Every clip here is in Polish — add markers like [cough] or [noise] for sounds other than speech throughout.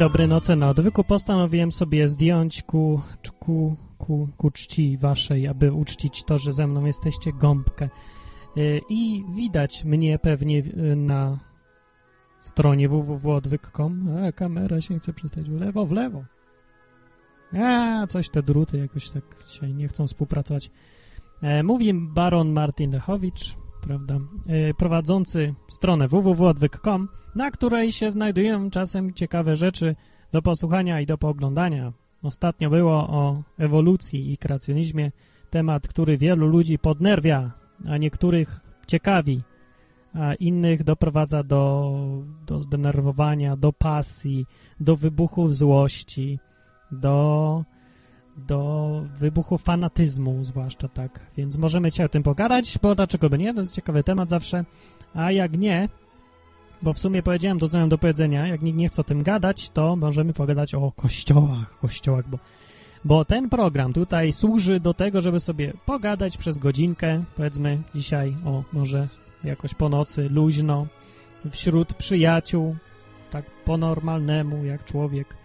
Dobry, noce na odwyku. Postanowiłem sobie zdjąć ku, ku, ku, ku czci waszej, aby uczcić to, że ze mną jesteście gąbkę. Y, I widać mnie pewnie y, na stronie www.odwyk.com. A, kamera się chce przestać w lewo, w lewo. A, coś te druty jakoś tak dzisiaj nie chcą współpracować. E, mówi baron Martin Lechowicz, prawda, e, prowadzący stronę www.odwyk.com, na której się znajdują czasem ciekawe rzeczy do posłuchania i do pooglądania. Ostatnio było o ewolucji i kreacjonizmie, temat, który wielu ludzi podnerwia, a niektórych ciekawi, a innych doprowadza do, do zdenerwowania, do pasji, do wybuchów złości, do, do wybuchu fanatyzmu, zwłaszcza tak. Więc możemy dzisiaj o tym pogadać, bo dlaczego by nie? To jest ciekawy temat zawsze. A jak nie, bo w sumie powiedziałem to, co mam do powiedzenia, jak nikt nie chce o tym gadać, to możemy pogadać o kościołach, kościołach, bo, bo ten program tutaj służy do tego, żeby sobie pogadać przez godzinkę, powiedzmy dzisiaj, o może jakoś po nocy, luźno, wśród przyjaciół, tak po normalnemu, jak człowiek,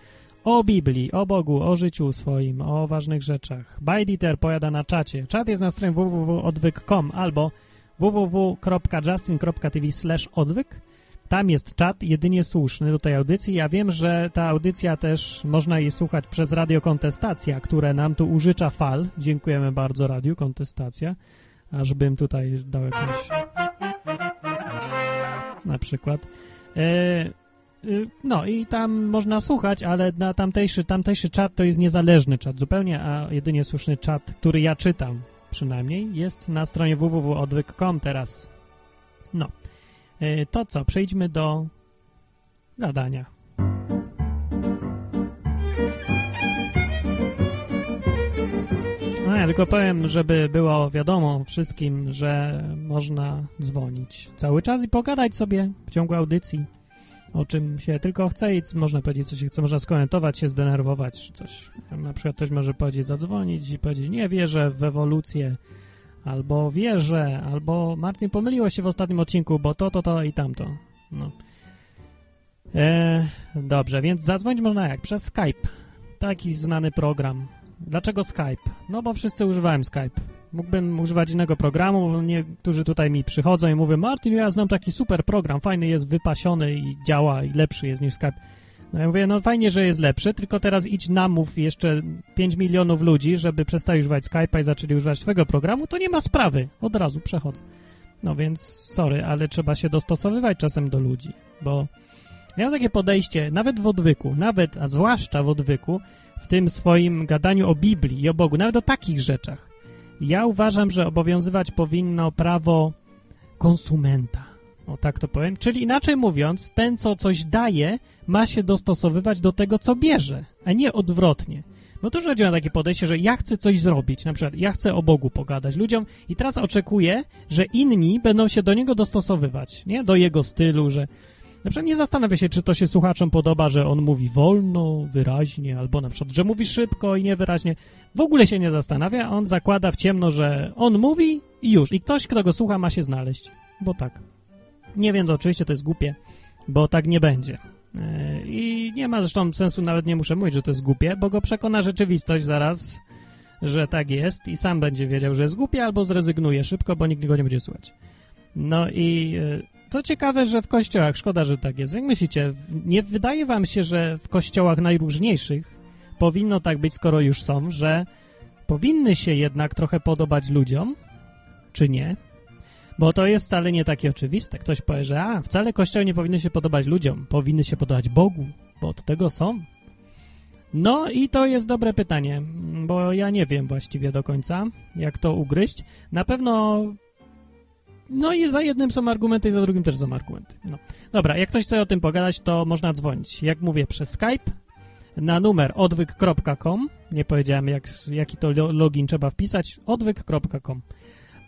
o Biblii, o Bogu, o życiu swoim, o ważnych rzeczach. Bajditer powiada na czacie. Czat jest na stronie www.odwyk.com albo www.justin.tv odwyk. Tam jest czat jedynie słuszny do tej audycji. Ja wiem, że ta audycja też można jej słuchać przez Radio Kontestacja, które nam tu użycza fal. Dziękujemy bardzo Radiu Kontestacja. Ażbym tutaj dał jakąś... Na przykład. E, no i tam można słuchać, ale na tamtejszy, tamtejszy czat to jest niezależny czat zupełnie, a jedynie słuszny czat, który ja czytam przynajmniej, jest na stronie www.odwyk.com teraz. No. To co, przejdźmy do gadania. No ja tylko powiem, żeby było wiadomo wszystkim, że można dzwonić cały czas i pogadać sobie w ciągu audycji o czym się tylko chce i można powiedzieć, co się chce, można skomentować się, zdenerwować czy coś. Na przykład ktoś może powiedzieć, zadzwonić i powiedzieć, nie wierzę w ewolucję, albo wierzę, albo Martin pomyliło się w ostatnim odcinku, bo to, to, to i tamto. No. E, dobrze, więc zadzwonić można jak? Przez Skype. Taki znany program. Dlaczego Skype? No bo wszyscy używają Skype. Mógłbym używać innego programu, niektórzy tutaj mi przychodzą i mówią, Martin, ja znam taki super program, fajny jest, wypasiony i działa i lepszy jest niż Skype. No ja mówię, no fajnie, że jest lepszy, tylko teraz idź namów jeszcze 5 milionów ludzi, żeby przestali używać Skype'a i zaczęli używać twojego programu, to nie ma sprawy. Od razu przechodzę. No więc, sorry, ale trzeba się dostosowywać czasem do ludzi, bo ja mam takie podejście, nawet w odwyku, nawet, a zwłaszcza w odwyku, w tym swoim gadaniu o Biblii i o Bogu, nawet o takich rzeczach. Ja uważam, że obowiązywać powinno prawo konsumenta. O tak to powiem. Czyli inaczej mówiąc, ten, co coś daje, ma się dostosowywać do tego, co bierze, a nie odwrotnie. Bo to chodzi o takie podejście, że ja chcę coś zrobić, na przykład ja chcę o Bogu pogadać ludziom i teraz oczekuję, że inni będą się do niego dostosowywać, nie? Do jego stylu, że na przykład nie zastanawia się, czy to się słuchaczom podoba, że on mówi wolno, wyraźnie, albo na przykład, że mówi szybko i niewyraźnie. W ogóle się nie zastanawia, on zakłada w ciemno, że on mówi i już. I ktoś, kto go słucha, ma się znaleźć. Bo tak. Nie wiem, to oczywiście to jest głupie, bo tak nie będzie. I nie ma zresztą sensu, nawet nie muszę mówić, że to jest głupie, bo go przekona rzeczywistość zaraz, że tak jest i sam będzie wiedział, że jest głupie, albo zrezygnuje szybko, bo nikt go nie będzie słuchać. No i to ciekawe, że w kościołach, szkoda, że tak jest. Jak myślicie, nie wydaje wam się, że w kościołach najróżniejszych powinno tak być, skoro już są, że powinny się jednak trochę podobać ludziom, czy nie? Bo to jest wcale nie takie oczywiste. Ktoś powie, że a, wcale kościoły nie powinny się podobać ludziom, powinny się podobać Bogu, bo od tego są. No i to jest dobre pytanie, bo ja nie wiem właściwie do końca, jak to ugryźć. Na pewno no i za jednym są argumenty i za drugim też są argumenty. No. Dobra, jak ktoś chce o tym pogadać, to można dzwonić. Jak mówię, przez Skype na numer odwyk.com. Nie powiedziałem, jak, jaki to login trzeba wpisać. odwyk.com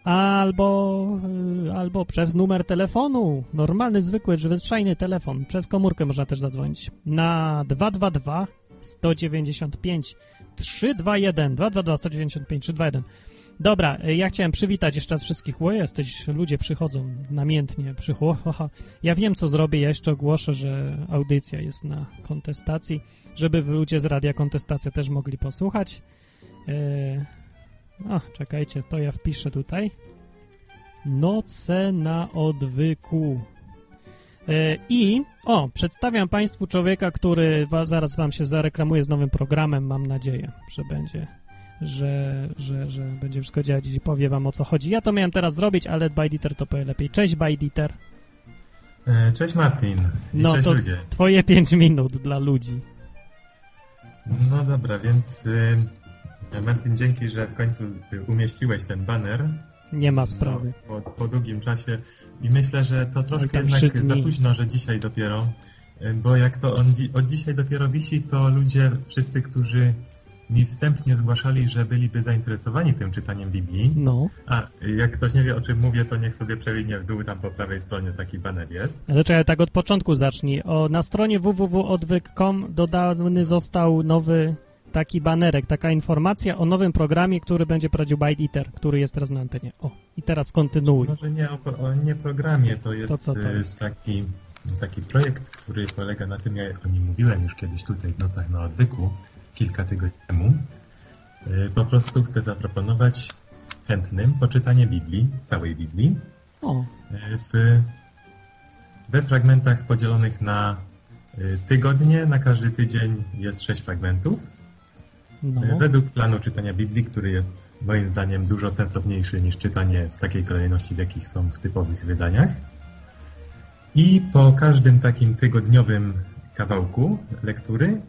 albo, y, albo przez numer telefonu, normalny, zwykły, zwyczajny telefon. Przez komórkę można też zadzwonić na 222 195 321 222 195 321 Dobra, y, ja chciałem przywitać jeszcze raz wszystkich. O, jesteś, ludzie przychodzą namiętnie, przychło. Ja wiem, co zrobię. Ja jeszcze ogłoszę, że audycja jest na kontestacji, żeby ludzie z Radia Kontestacja też mogli posłuchać. O, czekajcie, to ja wpiszę tutaj. Noce na odwyku. Yy, I, o, przedstawiam Państwu człowieka, który wa, zaraz Wam się zareklamuje z nowym programem. Mam nadzieję, że będzie że, że, że będzie wszystko działać i powie wam o co chodzi. Ja to miałem teraz zrobić, ale Bajditer to powie lepiej. Cześć Bajditer. E, cześć Martin. I no cześć to ludzie. twoje 5 minut dla ludzi. No dobra, więc y, Martin, dzięki, że w końcu umieściłeś ten baner. Nie ma sprawy. No, po, po, długim czasie i myślę, że to troszkę jednak za późno, że dzisiaj dopiero, y, bo jak to on od dzisiaj dopiero wisi, to ludzie, wszyscy, którzy mi wstępnie zgłaszali, że byliby zainteresowani tym czytaniem Biblii. No, A, jak ktoś nie wie o czym mówię, to niech sobie przewinie w dół, tam po prawej stronie taki baner jest. ale czekaj, tak od początku zacznij. O, na stronie www.odwyk.com dodany został nowy taki banerek, taka informacja o nowym programie, który będzie prowadził Bajditer, który jest teraz na antenie. O, i teraz kontynuuj. Może nie o, o nie programie, to jest, To to y, jest? Taki, taki projekt, który polega na tym, ja o nim mówiłem już kiedyś tutaj w Nocach na Odwyku, kilka tygodni temu. Y, Po prostu chcę zaproponować chętnym poczytanie Biblii, całej Biblii, O, y, w, we fragmentach podzielonych na tygodnie. Na każdy tydzień jest sześć fragmentów. No, Y, Według planu czytania Biblii, który jest moim zdaniem dużo sensowniejszy niż czytanie w takiej kolejności, w jakich są w typowych wydaniach. I po każdym takim tygodniowym kawałku lektury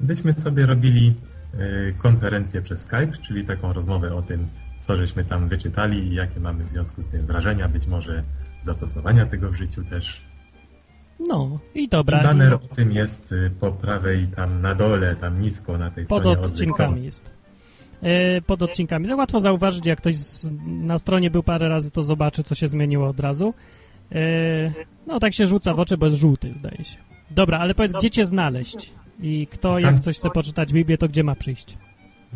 byśmy sobie robili y, konferencję przez Skype, czyli taką rozmowę o tym, co żeśmy tam wyczytali i jakie mamy w związku z tym wrażenia, być może zastosowania tego w życiu też. No. I I dobra. baner i o tym jest y, po prawej, tam na dole, tam nisko na tej pod stronie odwyk. odcinkami jest. E, pod odcinkami. To łatwo zauważyć, jak ktoś z, na stronie był parę razy, to zobaczy, co się zmieniło od razu. E, no, tak się rzuca w oczy, bo jest żółty, zdaje się. Dobra, ale powiedz, gdzie cię znaleźć? I kto, jak Tam- coś chce poczytać Biblię, to gdzie ma przyjść?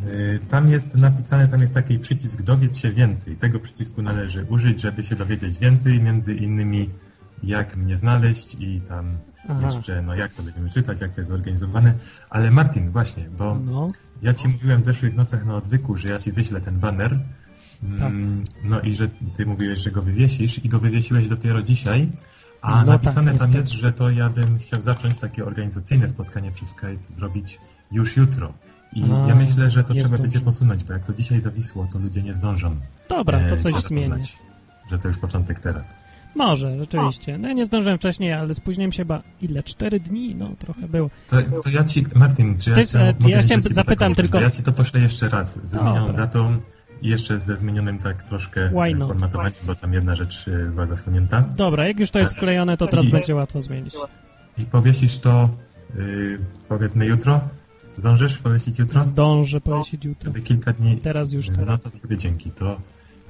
Y, Tam jest napisane, tam jest taki przycisk dowiedz się więcej. Tego przycisku należy użyć, żeby się dowiedzieć więcej, między innymi jak mnie znaleźć i tam Aha. jeszcze, no jak to będziemy czytać, jak to jest zorganizowane. Ale Martin, właśnie, bo No, ja Ci mówiłem w zeszłych nocach na odwyku, że ja Ci wyślę ten baner, Tak. mm, no i że Ty mówiłeś, że go wywiesisz i go wywiesiłeś dopiero dzisiaj, a No napisane tak, tam jest, że to ja bym chciał zacząć takie organizacyjne spotkanie przez Skype zrobić już jutro. I A, ja myślę, że to trzeba będzie posunąć, bo jak to dzisiaj zawisło, to ludzie nie zdążą. dobra, to e, coś zapoznać, Że to już początek teraz. Może, rzeczywiście. No ja nie zdążyłem wcześniej, ale spóźniłem się chyba ile? Cztery dni? No, trochę było. To, to ja ci, Martin, czy ja, To jest, e, mogę ja chciałem zapytam taką tylko-? Ja ci to poszlę jeszcze raz, ze zmienioną Dobra. datą i jeszcze ze zmienionym tak troszkę e, not? formatowaniem, bo tam jedna rzecz e, była zasłonięta. Dobra, jak już to jest wklejone, to teraz I- będzie łatwo zmienić. I powiesisz to y, powiedzmy jutro? Zdążysz powiesić jutro? Zdążę powiesić jutro. Żeby kilka dni... Teraz już No teraz. to sobie dzięki. To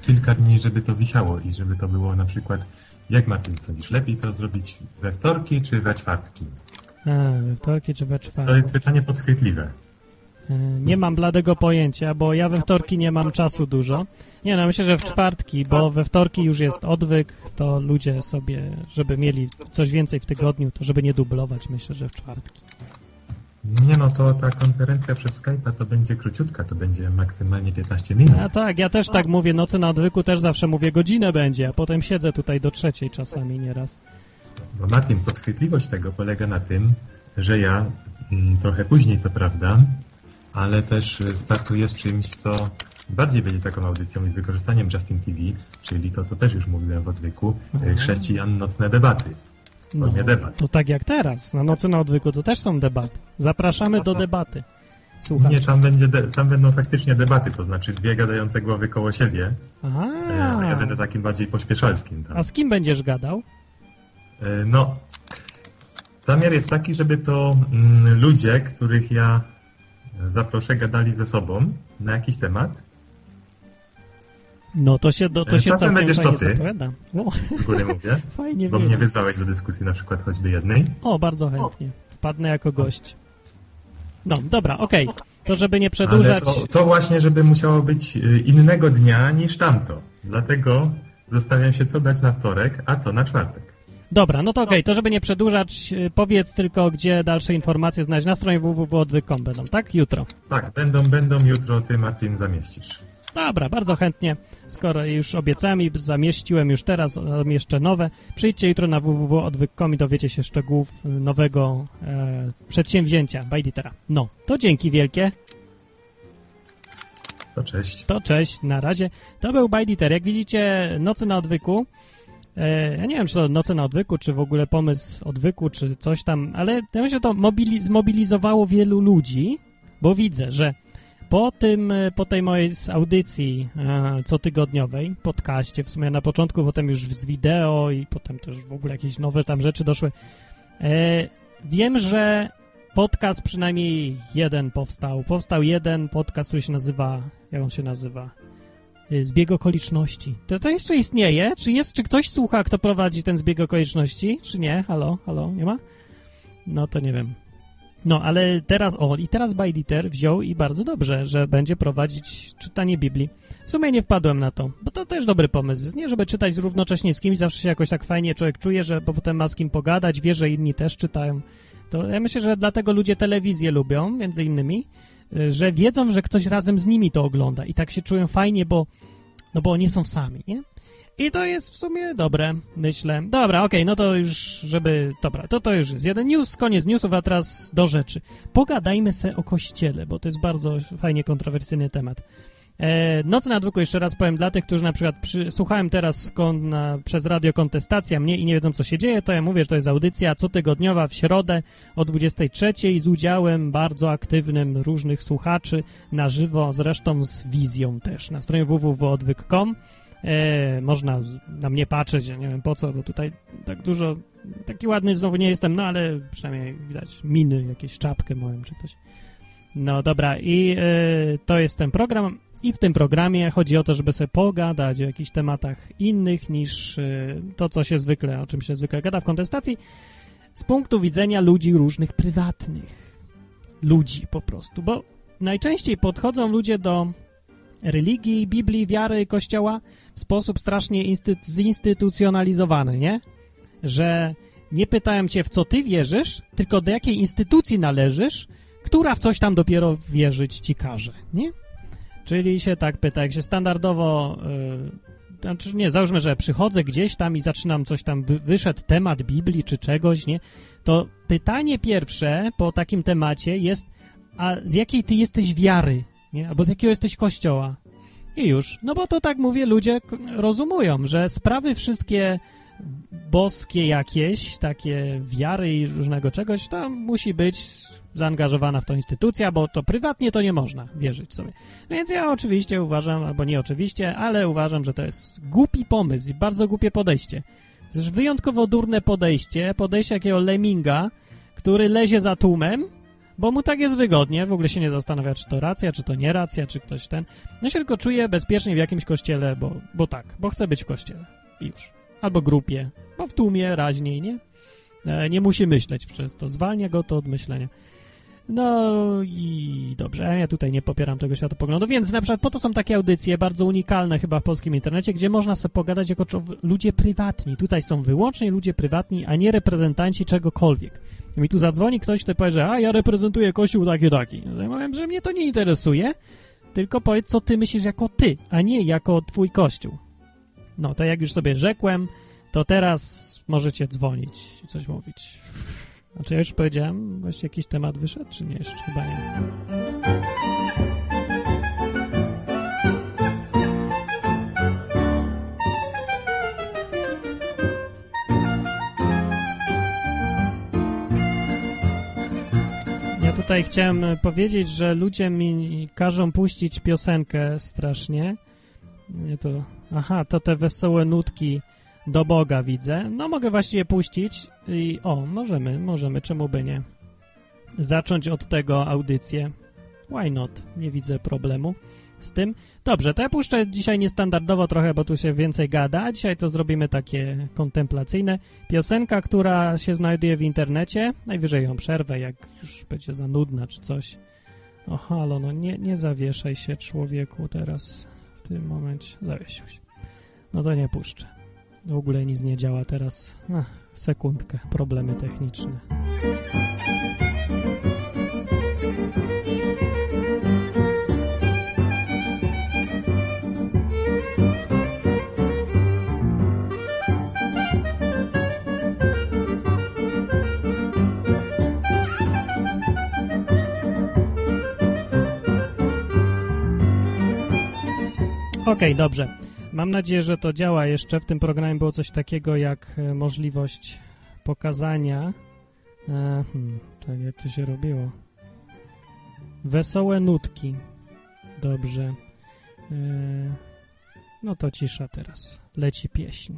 kilka dni, żeby to wisiało i żeby to było na przykład... Jak Martin sądzisz? Lepiej to zrobić we wtorki czy we czwartki? A, we wtorki czy we To czwartki? jest pytanie podchwytliwe. E, Nie mam bladego pojęcia, bo ja we wtorki nie mam czasu dużo. Nie no, myślę, że w czwartki, bo we wtorki już jest odwyk, to ludzie sobie, żeby mieli coś więcej w tygodniu, to żeby nie dublować, myślę, że w czwartki. Nie no, to ta konferencja przez Skype'a to będzie króciutka, to będzie maksymalnie 15 minut. A tak, ja też tak mówię, nocy na odwyku też zawsze mówię, godzinę będzie, a potem siedzę tutaj do trzeciej czasami nieraz. Bo Martin, podchwytliwość tego polega na tym, że ja mm, trochę później, co prawda, ale też y, startuję z czymś, co bardziej będzie taką audycją i z wykorzystaniem Justin TV, czyli to, co też już mówiłem w odwyku, y, Mhm. chrześcijan nocne debaty. W formie debat. to tak jak teraz, na nocy na odwyku to też są debaty. Zapraszamy do debaty. Słuchaj. Nie, tam, będzie de- tam będą faktycznie debaty, to znaczy dwie gadające głowy koło siebie. Aha. A Ja będę takim bardziej pośpieszalskim tam. A z kim będziesz gadał? E, No, zamiar jest taki, żeby to mm, ludzie, których ja zaproszę, gadali ze sobą na jakiś temat. No to się, do, to się czasem będziesz to ty. zapowiada. O, Z góry mówię, [laughs] fajnie bo mnie wyzwałeś do dyskusji na przykład choćby jednej. O, bardzo chętnie. Wpadnę jako gość. No, dobra, okej. To, żeby nie przedłużać... To, to właśnie, żeby musiało być y, innego dnia niż tamto. Dlatego zastanawiam się, co dać na wtorek, a co na czwartek. Dobra, no to okej, okay. to żeby nie przedłużać, y, powiedz tylko, gdzie dalsze informacje znaleźć na stronie www.odwyk.com będą, tak? Jutro. Tak, będą, będą jutro, ty Martin zamieścisz. Dobra, bardzo chętnie, skoro już obiecałem i zamieściłem już teraz, zamieszczę nowe. Przyjdźcie jutro na www.odwyk.com i dowiecie się szczegółów nowego e, przedsięwzięcia Bajditera. No, to dzięki wielkie. To cześć. To cześć, na razie. To był Bajditer. Jak widzicie, Nocy na Odwyku. E, ja nie wiem, czy to Noce na Odwyku, czy w ogóle pomysł odwyku, czy coś tam, ale ja myślę, że to mobili zmobilizowało wielu ludzi, bo widzę, że po tym, e, po tej mojej audycji e, cotygodniowej, podcaście, w sumie na początku, potem już z wideo i potem też w ogóle jakieś nowe tam rzeczy doszły, e, wiem, że podcast przynajmniej jeden powstał. Powstał jeden podcast, który się nazywa, jak on się nazywa? E, zbieg okoliczności. To, to jeszcze istnieje? Czy jest, czy ktoś słucha, kto prowadzi ten zbieg okoliczności? Czy nie? Halo? Halo? Nie ma? No to nie wiem. No, ale teraz, o, i teraz Bajditer wziął i bardzo dobrze, że będzie prowadzić czytanie Biblii. W sumie nie wpadłem na to, bo to też dobry pomysł. Nie, żeby czytać równocześnie z kimś, zawsze się jakoś tak fajnie człowiek czuje, że potem ma z kim pogadać, wie, że inni też czytają. To ja myślę, że dlatego ludzie telewizję lubią, między innymi, że wiedzą, że ktoś razem z nimi to ogląda i tak się czują fajnie, bo, no bo nie są sami, nie? I to jest w sumie dobre, myślę. Dobra, okej, okay, no to już, żeby... Dobra, to to już jest jeden news, koniec newsów, a teraz do rzeczy. Pogadajmy se o Kościele, bo to jest bardzo fajnie kontrowersyjny temat. E, Noc na dwójku, jeszcze raz powiem dla tych, którzy na przykład przy, słuchałem teraz kon, na, przez radio Kontestacja mnie i nie wiedzą, co się dzieje, to ja mówię, że to jest audycja cotygodniowa w środę o 23 z udziałem bardzo aktywnym różnych słuchaczy na żywo, zresztą z wizją też na stronie www.odwyk.com. E, można na mnie patrzeć, ja nie wiem po co, bo tutaj tak dużo, taki ładny znowu nie jestem, no ale przynajmniej widać miny, jakieś czapkę moją czy coś. No dobra, i e, to jest ten program i w tym programie chodzi o to, żeby sobie pogadać o jakichś tematach innych niż e, to, co się zwykle, o czym się zwykle gada w kontestacji, z punktu widzenia ludzi różnych prywatnych. Ludzi po prostu, bo najczęściej podchodzą ludzie do religii, Biblii, wiary, Kościoła w sposób strasznie insty zinstytucjonalizowany, nie? Że nie pytałem cię, w co ty wierzysz, tylko do jakiej instytucji należysz, która w coś tam dopiero wierzyć ci każe, nie? Czyli się tak pyta, jak się standardowo... Yy, znaczy nie, załóżmy, że przychodzę gdzieś tam i zaczynam coś tam, wyszedł temat Biblii czy czegoś, nie? To pytanie pierwsze po takim temacie jest, a z jakiej ty jesteś wiary, nie? Albo z jakiego jesteś kościoła? I już. No bo to tak mówię, ludzie rozumują, że sprawy wszystkie boskie jakieś, takie wiary i różnego czegoś, to musi być zaangażowana w to instytucja, bo to prywatnie to nie można wierzyć sobie. Więc ja oczywiście uważam, albo nie oczywiście, ale uważam, że to jest głupi pomysł i bardzo głupie podejście. To jest wyjątkowo durne podejście, podejście jakiego leminga, który lezie za tłumem bo mu tak jest wygodnie, w ogóle się nie zastanawia, czy to racja, czy to nie racja, czy ktoś ten. No się tylko czuje bezpiecznie w jakimś kościele, bo, bo tak, bo chce być w kościele. I już. Albo grupie, bo w tłumie raźniej, nie? E, nie musi myśleć przez to. Zwalnia go to od myślenia. No i dobrze, ja tutaj nie popieram tego światopoglądu, więc na przykład po to są takie audycje bardzo unikalne chyba w polskim internecie, gdzie można sobie pogadać jako ludzie prywatni. Tutaj są wyłącznie ludzie prywatni, a nie reprezentanci czegokolwiek. I mi tu zadzwoni ktoś, kto powie, że a ja reprezentuję kościół taki taki. Ja mówię, że mnie to nie interesuje, tylko powiedz, co ty myślisz jako ty, a nie jako twój kościół. No, to jak już sobie rzekłem, to teraz możecie dzwonić i coś mówić. Znaczy ja już powiedziałem, właśnie jakiś temat wyszedł, czy nie? Jeszcze chyba nie. Tutaj chciałem powiedzieć, że ludzie mi każą puścić piosenkę strasznie. Nie to... Aha, to te wesołe nutki do Boga widzę. No mogę właściwie puścić i o, możemy, możemy, czemu by nie. Zacząć od tego audycję. Why not? Nie widzę problemu z tym. Dobrze, to ja puszczę dzisiaj niestandardowo trochę, bo tu się więcej gada, a dzisiaj to zrobimy takie kontemplacyjne. Piosenka, która się znajduje w internecie, najwyżej ją przerwę, jak już będzie za nudna czy coś. O halo, no nie, nie zawieszaj się człowieku teraz w tym momencie. Zawiesił się. No to nie puszczę. W ogóle nic nie działa teraz. Ach, sekundkę. Problemy techniczne. Okej, okay, dobrze. Mam nadzieję, że to działa jeszcze. W tym programie było coś takiego jak e, możliwość pokazania. E, hmm, tak jak to się robiło. Wesołe nutki. Dobrze. E, no to cisza teraz. Leci pieśń.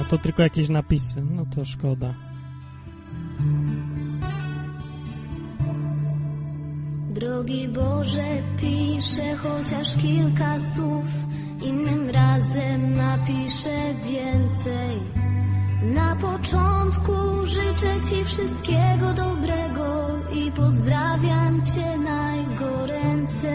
A to tylko jakieś napisy. No to szkoda. Drogi Boże, piszę chociaż kilka słów, innym razem napiszę więcej. Na początku życzę Ci wszystkiego dobrego i pozdrawiam Cię najgoręcej.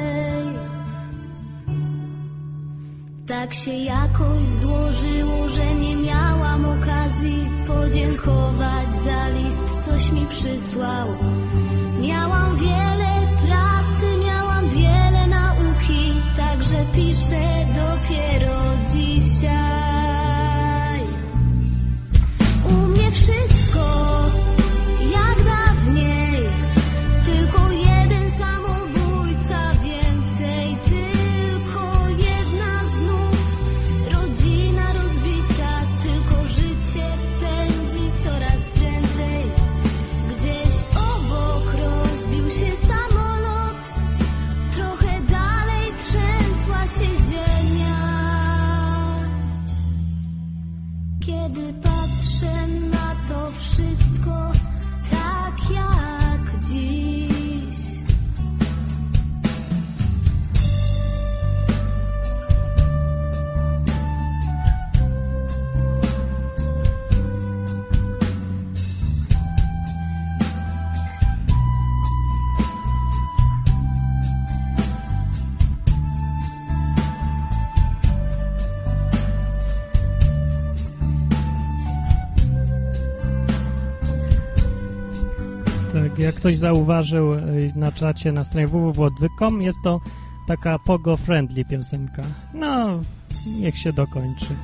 Tak się jakoś złożyło, że nie miałam okazji podziękować za list, coś mi przysłał. Miałam wiele że piszę dopiero ktoś zauważył y, na czacie na stronie www.odwyk.com, jest to taka pogo-friendly piosenka. No, niech się dokończy.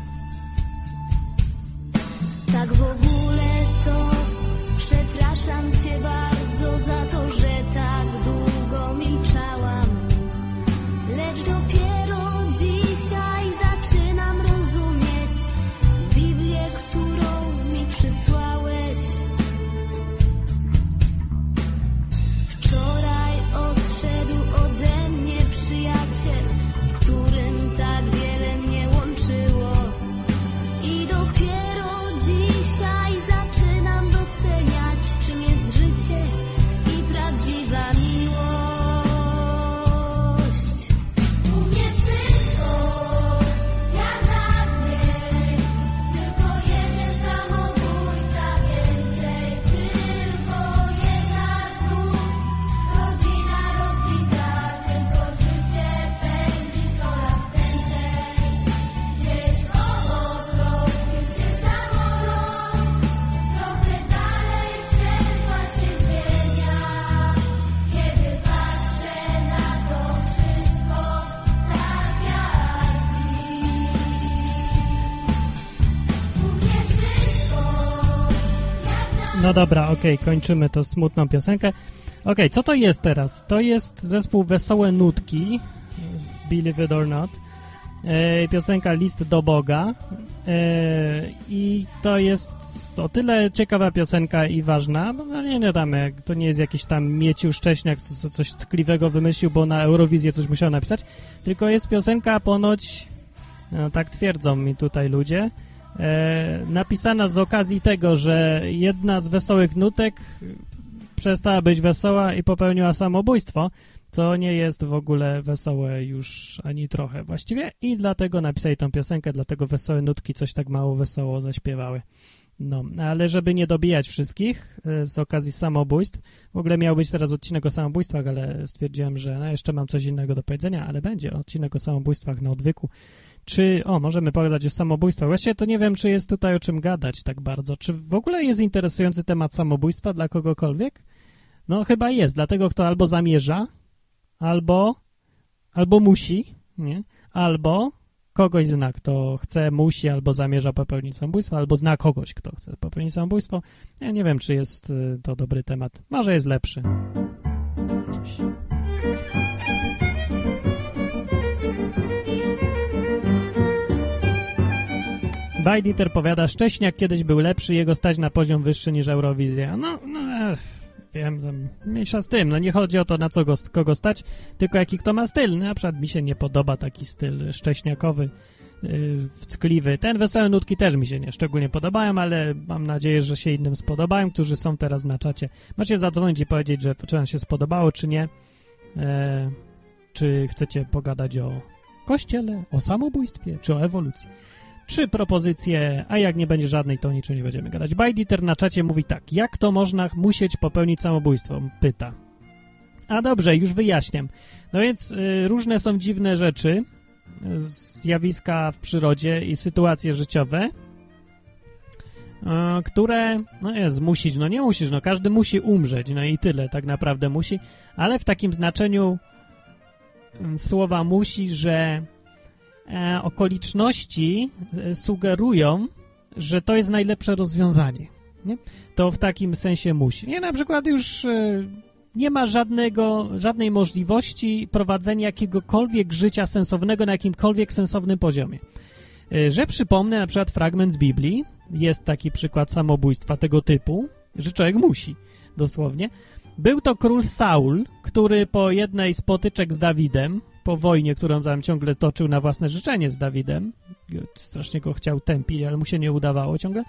Dobra, okej, okay, kończymy to smutną piosenkę. Okej, okay, co to jest teraz? To jest zespół Wesołe Nutki, Believe It or Not. E, piosenka List do Boga. E, I to jest o tyle ciekawa piosenka i ważna, bo no nie, nie tam, to nie jest jakiś tam Mieciu Szcześniak, co, coś ckliwego wymyślił, bo na Eurowizję coś musiał napisać, tylko jest piosenka ponoć, no, tak twierdzą mi tutaj ludzie, napisana z okazji tego, że jedna z wesołych nutek przestała być wesoła i popełniła samobójstwo. co nie jest w ogóle wesołe już ani trochę właściwie i dlatego napisali tą piosenkę, dlatego wesołe nutki coś tak mało wesoło zaśpiewały. No, ale żeby nie dobijać wszystkich e, z okazji samobójstw, w ogóle miał być teraz odcinek o samobójstwach, ale stwierdziłem, że no jeszcze mam coś innego do powiedzenia, ale będzie odcinek o samobójstwach na odwyku. Czy, o, możemy pogadać o samobójstwach. Właściwie to nie wiem, czy jest tutaj o czym gadać tak bardzo. Czy w ogóle jest interesujący temat samobójstwa dla kogokolwiek? No chyba jest, dlatego kto albo zamierza, albo, albo musi, nie? Albo kogoś zna, kto chce, musi albo zamierza popełnić samobójstwo, albo zna kogoś, kto chce popełnić samobójstwo. Ja nie wiem, czy jest y, to dobry temat. Może jest lepszy. Cześć. Bajditer powiada, Szcześniak kiedyś był lepszy, jego stać na poziom wyższy niż Eurowizja. No, no wiem, tam, mniejsza z tym. No nie chodzi o to, na co go, kogo stać, tylko jaki kto ma styl. No, na przykład mi się nie podoba taki styl szcześniakowy, yy, ckliwy. Ten Wesołe Nutki też mi się nie szczególnie podobają, ale mam nadzieję, że się innym spodobają, którzy są teraz na czacie. Macie zadzwonić i powiedzieć, że czy wam się spodobało, czy nie. E, czy chcecie pogadać o kościele, o samobójstwie, czy o ewolucji. Trzy propozycje, a jak nie będzie żadnej, to niczym nie będziemy gadać. Bajditer na czacie mówi tak, jak to można musieć popełnić samobójstwo? Pyta. A dobrze, już wyjaśniam. No więc y, różne są dziwne rzeczy, zjawiska w przyrodzie i sytuacje życiowe, y, które, no jest, musić, no nie musisz, no każdy musi umrzeć, no i tyle, tak naprawdę musi, ale w takim znaczeniu y, słowa musi, że okoliczności e, sugerują, że to jest najlepsze rozwiązanie. Nie? To w takim sensie musi. Nie, na przykład już e, nie ma żadnego, żadnej możliwości prowadzenia jakiegokolwiek życia sensownego na jakimkolwiek sensownym poziomie. E, że przypomnę na przykład fragment z Biblii, jest taki przykład samobójstwa tego typu, że człowiek musi, dosłownie. Był to król Saul, który po jednej z potyczek z Dawidem, po wojnie, którą tam ciągle toczył na własne życzenie z Dawidem. Strasznie go chciał tępić, ale mu się nie udawało ciągle.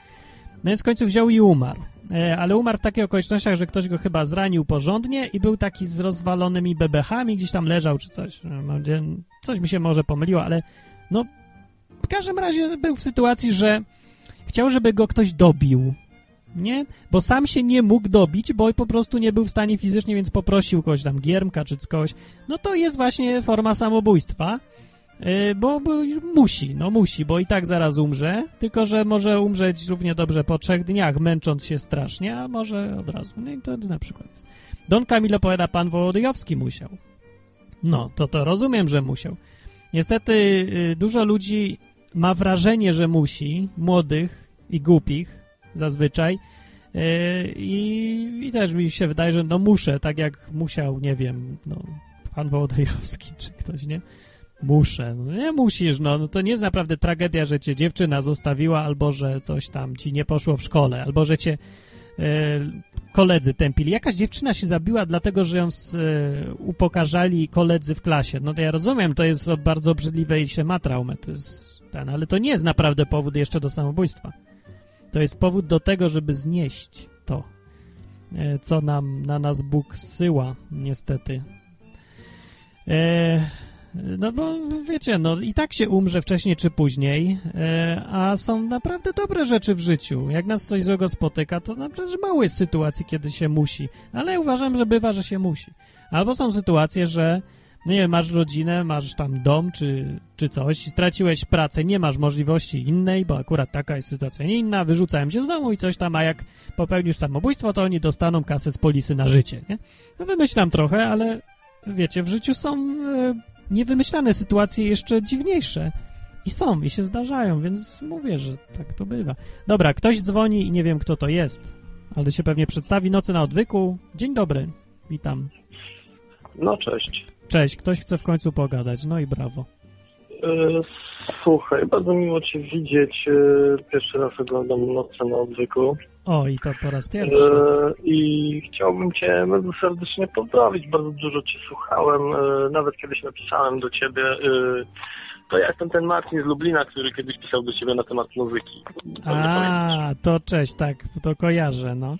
No więc w końcu wziął i umarł. E, ale umarł w takich okolicznościach, że ktoś go chyba zranił porządnie i był taki z rozwalonymi bebechami, gdzieś tam leżał czy coś. E, coś mi się może pomyliło, ale no w każdym razie był w sytuacji, że chciał, żeby go ktoś dobił nie? Bo sam się nie mógł dobić, bo po prostu nie był w stanie fizycznie, więc poprosił kogoś tam, giermka czy kogoś. No to jest właśnie forma samobójstwa, yy, bo, bo musi, no musi, bo i tak zaraz umrze, tylko że może umrzeć równie dobrze po trzech dniach, męcząc się strasznie, a może od razu. No i to na przykład jest. Don Kamil opowiada, pan Wołodyjowski musiał. No, to to rozumiem, że musiał. Niestety yy, dużo ludzi ma wrażenie, że musi, młodych i głupich, zazwyczaj. E, I, I też mi się wydaje, że no muszę, tak jak musiał, nie wiem, no, pan Wołodyjowski czy ktoś, nie? Muszę. No nie musisz, no, no to nie jest naprawdę tragedia, że cię dziewczyna zostawiła, albo że coś tam ci nie poszło w szkole, albo że cię e, koledzy tępili. Jakaś dziewczyna się zabiła dlatego, że ją z, e, upokarzali koledzy w klasie. No to ja rozumiem, to jest bardzo obrzydliwe i się ma traumę, to jest ten, ale to nie jest naprawdę powód jeszcze do samobójstwa. To jest powód do tego, żeby znieść to, e, co nam na nas Bóg zsyła, niestety. E, no bo wiecie, no i tak się umrze wcześniej czy później, e, a są naprawdę dobre rzeczy w życiu. Jak nas coś złego spotyka, to naprawdę mało jest sytuacji, kiedy się musi, ale uważam, że bywa, że się musi. Albo są sytuacje, że no nie wiem, masz rodzinę, masz tam dom czy, czy coś, straciłeś pracę, nie masz możliwości innej, bo akurat taka jest sytuacja nie inna, wyrzucałem cię z domu i coś tam, a jak popełnisz samobójstwo, to oni dostaną kasę z polisy na życie, nie? No wymyślam trochę, ale wiecie, w życiu są e, niewymyślane sytuacje jeszcze dziwniejsze. I są, i się zdarzają, więc mówię, że tak to bywa. Dobra, ktoś dzwoni i nie wiem, kto to jest, ale się pewnie przedstawi. Nocy na odwyku. Dzień dobry, witam. No, cześć. Cześć, ktoś chce w końcu pogadać, no i brawo. E, słuchaj, bardzo miło Cię widzieć. E, pierwszy raz oglądam Noce na odwyku. O, i to po raz pierwszy. E, I chciałbym Cię bardzo serdecznie pozdrowić. Bardzo dużo Cię słuchałem. Nawet kiedyś napisałem do Ciebie. To ja jestem ten Marcin z Lublina, który kiedyś pisał do Ciebie na temat muzyki. A, to cześć, tak, to kojarzę, no.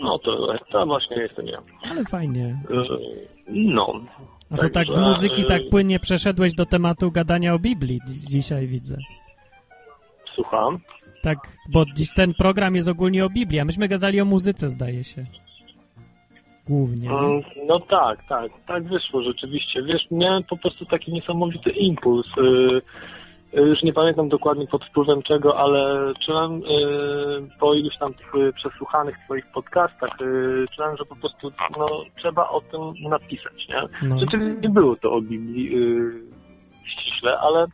No to, to właśnie jestem ja. Ale fajnie. E, No. A to tak z muzyki e, tak płynnie przeszedłeś do tematu gadania o Biblii dzi- dzisiaj widzę. Słucham. Tak, bo dziś ten program jest ogólnie o Biblii, a myśmy gadali o muzyce, zdaje się. Głównie. nie? Mm, No tak, tak, tak wyszło rzeczywiście. Wiesz, miałem po prostu taki niesamowity impuls. y, y, Już nie pamiętam dokładnie pod wpływem czego, ale czułem y, po iluś tam y, przesłuchanych twoich podcastach, czułem, że po prostu no, trzeba o tym napisać, nie? No. Rzeczywiście nie było to o Biblii ściśle, ale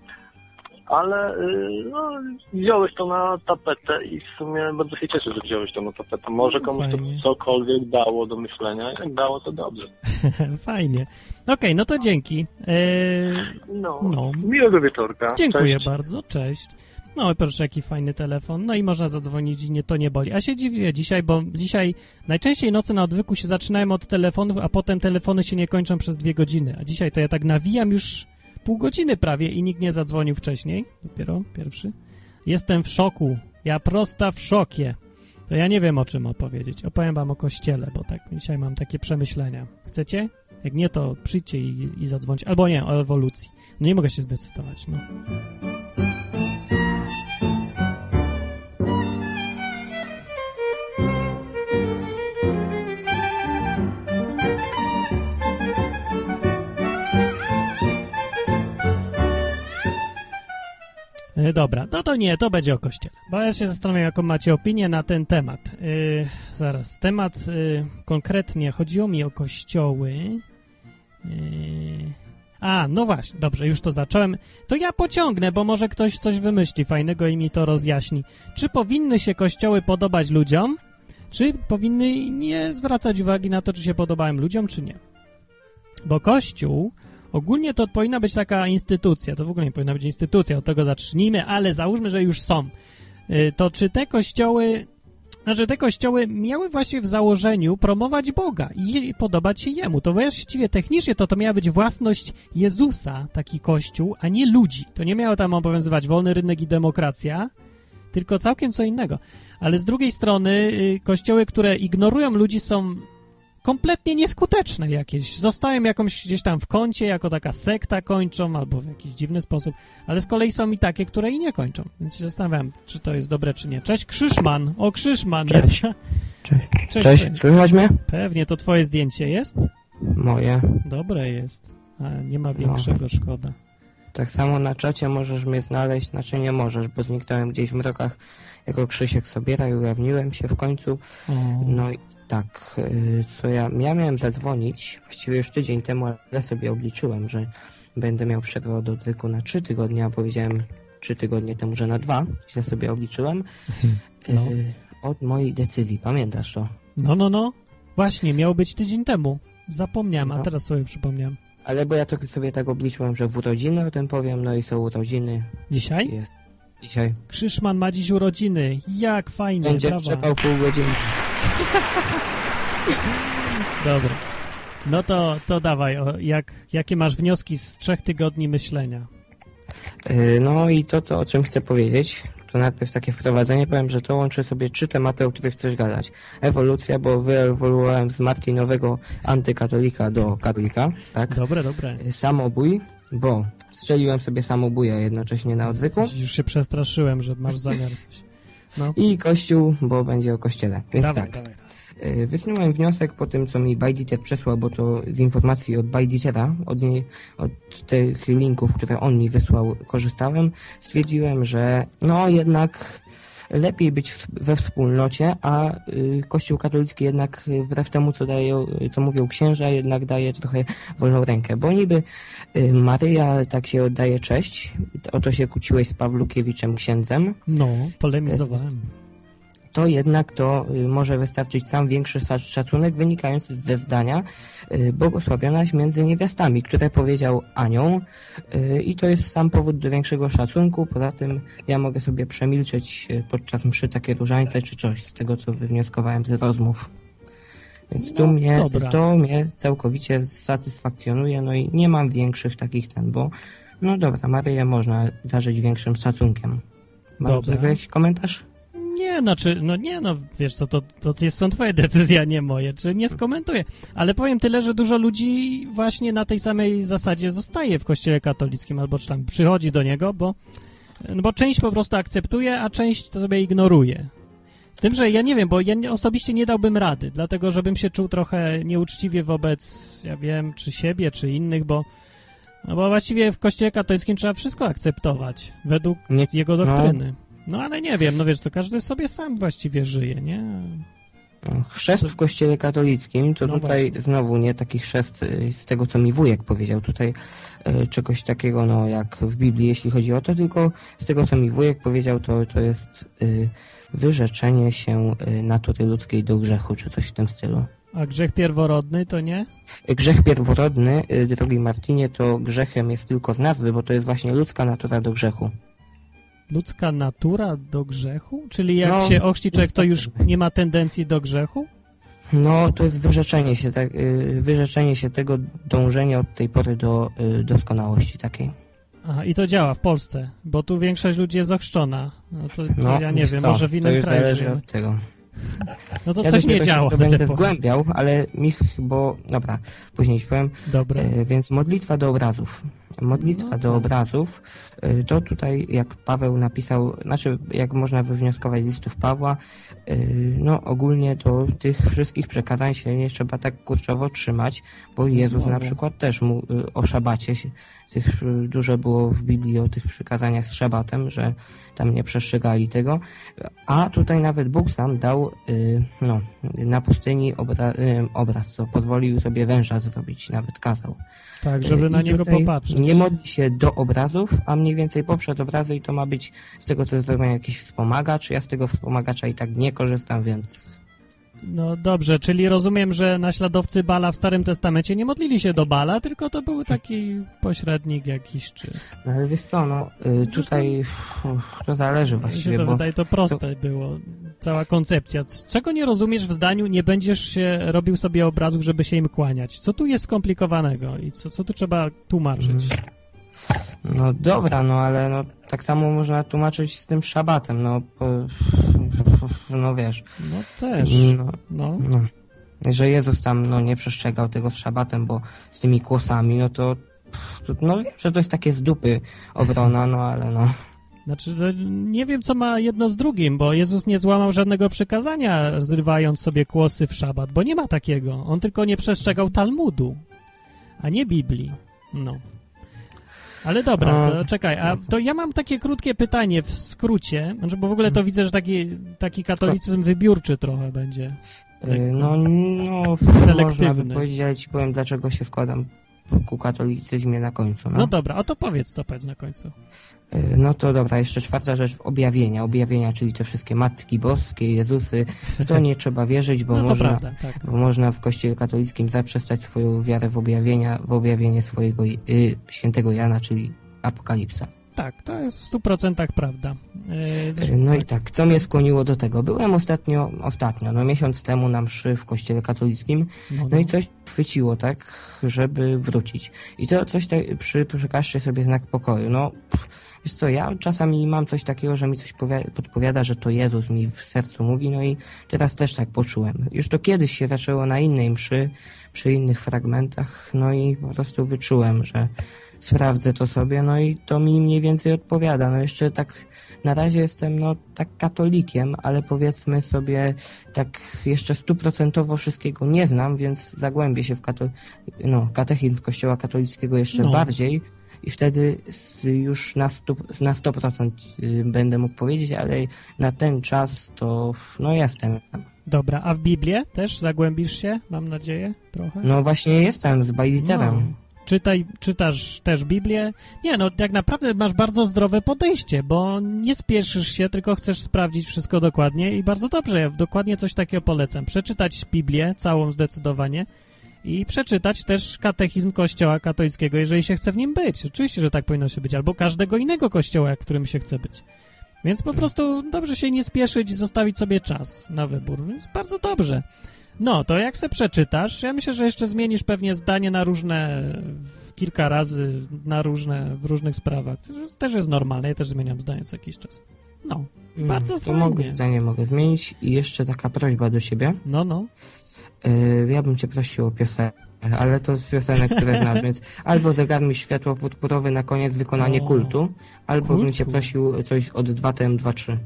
ale y, no, wziąłeś to na tapetę i w sumie bardzo się cieszę, że wziąłeś to na tapetę. Może komuś fajnie. to cokolwiek dało do myślenia. Jak dało, to dobrze. [laughs] Fajnie. Okej, no to dzięki. Eee, No, No. miłego wieczorka. dziękuję Cześć. bardzo, cześć. No proszę, jaki fajny telefon. No i można zadzwonić i nie, to nie boli. A się dziwię dzisiaj, bo dzisiaj najczęściej noce na odwyku się zaczynają od telefonów, a potem telefony się nie kończą przez dwie godziny. A dzisiaj to ja tak nawijam już pół godziny prawie i nikt nie zadzwonił wcześniej. Dopiero pierwszy. Jestem w szoku. Ja prosta w szokie. To ja nie wiem, o czym opowiedzieć. Opowiem wam o kościele, bo tak dzisiaj mam takie przemyślenia. Chcecie? Jak nie, to przyjdźcie i, i zadzwońcie. Albo nie, o ewolucji. No nie mogę się zdecydować, no. Dobra, no to nie, to będzie o kościele. Bo ja się zastanawiam, jaką macie opinię na ten temat. Yy, zaraz, temat yy, konkretnie, chodziło mi o kościoły. Yy, a, no właśnie, dobrze, już to zacząłem. To ja pociągnę, bo może ktoś coś wymyśli fajnego i mi to rozjaśni. Czy powinny się kościoły podobać ludziom? Czy powinny nie zwracać uwagi na to, czy się podobałem ludziom, czy nie? Bo kościół Ogólnie to powinna być taka instytucja, to w ogóle nie powinna być instytucja, od tego zacznijmy, ale załóżmy, że już są. Y, To czy te kościoły, znaczy te kościoły miały właśnie w założeniu promować Boga i podobać się Jemu? To właściwie technicznie to to miała być własność Jezusa, taki kościół, a nie ludzi. To nie miało tam obowiązywać wolny rynek i demokracja, tylko całkiem co innego. Ale z drugiej strony y, kościoły, które ignorują ludzi są kompletnie nieskuteczne jakieś. Zostają jakąś gdzieś tam w kącie, jako taka sekta kończą, albo w jakiś dziwny sposób, ale z kolei są i takie, które i nie kończą. Więc się zastanawiam, czy to jest dobre, czy nie. Cześć Krzyszman! O, Krzyszman! Cześć. Jest. Cześć. Cześć. Cześć, słychać mnie? Pewnie, to twoje zdjęcie jest? Moje. Dobre jest. A nie ma większego, szkoda. Tak samo na czacie możesz mnie znaleźć, znaczy nie możesz, bo zniknąłem gdzieś w mrokach jako Krzysiek Sobiera i ujawniłem się w końcu. O, No tak, y, co ja, ja miałem zadzwonić właściwie już tydzień temu, ale sobie obliczyłem, że będę miał przerwę od odwyku na trzy tygodnie, a powiedziałem trzy tygodnie temu, że na dwa. Źle sobie obliczyłem. No. Y, Od mojej decyzji, pamiętasz to? no, no, no. Właśnie, miało być tydzień temu. Zapomniałem, a No. teraz sobie przypomniałem. Ale bo ja to sobie tak obliczyłem, że w urodziny o tym powiem, no i są urodziny. Dzisiaj? Jest. Dzisiaj. Krzyszman ma dziś urodziny. Jak fajnie, Będzie brawa. trzepał pół godziny. [laughs] Dobra. No to, to dawaj, o, jak, jakie masz wnioski z trzech tygodni myślenia? Yy, No i to, co, o czym chcę powiedzieć, to najpierw takie wprowadzenie. Powiem, że to łączy sobie trzy tematy, o których chcesz gadać. Ewolucja, bo wyewoluowałem z martinowego antykatolika do katolika, tak? Dobre, dobre. Yy, Samobój, bo strzeliłem sobie samobuja jednocześnie na odwyku. Już się przestraszyłem, że masz zamiar coś. No, I kościół, bo będzie o kościele. Więc dawaj, tak. dawaj. Wysunąłem wniosek po tym, co mi Bajditer przesłał, bo to z informacji od Bajditera, od, niej, od tych linków, które on mi wysłał, korzystałem. Stwierdziłem, że no jednak lepiej być we wspólnocie, a y, Kościół katolicki jednak y, wbrew temu, co, daje, y, co mówią księża, jednak daje trochę wolną rękę. Bo niby Maryja tak się oddaje cześć, o to się kłóciłeś z Pawlukiewiczem księdzem, No, polemizowałem. To jednak to y, może wystarczyć sam większy szacunek wynikający ze zdania y, błogosławionaś między niewiastami, które powiedział anioł y, i to jest sam powód do większego szacunku. Poza tym ja mogę sobie przemilczeć podczas mszy takie różańce czy coś z tego, co wywnioskowałem z rozmów. Więc tu No, mnie, dobra. to mnie całkowicie satysfakcjonuje, no i nie mam większych takich ten, bo no dobra, Maryję można darzyć większym szacunkiem. Mam jakiś komentarz? Nie, no, czy, no nie, no wiesz co, to, to są twoje decyzje, a nie moje, czy nie skomentuję. Ale powiem tyle, że dużo ludzi właśnie na tej samej zasadzie zostaje w kościele katolickim, albo czy tam przychodzi do niego, bo, no bo część po prostu akceptuje, a część to sobie ignoruje. Tym, że ja nie wiem, bo ja osobiście nie dałbym rady, dlatego żebym się czuł trochę nieuczciwie wobec, ja wiem, czy siebie, czy innych, bo, no bo właściwie w kościele katolickim trzeba wszystko akceptować według Nie, jego no. doktryny. No ale nie wiem, no wiesz co, każdy sobie sam właściwie żyje, nie? Chrzest w kościele katolickim, to No tutaj właśnie. znowu nie taki chrzest y, z tego, co mi wujek powiedział, tutaj y, czegoś takiego, no jak w Biblii, jeśli chodzi o to, tylko z tego, co mi wujek powiedział, to, to jest y, wyrzeczenie się natury ludzkiej do grzechu, czy coś w tym stylu. A grzech pierworodny to nie? Grzech pierworodny, drogi Martinie, to grzechem jest tylko z nazwy, bo to jest właśnie ludzka natura do grzechu. Ludzka natura do grzechu? Czyli jak No, się ochrzci człowiek, to już nie ma tendencji do grzechu? No, to jest wyrzeczenie się, tak, wyrzeczenie się tego dążenia od tej pory do y, doskonałości takiej. Aha, i to działa w Polsce, bo tu większość ludzi jest ochrzczona. No to, to No, ja nie wiem, co, może w innym kraju zależy od tego. [laughs] No to ja coś nie działa. że będę zgłębiał, ale mi, bo, dobra, później ci powiem, Dobra. e, więc modlitwa do obrazów. Modlitwa No do obrazów, e, to tutaj jak Paweł napisał, znaczy jak można wywnioskować z listów Pawła, e, no ogólnie to tych wszystkich przekazań się nie trzeba tak kurczowo trzymać, bo Jezus na przykład też mu e, o szabacie się, tych, dużo było w Biblii o tych przykazaniach z szabatem, że tam nie przestrzegali tego, a tutaj nawet Bóg sam dał y, no, na pustyni obra, y, obraz, co pozwolił sobie węża zrobić, nawet kazał. Tak, żeby Y, na niego popatrzeć. Nie modli się do obrazów, a mniej więcej poprzez obrazy i to ma być z tego co zrobienia jakiś wspomagacz. Ja z tego wspomagacza i tak nie korzystam, więc No dobrze, czyli rozumiem, że naśladowcy Bala w Starym Testamencie nie modlili się do Bala, tylko to był taki pośrednik jakiś, czy... no, ale wiesz co, no y, tutaj to zależy właściwie, to bo wydaje to proste było, cała koncepcja. Czego nie rozumiesz w zdaniu, nie będziesz się robił sobie obrazów, żeby się im kłaniać? Co tu jest skomplikowanego i co, co tu trzeba tłumaczyć? Mhm. No dobra, no ale no tak samo można tłumaczyć z tym szabatem, no po, no wiesz, No też, no, no. No, że Jezus tam no, nie przestrzegał tego z szabatem, bo z tymi kłosami, no to, no wiem, że to jest takie z dupy obrona, no ale no. Znaczy, nie wiem, co ma jedno z drugim, bo Jezus nie złamał żadnego przykazania, zrywając sobie kłosy w szabat, bo nie ma takiego. On tylko nie przestrzegał Talmudu, a nie Biblii. No. Ale dobra, A, to czekaj, a to ja mam takie krótkie pytanie w skrócie, znaczy, bo w ogóle to widzę, że taki, taki katolicyzm wybiórczy trochę będzie. Y, No, no Selektywny. można by powiedzieć, powiem, dlaczego się składam ku katolicyzmie na końcu. No No, dobra, a to powiedz, to powiedz na końcu. Y, no to dobra, jeszcze czwarta rzecz, objawienia. Objawienia, czyli te wszystkie Matki Boskie, Jezusy. W to nie trzeba wierzyć, bo No można prawda, tak. bo można w kościele katolickim zaprzestać swoją wiarę w objawienia, w objawienie swojego y, świętego Jana, czyli Apokalipsa. Tak, to jest w stu procentach prawda. Yy, No i tak. tak, co mnie skłoniło do tego? Byłem ostatnio, ostatnio, no miesiąc temu na mszy w kościele katolickim, No, no i coś chwyciło, tak, żeby wrócić. I to coś tak, przy, przekażcie sobie znak pokoju. No, pff, wiesz co, ja czasami mam coś takiego, że mi coś powia- podpowiada, że to Jezus mi w sercu mówi, no i teraz też tak poczułem. Już to kiedyś się zaczęło na innej mszy, przy innych fragmentach, no i po prostu wyczułem, że sprawdzę to sobie, no i to mi mniej więcej odpowiada. No jeszcze tak na razie jestem no tak katolikiem, ale powiedzmy sobie tak jeszcze stuprocentowo wszystkiego nie znam, więc zagłębię się w kato no, katechizm kościoła katolickiego jeszcze No. bardziej i wtedy już na 100%, na 100% y, będę mógł powiedzieć, ale na ten czas to no jestem. Dobra, a w Biblię też zagłębisz się, mam nadzieję, trochę? No właśnie jestem z Bajditerem. No. Czytaj, czytasz też Biblię? Nie, no tak naprawdę masz bardzo zdrowe podejście, bo nie spieszysz się, tylko chcesz sprawdzić wszystko dokładnie i bardzo dobrze, ja dokładnie coś takiego polecam. Przeczytać Biblię, całą zdecydowanie i przeczytać też katechizm Kościoła katolickiego, jeżeli się chce w nim być. Oczywiście, że tak powinno się być, albo każdego innego kościoła, w którym się chce być. Więc po prostu dobrze się nie spieszyć i zostawić sobie czas na wybór. Więc bardzo dobrze. No, to jak se przeczytasz, ja myślę, że jeszcze zmienisz pewnie zdanie na różne, kilka razy, na różne, w różnych sprawach. To też jest normalne, ja też zmieniam zdanie co jakiś czas. No, Mm, Bardzo to fajnie. mogę, zdanie mogę zmienić. I jeszcze taka prośba do ciebie. no, no. Yy, ja bym cię prosił o piosenkę, ale to z piosenek, które znasz, więc albo zegar mi światło purpurowe na koniec wykonanie O, kultu, albo bym cię kultu. prosił coś od 2TM23.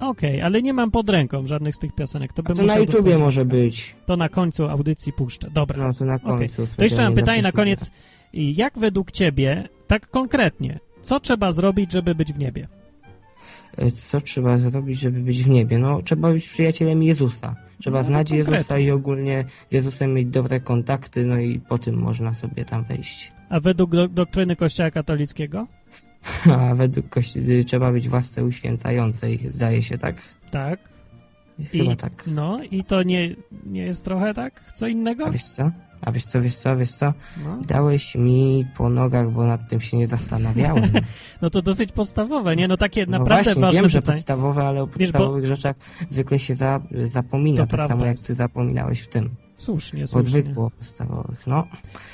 Okej, ale nie mam pod ręką żadnych z tych piosenek. To, bym to na YouTubie dostać może być. To na końcu audycji puszczę. Dobra. No to na końcu. To jeszcze mam pytanie na koniec. Jak według ciebie, tak konkretnie, co trzeba zrobić, żeby być w niebie? E, Co trzeba zrobić, żeby być w niebie? No, trzeba być przyjacielem Jezusa. Trzeba No, znać Jezusa konkretnie. i ogólnie z Jezusem mieć dobre kontakty, no i po tym można sobie tam wejść. A według do, doktryny Kościoła katolickiego? [laughs] A według kości- trzeba być w łasce uświęcającej, zdaje się, tak? Tak. Chyba I, tak. No i to nie, nie jest trochę tak? Co innego? A wiesz co? A wiesz co, wiesz co, wiesz co? No, Dałeś mi po nogach, bo nad tym się nie zastanawiałem. [laughs] no to dosyć podstawowe, nie? No takie No naprawdę właśnie, ważne wiem, że pytanie. podstawowe, ale o Wiesz, bo- podstawowych rzeczach zwykle się za, zapomina, To tak prawda samo jak ty zapominałeś w tym. Słusznie, słusznie. Podwykło podstawowych, no.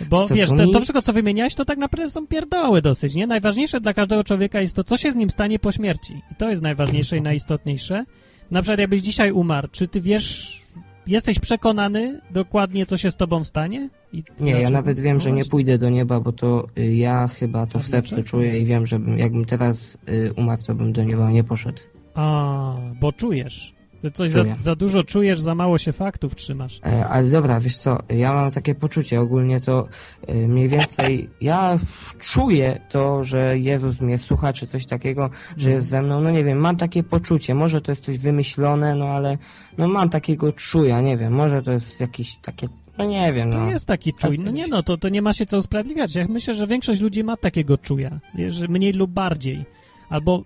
Bo Co wiesz, to, mi- to wszystko, co wymieniałeś, to tak naprawdę są pierdoły dosyć, nie? Najważniejsze dla każdego człowieka jest to, co się z nim stanie po śmierci. I to jest najważniejsze i najistotniejsze. Na przykład, jakbyś dzisiaj umarł, czy ty wiesz, jesteś przekonany dokładnie, co się z tobą stanie? I Nie, ja dlaczego? nawet wiem, No że nie właśnie. pójdę do nieba, bo to y, ja chyba to A w sercu dlaczego? czuję i wiem, że bym, jakbym teraz y, umarł, to bym do nieba nie poszedł. A, bo czujesz. Że coś za, za dużo czujesz, za mało się faktów trzymasz. E, ale dobra, wiesz co, ja mam takie poczucie ogólnie to y, mniej więcej, ja czuję to, że Jezus mnie słucha, czy coś takiego, że jest ze mną, no nie wiem, mam takie poczucie, może to jest coś wymyślone, no ale no mam takiego czuja, nie wiem, może to jest jakieś takie, no nie wiem, To no. jest taki czuj. Tak No nie się- no, to, to nie ma się co usprawiedliwiać. Ja myślę, że większość ludzi ma takiego czuja. Że mniej lub bardziej. Albo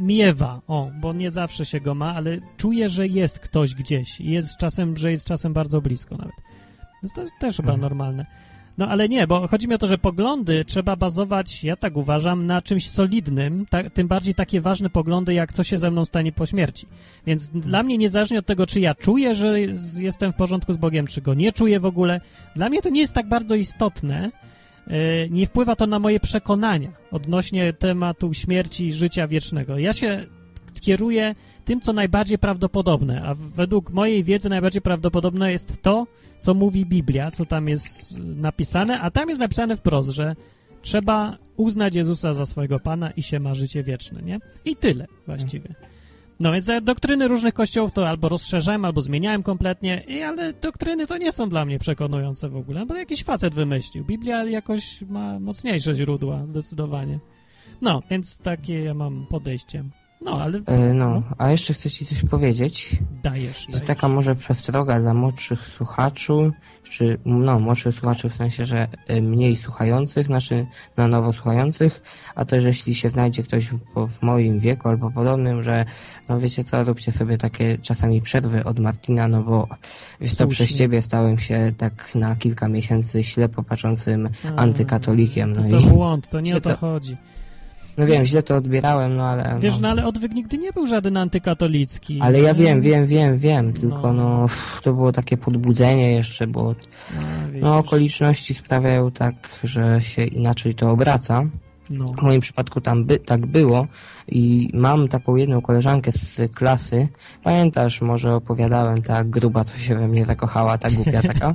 miewa, o, bo nie zawsze się go ma, ale czuje, że jest ktoś gdzieś. I jest czasem, że jest czasem bardzo blisko nawet. Więc to jest też chyba Mhm. normalne. No ale nie, bo chodzi mi o to, że poglądy trzeba bazować, ja tak uważam, na czymś solidnym, tym bardziej takie ważne poglądy, jak co się ze mną stanie po śmierci. Więc dla mnie, niezależnie od tego, czy ja czuję, że jestem w porządku z Bogiem, czy go nie czuję w ogóle, dla mnie to nie jest tak bardzo istotne. Yy, Nie wpływa to na moje przekonania odnośnie tematu śmierci i życia wiecznego. Ja się kieruję tym, co najbardziej prawdopodobne, a według mojej wiedzy najbardziej prawdopodobne jest to, co mówi Biblia, co tam jest y, napisane, a tam jest napisane wprost, że trzeba uznać Jezusa za swojego Pana i się ma życie wieczne, nie? I tyle właściwie. No więc ja doktryny różnych kościołów to albo rozszerzałem, albo zmieniałem kompletnie, ale doktryny to nie są dla mnie przekonujące w ogóle, bo jakiś facet wymyślił. Biblia jakoś ma mocniejsze źródła, zdecydowanie. No, więc takie ja mam podejście. No, ale E, no, a jeszcze chcę ci coś powiedzieć. dajesz, dajesz. taka może przestroga dla młodszych słuchaczy, czy no młodszych słuchaczy w sensie, że y, mniej słuchających, znaczy na nowo słuchających, a też jeśli się znajdzie ktoś w, w moim wieku albo podobnym, że no wiecie co, róbcie sobie takie czasami przerwy od Martina, no bo wiesz co, przez ciebie stałem się tak na kilka miesięcy ślepo patrzącym A, antykatolikiem, no to, i błąd, to nie o to to- chodzi. No wiem, źle to odbierałem, no ale Wiesz, no, no ale odwyk nigdy nie był żaden antykatolicki. ale ja nie? wiem, wiem, wiem, wiem, tylko No. no, to było takie podbudzenie jeszcze, bo No. No, okoliczności sprawiają tak, że się inaczej to obraca. No. W moim przypadku tam by, tak było i mam taką jedną koleżankę z klasy. Pamiętasz, może opowiadałem, ta gruba, co się we mnie zakochała, ta głupia taka? [laughs]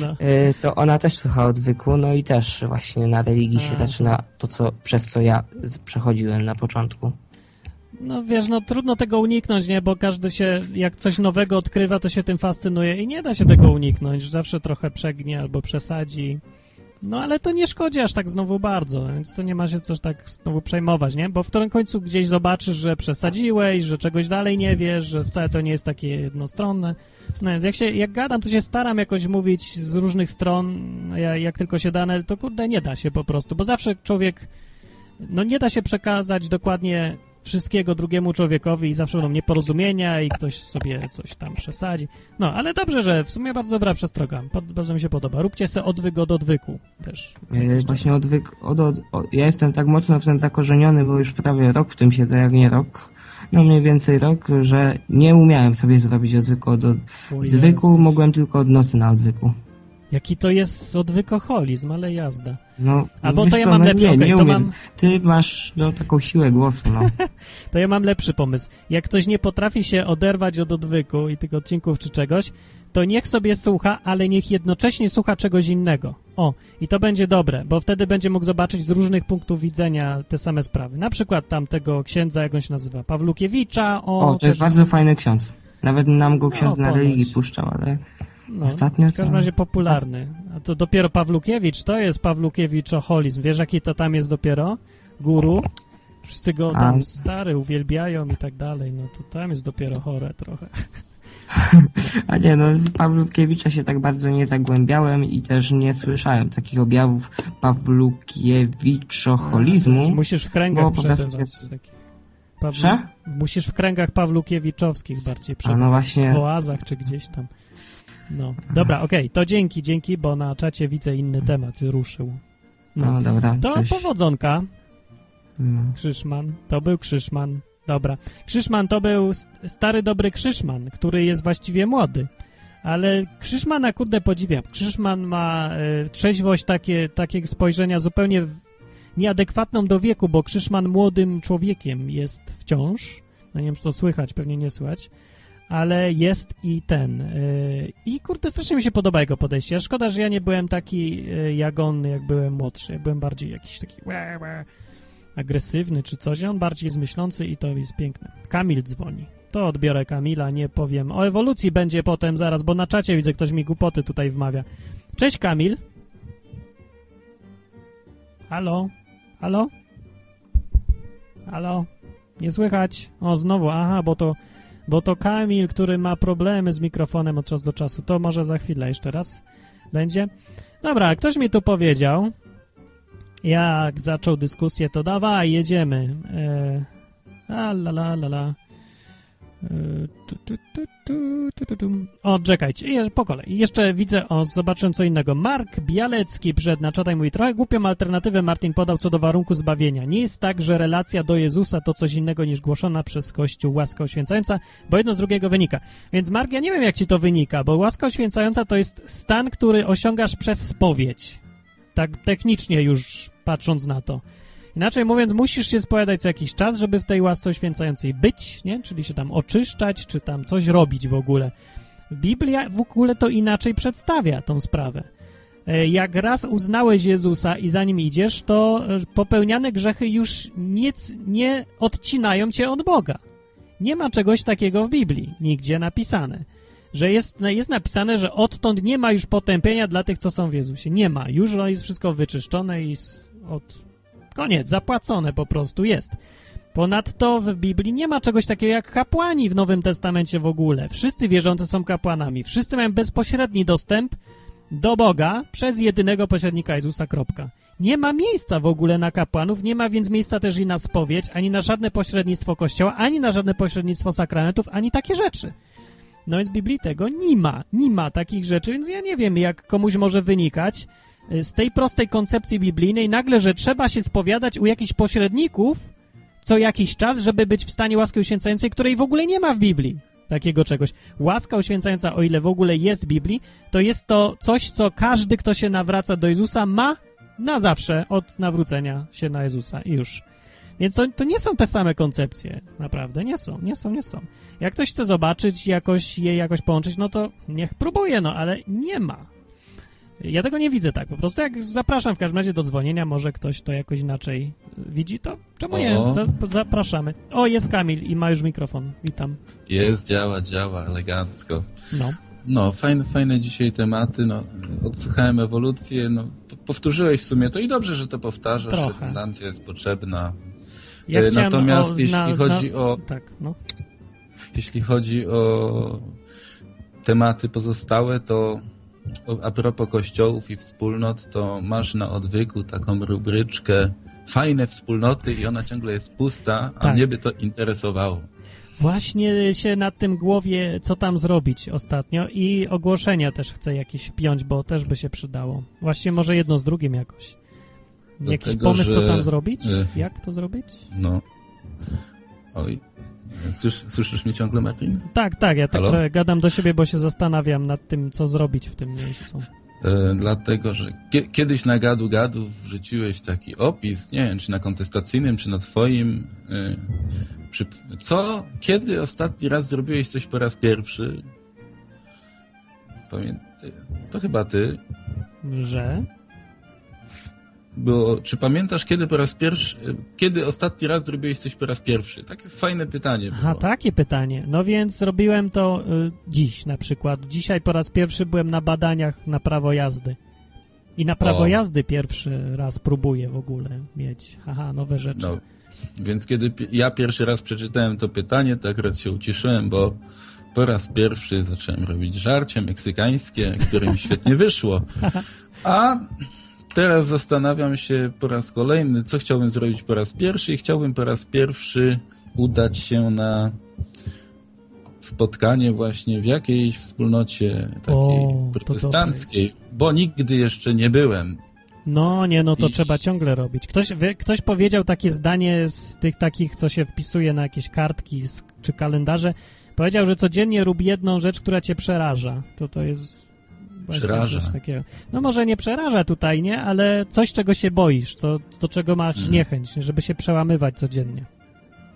no. Y, to ona też słucha odwyku, no i też właśnie na religii się Aha. zaczyna to, co, przez co ja przechodziłem na początku. No wiesz, no trudno tego uniknąć, nie? Bo każdy się, jak coś nowego odkrywa, to się tym fascynuje i nie da się tego uniknąć. Zawsze trochę przegnie albo przesadzi. No ale to nie szkodzi aż tak znowu bardzo, więc to nie ma się coś tak znowu przejmować, nie? Bo w którym końcu gdzieś zobaczysz, że przesadziłeś, że czegoś dalej nie wiesz, że wcale to nie jest takie jednostronne. No więc jak się, jak gadam, to się staram jakoś mówić z różnych stron, ja, jak tylko się dane, to kurde nie da się po prostu, bo zawsze człowiek, no nie da się przekazać dokładnie wszystkiego drugiemu człowiekowi i zawsze będą nieporozumienia i ktoś sobie coś tam przesadzi. No, ale dobrze, że w sumie bardzo dobra przestroga. Pod, bardzo mi się podoba. Róbcie se odwyk od odwyku też. Y, Właśnie odwyk, od, od, od, ja jestem tak mocno w tym zakorzeniony, bo już prawie rok w tym siedzę, jak nie rok. No mniej więcej rok, że nie umiałem sobie zrobić odwyku od, od jesteś- mogłem tylko od nocy na odwyku. Jaki to jest odwykoholizm, ale jazda. No, A bo to ja co, mam no lepszy, nie, okej, nie to mam- Ty masz no, taką siłę głosu, no. [laughs] To ja mam lepszy pomysł. Jak ktoś nie potrafi się oderwać od odwyku i tych odcinków czy czegoś, to niech sobie słucha, ale niech jednocześnie słucha czegoś innego. O, i to będzie dobre, bo wtedy będzie mógł zobaczyć z różnych punktów widzenia te same sprawy. Na przykład tamtego księdza, jak on się nazywa, Pawlukiewicza. O, O, to jest bardzo fajny ksiądz. Nawet nam go ksiądz No, na religii puszczał, ale no, ostatnio w każdym razie popularny. A to dopiero Pawlukiewicz, to jest Pawlukiewicz-ocholizm. Wiesz, jaki to tam jest dopiero? Guru? Wszyscy go tam A. stary uwielbiają i tak dalej. No to tam jest dopiero chore trochę. [laughs] A nie, no w Pawlukiewicza się tak bardzo nie zagłębiałem i też nie słyszałem takich objawów Pawlukiewiczoholizmu. Musisz w kręgach przebywać. się-. Pawlu... Musisz w kręgach pawlukiewiczowskich bardziej A przebywać. no właśnie, W oazach czy gdzieś tam. No. Dobra, okej, to dzięki, dzięki, bo na czacie widzę inny temat ruszył. No. no dobra. To coś- powodzonka, no. Krzyszman. To był Krzyszman. Dobra. Krzyszman to był stary, dobry Krzyszman, który jest właściwie młody. Ale Krzyszmana, kurde, podziwiam. Krzyszman ma e, trzeźwość, takie, takie spojrzenia zupełnie nieadekwatną do wieku, bo Krzyszman młodym człowiekiem jest wciąż. No nie wiem, czy to słychać, pewnie nie słychać. Ale jest i ten. e, I kurde, strasznie mi się podoba jego podejście. Szkoda, że ja nie byłem taki e, jak on, jak byłem młodszy. Byłem bardziej jakiś taki agresywny czy coś. On bardziej jest myślący i to jest piękne. Kamil dzwoni. To odbiorę Kamila, nie powiem. O ewolucji będzie potem zaraz, bo na czacie widzę, ktoś mi głupoty tutaj wmawia. Cześć Kamil. Halo? Halo? Halo? Nie słychać. O, znowu, aha, bo to, bo to Kamil, który ma problemy z mikrofonem od czasu do czasu. To może za chwilę jeszcze raz będzie. Dobra, ktoś mi tu powiedział, jak zaczął dyskusję, to dawaj, jedziemy. E, a, la, la, la, la. O, czekajcie, po kolei. Jeszcze widzę, o, zobaczyłem co innego. Mark Bialecki przed czataj mówi, trochę głupią alternatywę Martin podał co do warunku zbawienia. Nie jest tak, że relacja do Jezusa to coś innego niż głoszona przez Kościół łaska oświęcająca, bo jedno z drugiego wynika. Więc Mark, ja nie wiem jak ci to wynika, bo łaska oświęcająca to jest stan, który osiągasz przez spowiedź. Tak technicznie już patrząc na to. Inaczej mówiąc, musisz się spowiadać co jakiś czas, żeby w tej łasce oświęcającej być, nie? Czyli się tam oczyszczać, czy tam coś robić w ogóle. Biblia w ogóle to inaczej przedstawia tą sprawę. E, Jak raz uznałeś Jezusa i za nim idziesz, to e, popełniane grzechy już nic nie odcinają cię od Boga. Nie ma czegoś takiego w Biblii, nigdzie napisane. Że jest, jest napisane, że odtąd nie ma już potępienia dla tych, co są w Jezusie. Nie ma. Już jest wszystko wyczyszczone i od... koniec, zapłacone po prostu jest. Ponadto w Biblii nie ma czegoś takiego jak kapłani w Nowym Testamencie w ogóle. Wszyscy wierzący są kapłanami. Wszyscy mają bezpośredni dostęp do Boga przez jedynego pośrednika Jezusa. Kropka. Nie ma miejsca w ogóle na kapłanów, nie ma więc miejsca też i na spowiedź, ani na żadne pośrednictwo Kościoła, ani na żadne pośrednictwo sakramentów, ani takie rzeczy. No więc Biblii tego nie ma. Nie ma takich rzeczy, więc ja nie wiem, jak komuś może wynikać z tej prostej koncepcji biblijnej nagle, że trzeba się spowiadać u jakichś pośredników co jakiś czas, żeby być w stanie łaski uświęcającej, której w ogóle nie ma w Biblii. Takiego czegoś. Łaska uświęcająca, o ile w ogóle jest w Biblii, to jest to coś, co każdy, kto się nawraca do Jezusa, ma na zawsze od nawrócenia się na Jezusa i już. Więc to, to nie są te same koncepcje, naprawdę, nie są, nie są, nie są. Jak ktoś chce zobaczyć, jakoś je jakoś połączyć, no to niech próbuje, no ale nie ma. Ja tego nie widzę tak, po prostu jak zapraszam w każdym razie do dzwonienia, może ktoś to jakoś inaczej y, widzi, to czemu nie, zapraszamy. O, jest Kamil i ma już mikrofon, witam. Jest, działa, działa, elegancko. No, No, fajne, fajne dzisiaj tematy, no, odsłuchałem ewolucję, no, po- powtórzyłeś w sumie to i dobrze, że to powtarzasz, Trochę. redundancja jest potrzebna. ja E, natomiast o, jeśli na, chodzi na, o- Tak, no, Jeśli chodzi o tematy pozostałe, to a propos kościołów i wspólnot, to masz na odwyku taką rubryczkę fajne wspólnoty i ona ciągle jest pusta, a Tak. mnie by to interesowało. Właśnie się nad tym głowie, co tam zrobić ostatnio i ogłoszenia też chcę jakieś wpiąć, bo też by się przydało. Właśnie może jedno z drugim jakoś. Do Jakiś tego, pomysł, co że, tam zrobić? y, Jak to zrobić? No. Oj. Słysz, słyszysz mnie ciągle, Martin? Tak, tak, ja tak trochę gadam do siebie, bo się zastanawiam nad tym, co zrobić w tym miejscu. E, dlatego, że kie, kiedyś na gadu gadu wrzuciłeś taki opis, nie wiem, czy na kontestacyjnym, czy na twoim. E, przy, co? Kiedy ostatni raz zrobiłeś coś po raz pierwszy? Pamię, to chyba ty. Że? Bo czy pamiętasz, kiedy po raz pierwszy, kiedy ostatni raz zrobiłeś coś po raz pierwszy? Takie fajne pytanie. Aha, było. takie pytanie. No więc zrobiłem to y, dziś na przykład. Dzisiaj po raz pierwszy byłem na badaniach na prawo jazdy. I na prawo O. jazdy pierwszy raz próbuję w ogóle mieć. Aha, nowe rzeczy. No, więc kiedy ja pierwszy raz przeczytałem to pytanie, to akurat się ucieszyłem, bo po raz pierwszy zacząłem robić żarcie meksykańskie, które mi świetnie wyszło. [laughs] A teraz zastanawiam się po raz kolejny, co chciałbym zrobić po raz pierwszy i chciałbym po raz pierwszy udać się na spotkanie właśnie w jakiejś wspólnocie takiej O, protestanckiej, bo nigdy jeszcze nie byłem. No, nie, no to I- trzeba ciągle robić. Ktoś, wie- ktoś powiedział takie zdanie z tych takich, co się wpisuje na jakieś kartki czy kalendarze. Powiedział, że codziennie rób jedną rzecz, która cię przeraża. To to jest... Przeraża. Takiego. No może nie przeraża tutaj, nie? Ale coś, czego się boisz, co, do czego masz Mhm. niechęć, żeby się przełamywać codziennie.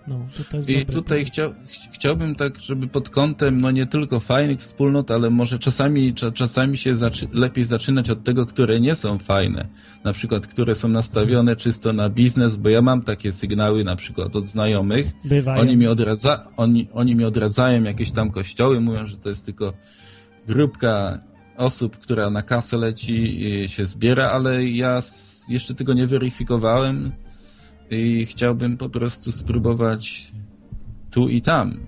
No, to, to jest I tutaj pomysł. chciał, ch- chciałbym tak, żeby pod kątem, no nie tylko fajnych wspólnot, ale może czasami, cza, czasami się zaczy, lepiej zaczynać od tego, które nie są fajne. Na przykład, które są nastawione czysto na biznes, bo ja mam takie sygnały na przykład od znajomych. Bywają. Oni mi, odradza, oni, oni mi odradzają jakieś tam kościoły, mówią, że to jest tylko grupka osób, która na kasę leci i się zbiera, ale ja jeszcze tego nie weryfikowałem i chciałbym po prostu spróbować tu i tam.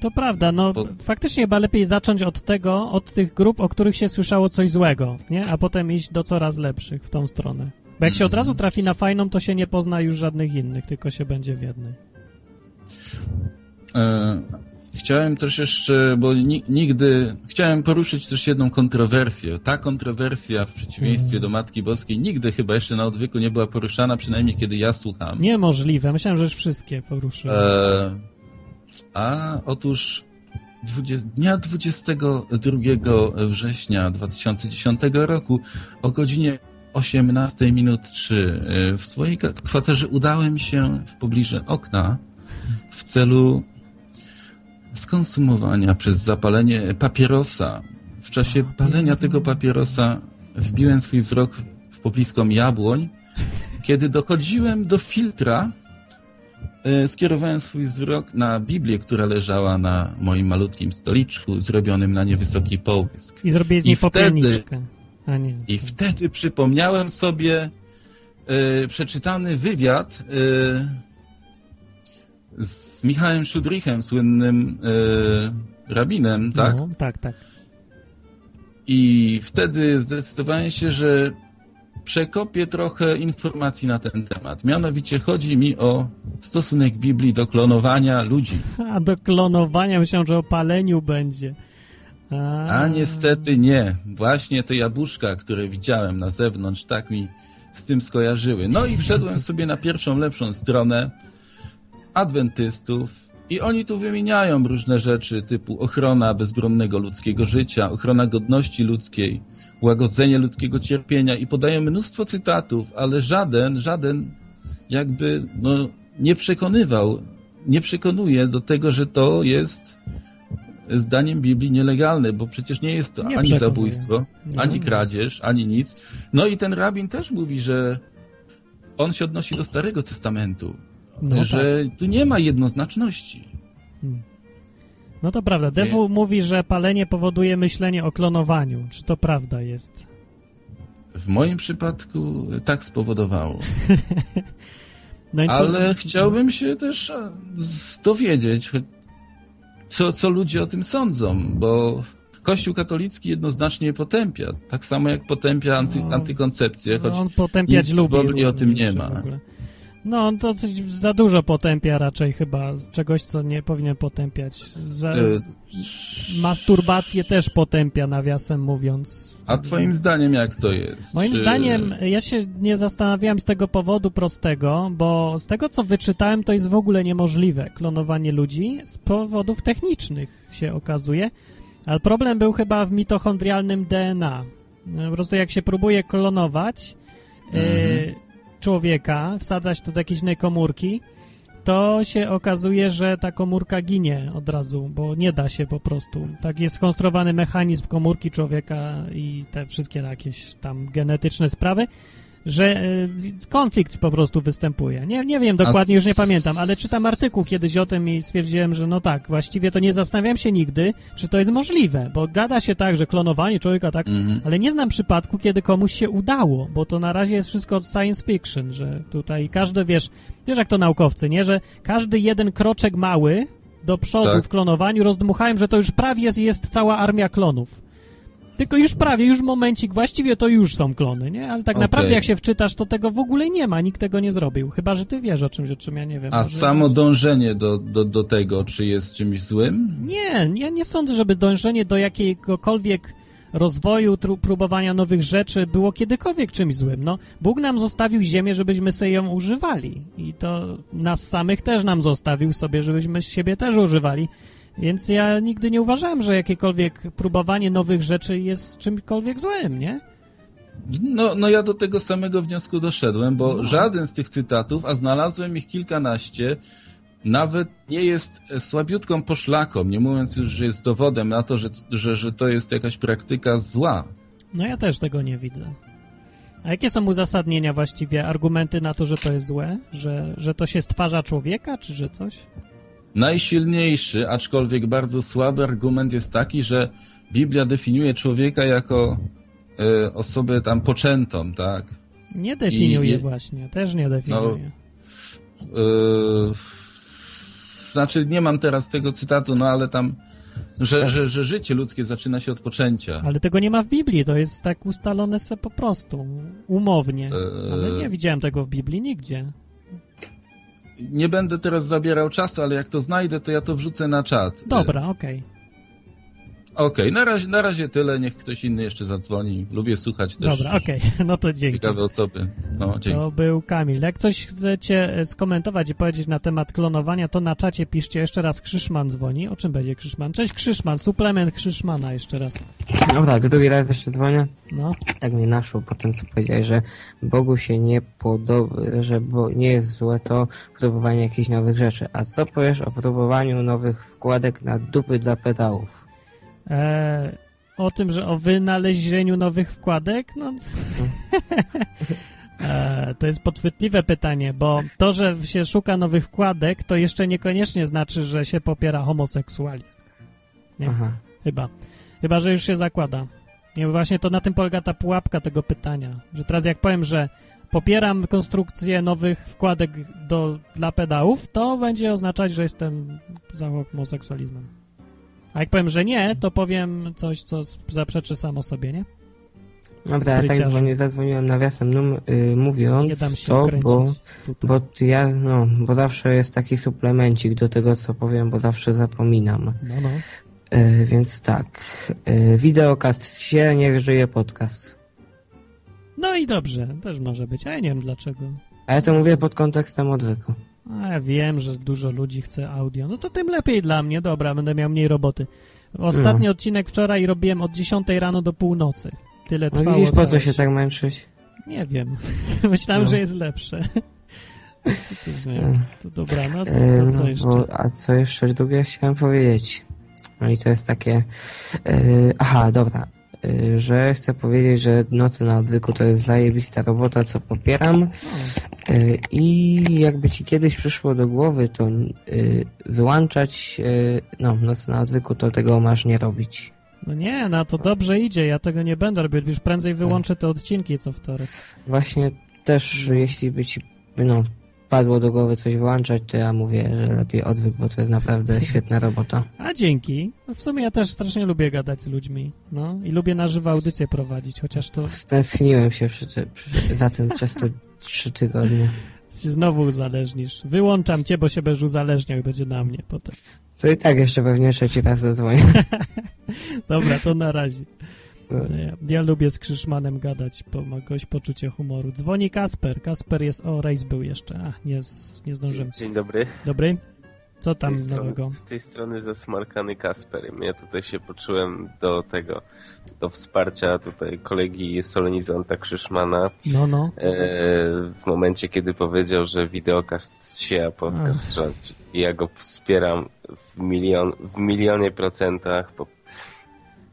To prawda, no Po- faktycznie chyba lepiej zacząć od tego, od tych grup, o których się słyszało coś złego, nie? A potem iść do coraz lepszych w tą stronę. Bo jak się od Mhm. razu trafi na fajną, to się nie pozna już żadnych innych, tylko się będzie w jednej. E, Chciałem też jeszcze, bo ni nigdy, chciałem poruszyć też jedną kontrowersję. Ta kontrowersja w przeciwieństwie do Matki Boskiej nigdy chyba jeszcze na odwyku nie była poruszana, przynajmniej kiedy ja słucham. Niemożliwe, myślałem, że już wszystkie poruszyłem. E, a otóż 20, dnia 22 września 2010 roku o godzinie 18 minut 3 e, w swojej kwaterze udałem się w pobliże okna w celu skonsumowania przez zapalenie papierosa. W czasie palenia tego papierosa wbiłem swój wzrok w pobliską jabłoń. Kiedy dochodziłem do filtra, e, skierowałem swój wzrok na Biblię, która leżała na moim malutkim stoliczku, zrobionym na niewysoki połysk. I zrobię z i niej wtedy- popielniczkę. A nie. I wtedy przypomniałem sobie e, przeczytany wywiad e, z Michałem Szudrichem, słynnym e, rabinem, tak? No, tak, tak. I wtedy zdecydowałem się, że przekopię trochę informacji na ten temat. Mianowicie chodzi mi o stosunek Biblii do klonowania ludzi. [laughs] A do klonowania myślałem, że o paleniu będzie. A, A niestety nie. Właśnie te jabłuszka, które widziałem na zewnątrz, tak mi z tym skojarzyły. No i wszedłem sobie na pierwszą, lepszą stronę adwentystów i oni tu wymieniają różne rzeczy typu ochrona bezbronnego ludzkiego życia, ochrona godności ludzkiej, łagodzenie ludzkiego cierpienia i podają mnóstwo cytatów, ale żaden, żaden jakby no, nie przekonywał, nie przekonuje do tego, że to jest zdaniem Biblii nielegalne, bo przecież nie jest to Nie ani przekonuje. zabójstwo, No. ani kradzież, ani nic. No i ten rabin też mówi, że on się odnosi do Starego Testamentu, no, że tak. tu nie ma jednoznaczności. no to prawda. Dewu mówi, że palenie powoduje myślenie o klonowaniu. Czy to prawda jest? W moim przypadku tak spowodowało. [laughs] No Ale chciałbym się też e, dowiedzieć, co, co ludzie o tym sądzą, bo Kościół katolicki jednoznacznie potępia, tak samo jak potępia anty, No. antykoncepcję, choć No, on potępiać nic w lubi. Biblii o tym nie ma. No, on to coś za dużo potępia raczej chyba, czegoś, co nie powinien potępiać. Za, z, masturbację też potępia, nawiasem mówiąc. A twoim zdaniem jak to jest? Moim Czy- zdaniem, ja się nie zastanawiałem z tego powodu prostego, bo z tego, co wyczytałem, to jest w ogóle niemożliwe klonowanie ludzi z powodów technicznych się okazuje. Ale problem był chyba w mitochondrialnym DNA, Po prostu jak się próbuje klonować e, Mhm. Człowieka, wsadzać to do jakiejś innej komórki, to się okazuje, że ta komórka ginie od razu, bo nie da się po prostu. Tak jest skonstruowany mechanizm komórki człowieka i te wszystkie jakieś tam genetyczne sprawy, że e, konflikt po prostu występuje. Nie, nie wiem dokładnie, już nie pamiętam, ale czytam artykuł kiedyś o tym i stwierdziłem, że no tak, właściwie to nie zastanawiam się nigdy, czy to jest możliwe, bo gada się tak, że klonowanie człowieka tak, Mhm. ale nie znam przypadku, kiedy komuś się udało, bo to na razie jest wszystko science fiction, że tutaj każdy, wiesz, wiesz jak to naukowcy, nie, że każdy jeden kroczek mały do przodu Tak. w klonowaniu rozdmuchałem, że to już prawie jest, jest cała armia klonów. Tylko już prawie, już momencik, właściwie to już są klony, nie? Ale tak Okej. naprawdę jak się wczytasz, to tego w ogóle nie ma, nikt tego nie zrobił. Chyba, że ty wiesz o czymś, o czym ja nie wiem. A samo dążenie do, do, do tego, czy jest czymś złym? Nie, ja nie sądzę, żeby dążenie do jakiegokolwiek rozwoju, próbowania nowych rzeczy było kiedykolwiek czymś złym. No, Bóg nam zostawił ziemię, żebyśmy sobie ją używali. I to nas samych też nam zostawił sobie, żebyśmy siebie też używali. Więc ja nigdy nie uważałem, że jakiekolwiek próbowanie nowych rzeczy jest czymkolwiek złym, nie? No, no ja do tego samego wniosku doszedłem, bo No. żaden z tych cytatów, a znalazłem ich kilkanaście, nawet nie jest słabiutką poszlaką, nie mówiąc już, że jest dowodem na to, że, że, że to jest jakaś praktyka zła. No ja też tego nie widzę. A jakie są uzasadnienia właściwie, argumenty na to, że to jest złe? Że, że to się stwarza człowieka, czy że coś? Najsilniejszy, aczkolwiek bardzo słaby argument jest taki, że Biblia definiuje człowieka jako e, osobę tam poczętą, tak? Nie definiuje I- właśnie, też nie definiuje. Yy, znaczy, nie mam teraz tego cytatu, no ale tam, że, że, że życie ludzkie zaczyna się od poczęcia. Ale tego nie ma w Biblii, to jest tak ustalone se po prostu, umownie. Eee. Ale nie widziałem tego w Biblii nigdzie. Nie będę teraz zabierał czasu, ale jak to znajdę, to ja to wrzucę na czat. Dobra, okej. Okej, na, razie, na razie tyle, niech ktoś inny jeszcze zadzwoni. Lubię słuchać też Dobra, okej, [laughs] no to dzięki. ciekawe osoby. No, dzięki. To był Kamil. Jak coś chcecie e, skomentować i powiedzieć na temat klonowania, to na czacie piszcie jeszcze raz Krzyszman dzwoni. O czym będzie Krzyszman? Cześć Krzyszman, suplement Krzyszmana jeszcze raz. Dobra, drugi raz jeszcze dzwonię. No, Tak mnie naszło po tym, co powiedziałeś, że Bogu się nie podoba, że bo nie jest złe to próbowanie jakichś nowych rzeczy. A co powiesz o próbowaniu nowych wkładek na dupy dla pedałów? E, o tym, że o wynalezieniu nowych wkładek, no... [laughs] e, to jest podchwytliwe pytanie, bo to, że się szuka nowych wkładek, to jeszcze niekoniecznie znaczy, że się popiera homoseksualizm. Nie. Aha. Chyba. Chyba, że już się zakłada. Nie, właśnie to na tym polega ta pułapka tego pytania. Że teraz jak powiem, że popieram konstrukcję nowych wkładek do, dla pedałów, to będzie oznaczać, że jestem za homoseksualizmem. A jak powiem, że nie, to powiem coś, co zaprzeczy samo sobie, nie? Dobra, ja tak dzwonię, zadzwoniłem nawiasem num, y, mówiąc Nie dam się to, bo, tutaj. bo ja, no, bo zawsze jest taki suplemencik do tego, co powiem, bo zawsze zapominam. No, no. Y, więc tak, y, wideokast wsie, niech żyje podcast. No i dobrze, też może być, a ja nie wiem dlaczego. A ja to mówię pod kontekstem odwyku. A ja wiem, że dużo ludzi chce audio. No to tym lepiej dla mnie. Dobra, będę miał mniej roboty. Ostatni No. odcinek wczorej robiłem od 10 rano do północy. Tyle No trwało. widzisz, po co się tak męczyć? Nie wiem. [laughs] Myślałem, No. że jest lepsze. [laughs] to nie. Mm. To dobra, no co, E, to co no, jeszcze? a co jeszcze drugie chciałem powiedzieć? No i to jest takie... e, aha, dobra. E, że chcę powiedzieć, że Noce na odwyku to jest zajebista robota, co popieram. E, I jakby ci kiedyś przyszło do głowy, to e, wyłączać, no, Noce na odwyku, to tego masz nie robić. no nie, no to dobrze idzie. Ja tego nie będę robił. Już prędzej wyłączę te odcinki co wtorek. Właśnie też, jeśli by ci, no, padło do głowy coś wyłączać, to ja mówię, że lepiej odwyk, bo to jest naprawdę [laughs] świetna robota. A dzięki. No w sumie ja też strasznie lubię gadać z ludźmi. No i lubię na żywo audycję prowadzić, chociaż to Stęskniłem się przy, ty, przy, za tym przez te trzy tygodnie. znowu uzależnisz. Wyłączam cię, bo się będziesz uzależniał i będzie na mnie potem. To i tak jeszcze pewnie trzeci raz zadzwonię. [laughs] Dobra, to na razie. Ja, lubię z Krzyszmanem gadać, bo ma gość poczucie humoru. Dzwoni Kasper. Kasper jest... O, rejs był jeszcze. A, nie, z- nie zdążymy. Dzień dobry. Dobry? Co Z tam strony, nowego? z tej strony zasmarkany Kasper. Ja tutaj się poczułem do tego, do wsparcia tutaj kolegi Solenizanta Krzyszmana No, no. e, w momencie, kiedy powiedział, że wideokast się, a podcast rządzi. I ja go wspieram w, milion, w milionie procentach. Po,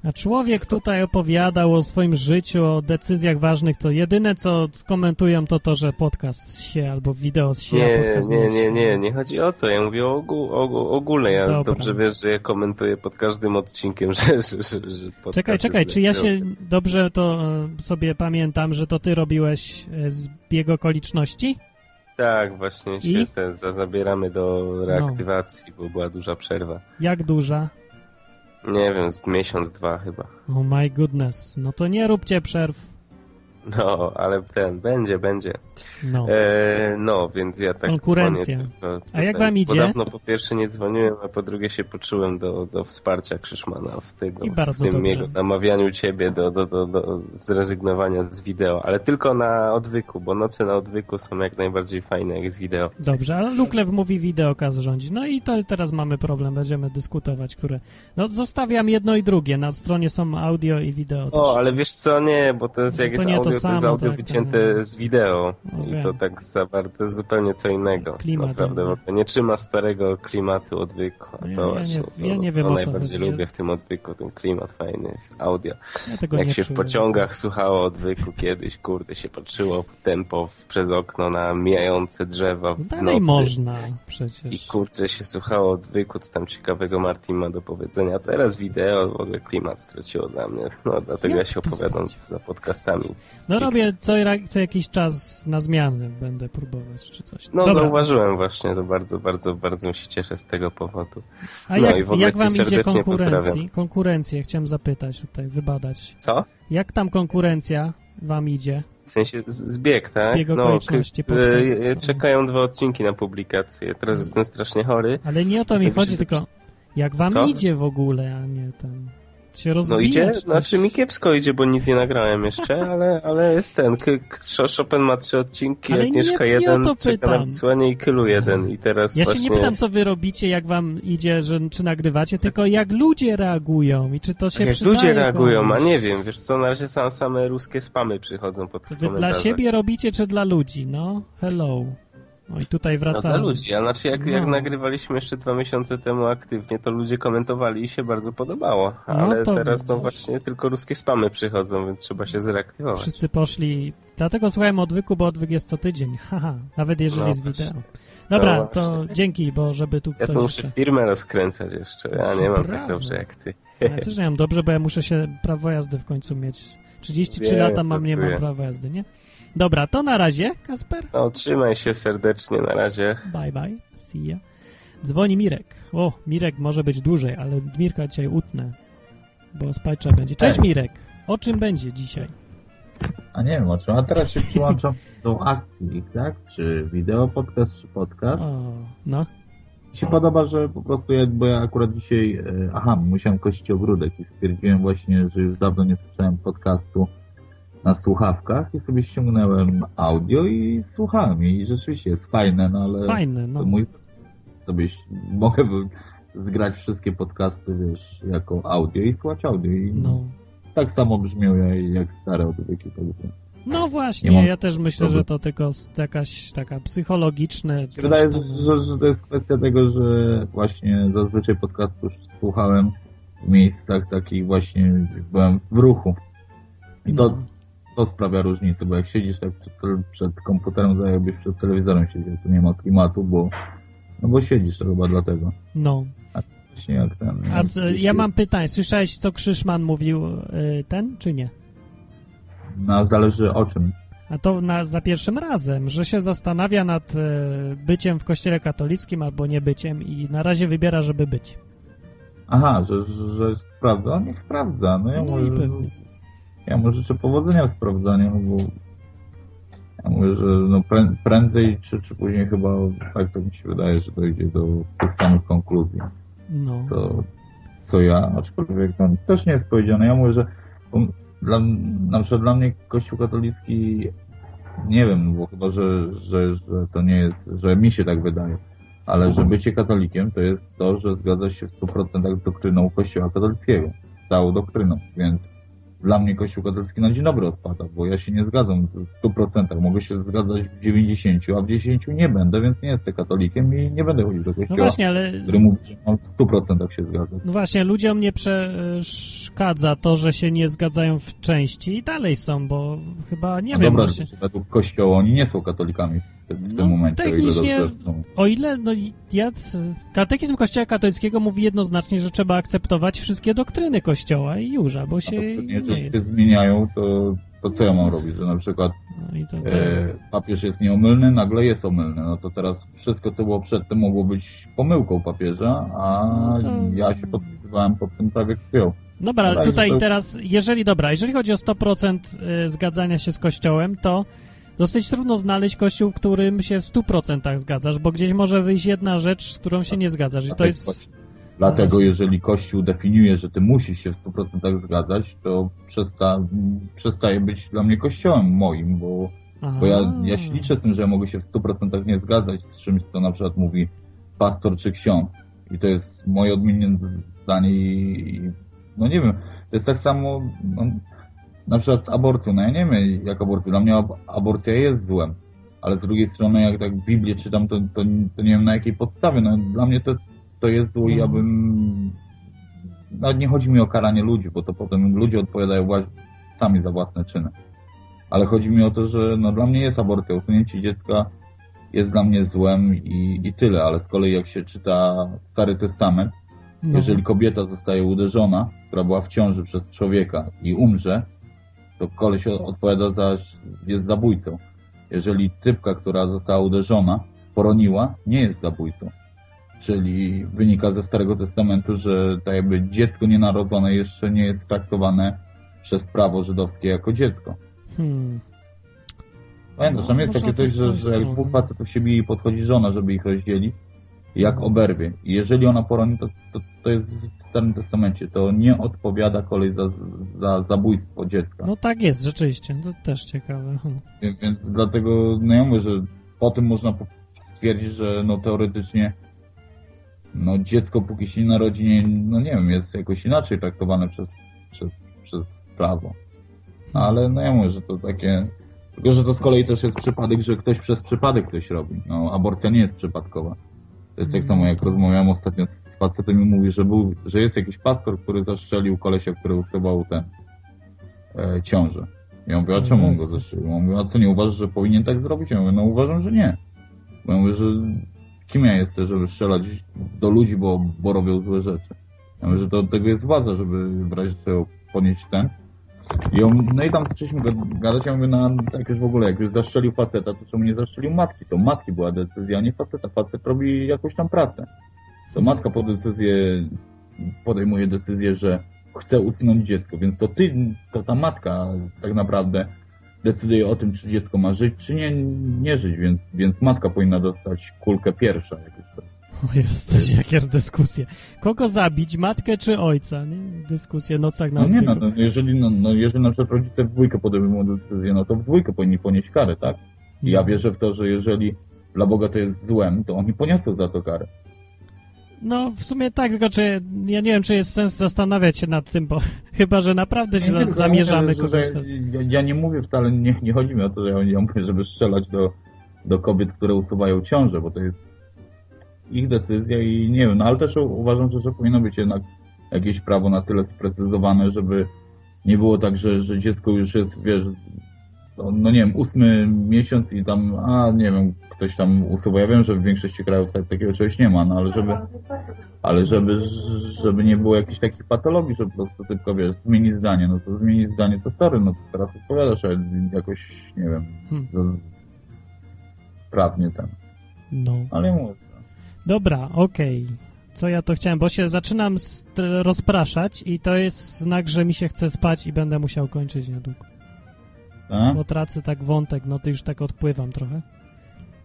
A człowiek tutaj opowiadał o swoim życiu, o decyzjach ważnych, to jedyne co skomentują to to, że podcast się albo wideo się, nie, podcast nie, nie, nie, nie chodzi o to. Ja mówię o, ogół, o ogólne. Ja Dobra. dobrze wiesz, że ja komentuję pod każdym odcinkiem, [laughs] że, że, że, Czekaj, czekaj, czy ja się dobrze to e, sobie pamiętam, że to ty robiłeś e, z biegu okoliczności? Tak, właśnie się I? te, za, zabieramy do reaktywacji, bo była duża przerwa. Jak duża? Nie wiem, z miesiąc, dwa chyba. Oh my goodness. No to nie róbcie przerw. [laughs] No, ale ten, będzie, będzie. No. E, no, więc ja tak Konkurencja. tylko A jak wam idzie? Bo dawno po pierwsze nie dzwoniłem, a po drugie się poczułem do, do wsparcia Krzyszmana w, tego, I bardzo w tym dobrze. jego namawianiu ciebie do, do, do, do zrezygnowania z wideo, ale tylko na odwyku, bo noce na odwyku są jak najbardziej fajne jak z wideo. Dobrze, ale Luklew mówi wideokaz rządzi. No i to teraz mamy problem, będziemy dyskutować, które... No zostawiam jedno i drugie, na stronie są audio i wideo też. O, ale wiesz co, nie, bo to jest jak To jest to audio, to, samo, jest audio tak, wycięte tak. z wideo No i wiem. to tak zawarte zupełnie co innego. Klimat Naprawdę, w ogóle nie trzyma starego klimatu odwyku, a Ja- to ja nie- właśnie ja to, nie wiem, to najbardziej chodzi. lubię w tym odwyku, ten klimat fajny, audio. Ja Jak nie się w czuję. pociągach słuchało odwyku kiedyś, kurde, się patrzyło w tempo w, przez okno na mijające drzewa w No Dalej nocy. można I przecież. kurczę się słuchało odwyku, co tam ciekawego Martin ma do powiedzenia. Teraz wideo, w ogóle klimat straciło dla mnie. No dlatego ja się to opowiadam za podcastami. No robię co, co jakiś czas na zmiany, będę próbować czy coś. No Dobra. zauważyłem właśnie, to bardzo, bardzo, bardzo się cieszę z tego powodu. A no jak, i w ogóle jak wam idzie konkurencji? Konkurencję chciałem zapytać tutaj, wybadać. Co? Jak tam konkurencja wam idzie? W sensie zbieg, tak? Zbieg no, k- podcast. e, e, czekają dwa odcinki na publikację. Teraz jestem strasznie chory. Ale nie o to mi chodzi, tylko jak wam Co? idzie w ogóle, a nie tam się No rozwijać. idzie, coś. znaczy mi kiepsko idzie, bo nic nie nagrałem jeszcze, [laughs] ale, ale jest ten. K- Chopin ma trzy odcinki, Ale nie- Agnieszka nie jeden, to czeka na wysłanie i Kylu jeden. I teraz Ja się właśnie... nie pytam, co wy robicie, jak wam idzie, że, czy nagrywacie, tylko jak ludzie reagują i czy to się Jak przydaje ludzie reagują, komuś. a nie wiem, wiesz co, na razie sam, same ruskie spamy przychodzą pod To wy dla siebie robicie, czy dla ludzi? No, hello. No i tutaj No wracamy. dla ludzi, a znaczy jak, jak No. nagrywaliśmy jeszcze dwa miesiące temu aktywnie, to ludzie komentowali i się bardzo podobało. No Ale to teraz no właśnie tylko ruskie spamy przychodzą, więc trzeba się zreaktywować. Wszyscy poszli. Dlatego słuchałem odwyku, bo odwyk jest co tydzień. [laughs] Haha, nawet jeżeli No właśnie. wideo. Dobra, No to dzięki, bo żeby tu Ja to muszę jeszcze... firmę rozkręcać jeszcze, ja nie mam tak Brawo. dobrze jak ty. Ja też nie mam dobrze, bo ja muszę się prawo jazdy w końcu mieć. 33 Wiem, lata mam, nie mam prawa jazdy, nie? Dobra, to na razie, Kasper. No trzymaj się serdecznie, na razie. Bye bye, see ya. Dzwoni Mirek. O, Mirek może być dłużej, ale Mirka dzisiaj utnę, bo spać trzeba będzie. Cześć Mirek, o czym będzie dzisiaj? A nie wiem o czym, a teraz się przyłączam do akcji, tak? Czy wideo podcast, czy podcast. O, no, Mi się podoba, że po prostu jakby ja akurat dzisiaj, e, aha, musiałem kościć ogródek i stwierdziłem właśnie, że już dawno nie słyszałem podcastu na słuchawkach i sobie ściągnąłem audio i słuchałem i rzeczywiście jest fajne, no ale fajne, no. mój sobie mogę zgrać wszystkie podcasty, wiesz, jako audio i słuchać audio i No. tak samo brzmią jak, jak stare odwyki, także No właśnie, mam ja też myślę, że to tylko jakaś taka się coś wydaje, tam. że, że to jest kwestia tego, że właśnie zazwyczaj podcastu już słuchałem w miejscach takich właśnie, byłem w ruchu. I to, No. To sprawia różnicę, bo jak siedzisz tak przed, przed komputerem, to jakbyś przed telewizorem siedział, to nie ma klimatu, bo no bo siedzisz to chyba dlatego. No. Właśnie jak ten... A jak z, ja mam pytanie, słyszałeś co Krzyszman mówił y, ten, czy nie? No, zależy o czym. A to na, za pierwszym razem, że się zastanawia nad e, byciem w kościele katolickim albo nie byciem i na razie wybiera, żeby być. Aha, że, że sprawdza, niech sprawdza. No ja No mu, i pewnie. Ja mu życzę powodzenia w sprawdzaniu, bo ja mówię, że no prę- prędzej czy, czy później chyba, tak to mi się wydaje, że dojdzie do tych samych konkluzji, No. co, co ja, aczkolwiek to też nie jest powiedziane. Ja mówię, że dla, na przykład dla mnie Kościół katolicki, nie wiem, bo chyba, że, że, że to nie jest, że mi się tak wydaje, Ale że bycie katolikiem to jest to, że zgadza się w 100% z doktryną Kościoła katolickiego. Z całą doktryną. Więc dla mnie Kościół katolicki na dzień dobry odpada, bo ja się nie zgadzam w 100%. Mogę się zgadzać w 90%, a w 10% nie będę, więc nie jestem katolikiem i nie będę chodził do No kościoła, właśnie, ale który mówi, że mam w 100% się zgadzać. no właśnie, ludziom nie przeszkadza to, że się nie zgadzają w części i dalej są, bo chyba nie no wiem. dobra, właśnie- że według kościoła oni nie są katolikami w, w No, tym momencie, o ile technicznie-. O ile, no ja, katechizm Kościoła katolickiego mówi jednoznacznie, że trzeba akceptować wszystkie doktryny Kościoła i już, bo się nie jeżeli się zmieniają, to, to co ja mam robić? Że na przykład No to, to, e, papież jest nieomylny, nagle jest omylny. No to teraz wszystko, co było przedtem, mogło być pomyłką papieża, a No to- ja się podpisywałem pod tym prawie krwią. Dobra, ale Tak, tutaj teraz, jeżeli, dobra, jeżeli chodzi o 100% y, zgadzania się z Kościołem, to dosyć trudno znaleźć Kościół, w którym się w 100% zgadzasz, bo gdzieś może wyjść jedna rzecz, z którą się nie zgadzasz i to Tak jest... Dlatego, jeżeli Kościół definiuje, że ty musisz się w 100% zgadzać, to przesta, przestaje być dla mnie Kościołem moim, bo Bo ja, ja się liczę z tym, że ja mogę się w 100% nie zgadzać z czymś, co na przykład mówi pastor czy ksiądz. I to jest moje odmienne zdanie i, i no nie wiem, to jest tak samo no, na przykład z aborcją. No ja nie wiem jak aborcja. Dla mnie ab- aborcja jest złem. Ale z drugiej strony jak tak Biblię czytam, to, to, to nie wiem na jakiej podstawie. No dla mnie to, to jest zło i ja bym... Nawet nie chodzi mi o karanie ludzi, bo to potem ludzie odpowiadają sami za własne czyny ale chodzi mi o to, że no, dla mnie jest aborcja, usunięcie dziecka jest dla mnie złem i, i tyle, ale z kolei jak się czyta Stary Testament, No. jeżeli kobieta zostaje uderzona, która była w ciąży przez człowieka i umrze, to koleś odpowiada za, jest zabójcą. Jeżeli typka, która została uderzona, poroniła, nie jest zabójcą. Czyli wynika ze Starego Testamentu, że tak jakby dziecko nienarodzone jeszcze nie jest traktowane przez prawo żydowskie jako dziecko. Hmm. Pamiętasz, tam No, jest można takie coś, że, że dwóch facetów się bije i podchodzi żona, żeby ich rozdzielić, jak oberwie. Jeżeli ona poroni, to, to, to jest w Starym Testamencie. To nie odpowiada kolej za, za zabójstwo dziecka. No tak jest, rzeczywiście, to też ciekawe. Więc dlatego, no ja mówię, że po tym można stwierdzić, że no teoretycznie no dziecko póki się nie narodzi, nie, no nie wiem, jest jakoś inaczej traktowane przez, przez, przez prawo. Ale no ja mówię, że to takie... Tylko, że to z kolei też jest przypadek, że ktoś przez przypadek coś robi. No, aborcja nie jest przypadkowa. To jest tak samo, jak rozmawiałem ostatnio z facetem i mówi, że, był, że jest jakiś pastor, który zastrzelił kolesia, który usuwał ten e, ciążę. Ja mówię, a czemu on go zastrzelił? On mówi, a co, nie uważasz, że powinien tak zrobić? Ja mówię, no uważam, że nie. Bo ja mówię, że kim ja jestem, żeby strzelać do ludzi, bo, bo robią złe rzeczy. Ja mówię, że to od tego jest władza, żeby brać to, ponieść ten. No i tam zaczęliśmy ga- gadać, ja mówię, no tak już w ogóle, jak już zastrzelił faceta, to czemu nie zastrzelił matki? To matki była decyzja, nie faceta. Facet robi jakąś tam pracę. To matka po decyzję, podejmuje decyzję, że chce usunąć dziecko, więc to ty, to ta matka tak naprawdę decyduje o tym, czy dziecko ma żyć, czy nie, nie żyć, więc, więc matka powinna dostać kulkę pierwsza. Jakoś tak. Jesteś, jakie dyskusje. Kogo zabić, matkę czy ojca? Nie? Dyskusje nocach na No nie, no, no, jeżeli, no, no, jeżeli na przykład rodzice w dwójkę podejmują decyzję, no to w dwójkę powinni ponieść karę, tak? I ja wierzę w to, że jeżeli dla Boga to jest złem, to oni poniosą za to karę. No w sumie tak, tylko czy ja nie wiem, czy jest sens zastanawiać się nad tym, bo [laughs] chyba, że naprawdę się Nie, za, zamierzamy że- kogoś... że ja, ja nie mówię wcale, nie, nie chodzi mi o to, że ja, ja mówię, żeby strzelać do, do kobiet, które usuwają ciążę, bo to jest ich decyzja i nie wiem, no ale też uważam, że, że powinno być jednak jakieś prawo na tyle sprecyzowane, żeby nie było tak, że, że dziecko już jest, wiesz, no, no nie wiem, ósmy miesiąc i tam, a nie wiem, ktoś tam usuwa. Ja wiem, że w większości krajów tak, takiego czegoś nie ma, no ale żeby, ale żeby, żeby nie było jakichś takich patologii, że po prostu tylko, wiesz, zmieni zdanie, no to zmieni zdanie, to sorry, no to teraz odpowiadasz, ale jakoś, nie wiem, Hmm. sprawnie ten. No. Ale ja mówię, Dobra, okej. Co ja to chciałem, bo się zaczynam rozpraszać i to jest znak, że mi się chce spać i będę musiał kończyć niedługo. tak? Bo tracę tak wątek, no to już tak odpływam trochę.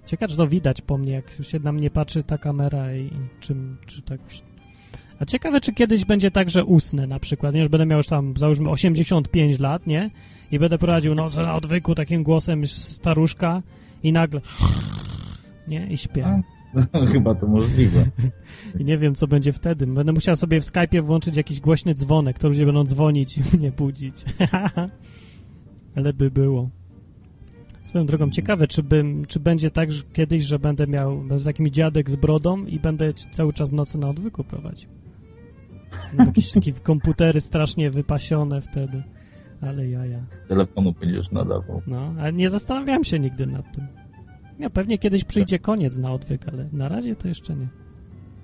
Ciekawe, czy to widać po mnie, jak się na mnie patrzy ta kamera i, i czym, czy tak... A ciekawe, czy kiedyś będzie tak, że usnę na przykład, nie? Że będę miał już tam, załóżmy, 85 lat, nie? I będę prowadził noc na odwyku takim głosem staruszka i nagle... Nie? I śpię. [laughs] Chyba to możliwe. [laughs] I nie wiem, co będzie wtedy. Będę musiał sobie w Skype'ie włączyć jakiś głośny dzwonek, to ludzie będą dzwonić i mnie budzić. [laughs] Ale by było. Swoją drogą, ciekawe, czy, bym, czy będzie tak że kiedyś, że będę miał będę taki dziadek z brodą i będę cały czas nocy na odwyku prowadził. Mam Jakieś takie komputery strasznie wypasione wtedy. Ale jaja. Z telefonu będziesz nadawał. No, ale nie zastanawiałem się nigdy nad tym. Ja pewnie kiedyś przyjdzie koniec na odwyk, ale na razie to jeszcze nie.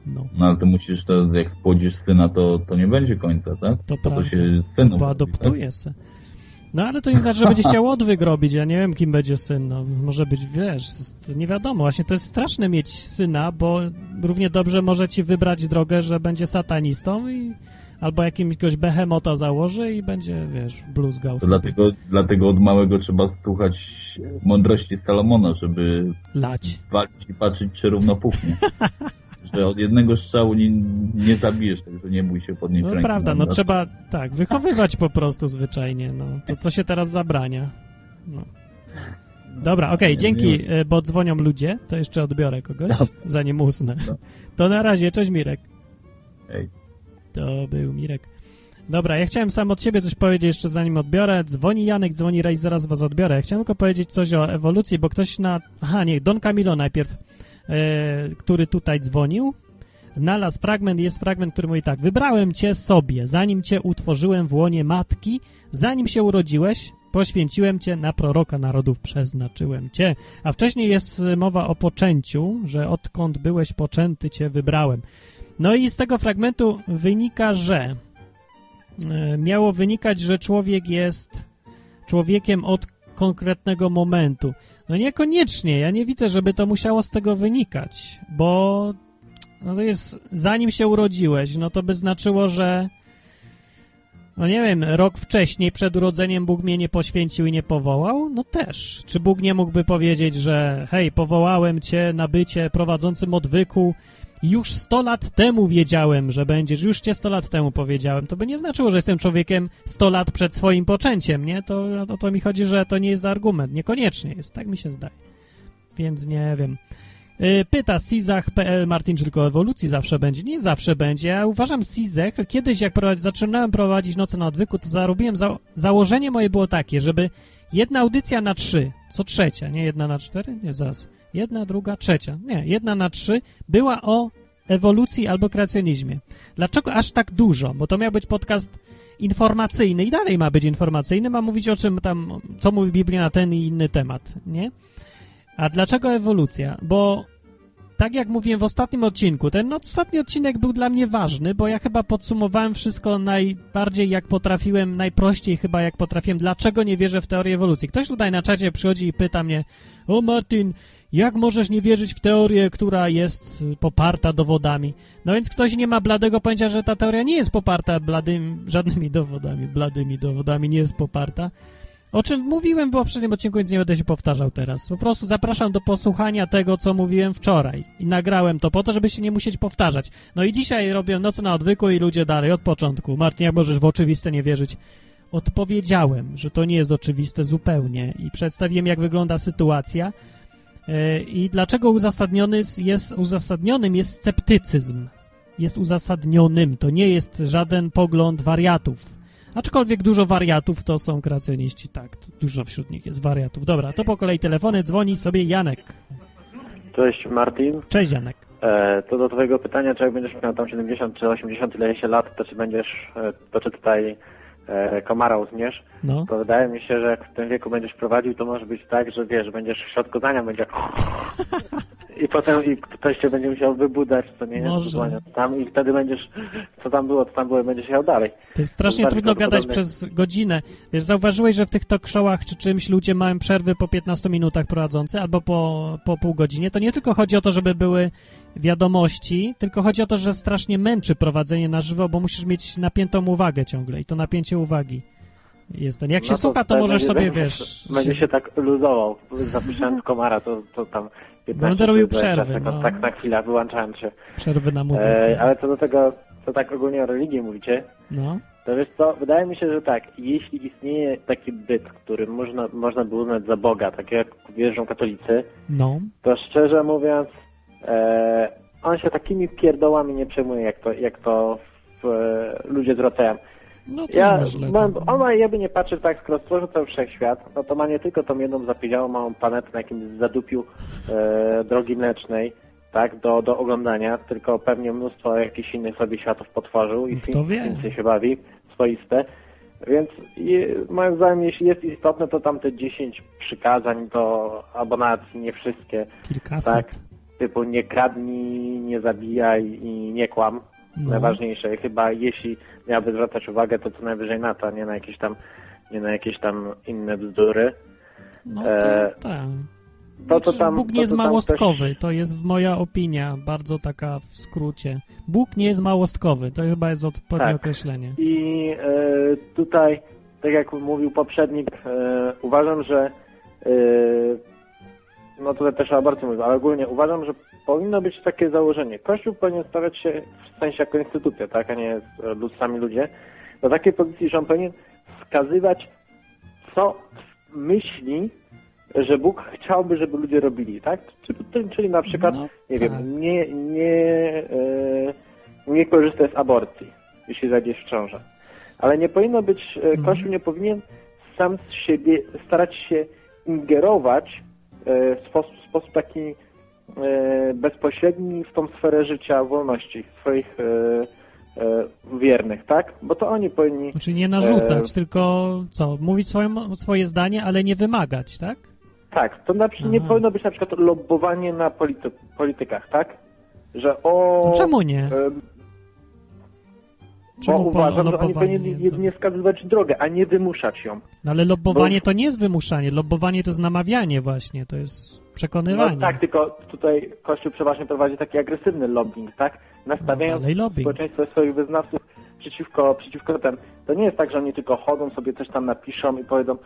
No, No ale to musisz, to jak spłodzisz syna, to, to nie będzie końca, tak? to To, to się synu Bo adoptuje se. No ale to nie znaczy, że będzie [laughs] chciał odwyk robić. Ja nie wiem, kim będzie syn. No, może być, wiesz, nie wiadomo. Właśnie to jest straszne mieć syna, bo równie dobrze może ci wybrać drogę, że będzie satanistą i albo jakiegoś behemota założy i będzie, wiesz, bluzgał. To dlatego, dlatego od małego trzeba słuchać mądrości Salomona, żeby Lać. walczyć i patrzeć, czy równo puchnie. [laughs] że od jednego strzału nie, nie zabijesz, także nie bój się podnieść No ręki. prawda, no trzeba, tak, wychowywać po prostu zwyczajnie, no. To co się teraz zabrania. No. Dobra, okej, dzięki, e, bo dzwonią ludzie, to jeszcze odbiorę kogoś, zanim usnę. No. To na razie, cześć Mirek. Ej. To był Mirek. Dobra, ja chciałem sam od siebie coś powiedzieć jeszcze zanim odbiorę. Dzwoni Janek, dzwoni Rej, zaraz was odbiorę. Chciałem tylko powiedzieć coś o ewolucji, bo ktoś na... Aha, nie, Don Camilo najpierw, e, który tutaj dzwonił, znalazł fragment, jest fragment, który mówi tak. Wybrałem cię sobie, zanim cię utworzyłem w łonie matki, zanim się urodziłeś, poświęciłem cię na proroka narodów, przeznaczyłem cię. A wcześniej jest mowa o poczęciu, że odkąd byłeś poczęty, cię wybrałem. No i z tego fragmentu wynika, że e, miało wynikać, że człowiek jest człowiekiem od konkretnego momentu. No niekoniecznie, ja nie widzę, żeby to musiało z tego wynikać, bo no to jest, zanim się urodziłeś, no to by znaczyło, że no nie wiem, rok wcześniej przed urodzeniem Bóg mnie nie poświęcił i nie powołał? No też. Czy Bóg nie mógłby powiedzieć, że hej, powołałem cię na bycie prowadzącym odwyku, już 100 lat temu wiedziałem, że będziesz, już cię 100 lat temu powiedziałem. To by nie znaczyło, że jestem człowiekiem 100 lat przed swoim poczęciem, nie? To o to mi chodzi, że to nie jest argument. Niekoniecznie jest, tak mi się zdaje. Więc nie wiem. Y, Pyta Sizach.pl Martin, czy tylko o ewolucji zawsze będzie? Nie zawsze będzie. Ja uważam Sizech, kiedyś jak prowadzi, zaczynałem prowadzić Noce na Odwyku, to zarobiłem, za, założenie moje było takie, żeby jedna audycja na trzy, co trzecia, nie jedna na cztery? Nie, zaraz. Jedna, druga, trzecia. Nie, jedna na trzy była o ewolucji albo kreacjonizmie. Dlaczego aż tak dużo? Bo to miał być podcast informacyjny i dalej ma być informacyjny, ma mówić o czym tam, co mówi Biblia na ten i inny temat, nie? A dlaczego ewolucja? Bo tak jak mówiłem w ostatnim odcinku, ten ostatni odcinek był dla mnie ważny, bo ja chyba podsumowałem wszystko najbardziej jak potrafiłem, najprościej chyba jak potrafiłem, dlaczego nie wierzę w teorię ewolucji. Ktoś tutaj na czacie przychodzi i pyta mnie, o Martin, jak możesz nie wierzyć w teorię, która jest poparta dowodami? No więc ktoś nie ma bladego pojęcia, że ta teoria nie jest poparta bladymi, żadnymi dowodami, bladymi dowodami, nie jest poparta. O czym mówiłem w poprzednim odcinku, więc nie będę się powtarzał teraz. Po prostu zapraszam do posłuchania tego, co mówiłem wczoraj. I nagrałem to po to, żeby się nie musieć powtarzać. No i dzisiaj robię noc na odwyku i ludzie dalej od początku. Martin, jak możesz w oczywiste nie wierzyć? Odpowiedziałem, że to nie jest oczywiste zupełnie i przedstawiłem, jak wygląda sytuacja i dlaczego uzasadniony jest, uzasadnionym jest sceptycyzm. Jest uzasadnionym, to nie jest żaden pogląd wariatów. Aczkolwiek dużo wariatów to są kreacjoniści, tak, dużo wśród nich jest wariatów. Dobra, to po kolei telefony dzwoni sobie Janek. Cześć Martin. Cześć Janek. E, to do twojego pytania, czy jak będziesz miał tam 70 czy 80 ile się lat, to czy będziesz, e, to czy tutaj e, komara uzmiesz, No, to wydaje mi się, że jak w tym wieku będziesz prowadził, to może być tak, że wiesz, będziesz w środku zdania, będzie [laughs] i potem i ktoś cię będzie musiał wybudać, co nie jest tam i wtedy będziesz, co tam było, co tam było i będziesz jechał dalej. to jest strasznie To trudno gadać przez godzinę. Wiesz, zauważyłeś, że w tych talk showach czy czymś ludzie mają przerwy po 15 minutach prowadzące albo po, po pół godzinie. To nie tylko chodzi o to, żeby były wiadomości, tylko chodzi o to, że strasznie męczy prowadzenie na żywo, bo musisz mieć napiętą uwagę ciągle i to napięcie uwagi jest ten. Jak się No słucha, to możesz sobie, będzie- wiesz... Będzie się- się tak luzował. Zapuszczając komara, to, to tam 15 Będę robił 20 przerwy, sekund, no. Tak na chwilę, wyłączając się. Przerwy na muzykę. E, ale co do tego, co tak ogólnie o religii mówicie, No, to wiesz co, wydaje mi się, że tak, jeśli istnieje taki byt, który można, można by uznać za Boga, tak jak wierzą katolicy, no. to szczerze mówiąc, e, on się takimi pierdołami nie przejmuje, jak to, jak to w, e, ludzie zwracają. No to Ja, źle. mam, on ma, jakby nie patrzeć tak, skoro stworzył cały wszechświat, no to ma nie tylko tą jedną zapidziałą małą planetę na jakimś zadupiu e, drogi mlecznej, tak, do, do oglądania, tylko pewnie mnóstwo jakichś innych sobie światów potworzył i Kto film, film się bawi, swoiste. Więc i, moim zdaniem, jeśli jest istotne, to tam te 10 przykazań do abonacji, nie wszystkie, Kilkaset. tak, typu nie kradnij, nie zabijaj i nie kłam, No. najważniejsze. Chyba jeśli miałby zwracać uwagę, to co najwyżej na to, a nie na jakieś tam, nie na jakieś tam inne bzdury. No to E, tak. To, co Znaczy, tam, Bóg to, nie jest co tam małostkowy, Ktoś, to jest moja opinia, bardzo taka w skrócie. Bóg nie jest małostkowy, to chyba jest odpowiednie Tak. określenie. I e, tutaj, tak jak mówił poprzednik, e, uważam, że e, no tutaj też o aborcji mówię, ale ogólnie uważam, że powinno być takie założenie. Kościół powinien stawiać się w sensie jako instytucja, tak, a nie z- e, lud- sami ludzie, do takiej pozycji, że on powinien wskazywać, co myśli, że Bóg chciałby, żeby ludzie robili, tak? Czyli, na przykład, No, nie tak. wiem, nie, nie, e, nie korzystać z aborcji, jeśli zajdziesz w ciążę. Ale nie powinno być, e, Mhm. Kościół nie powinien sam z siebie starać się ingerować w sposób, w sposób taki e, bezpośredni w tą sferę życia wolności swoich e, e, wiernych, tak? Bo to oni powinni Znaczy nie narzucać, E, tylko co, mówić swoją, swoje zdanie, ale nie wymagać, tak? Tak, to na, przykład nie Aha. powinno być na przykład lobbowanie na polity, politykach, tak? Że o... No czemu nie? em, Czemu bo uważam, że oni powinni jest jedynie wskazywać drogę, a nie wymuszać ją. No ale lobbowanie Bo- to nie jest wymuszanie, lobbowanie to jest namawianie właśnie, to jest przekonywanie. No tak, tylko tutaj Kościół przeważnie prowadzi taki agresywny lobbying, tak? Nastawiając lobbying. społeczeństwo swoich wyznawców przeciwko, przeciwko temu. To nie jest tak, że oni tylko chodzą, sobie coś tam napiszą i powiedzą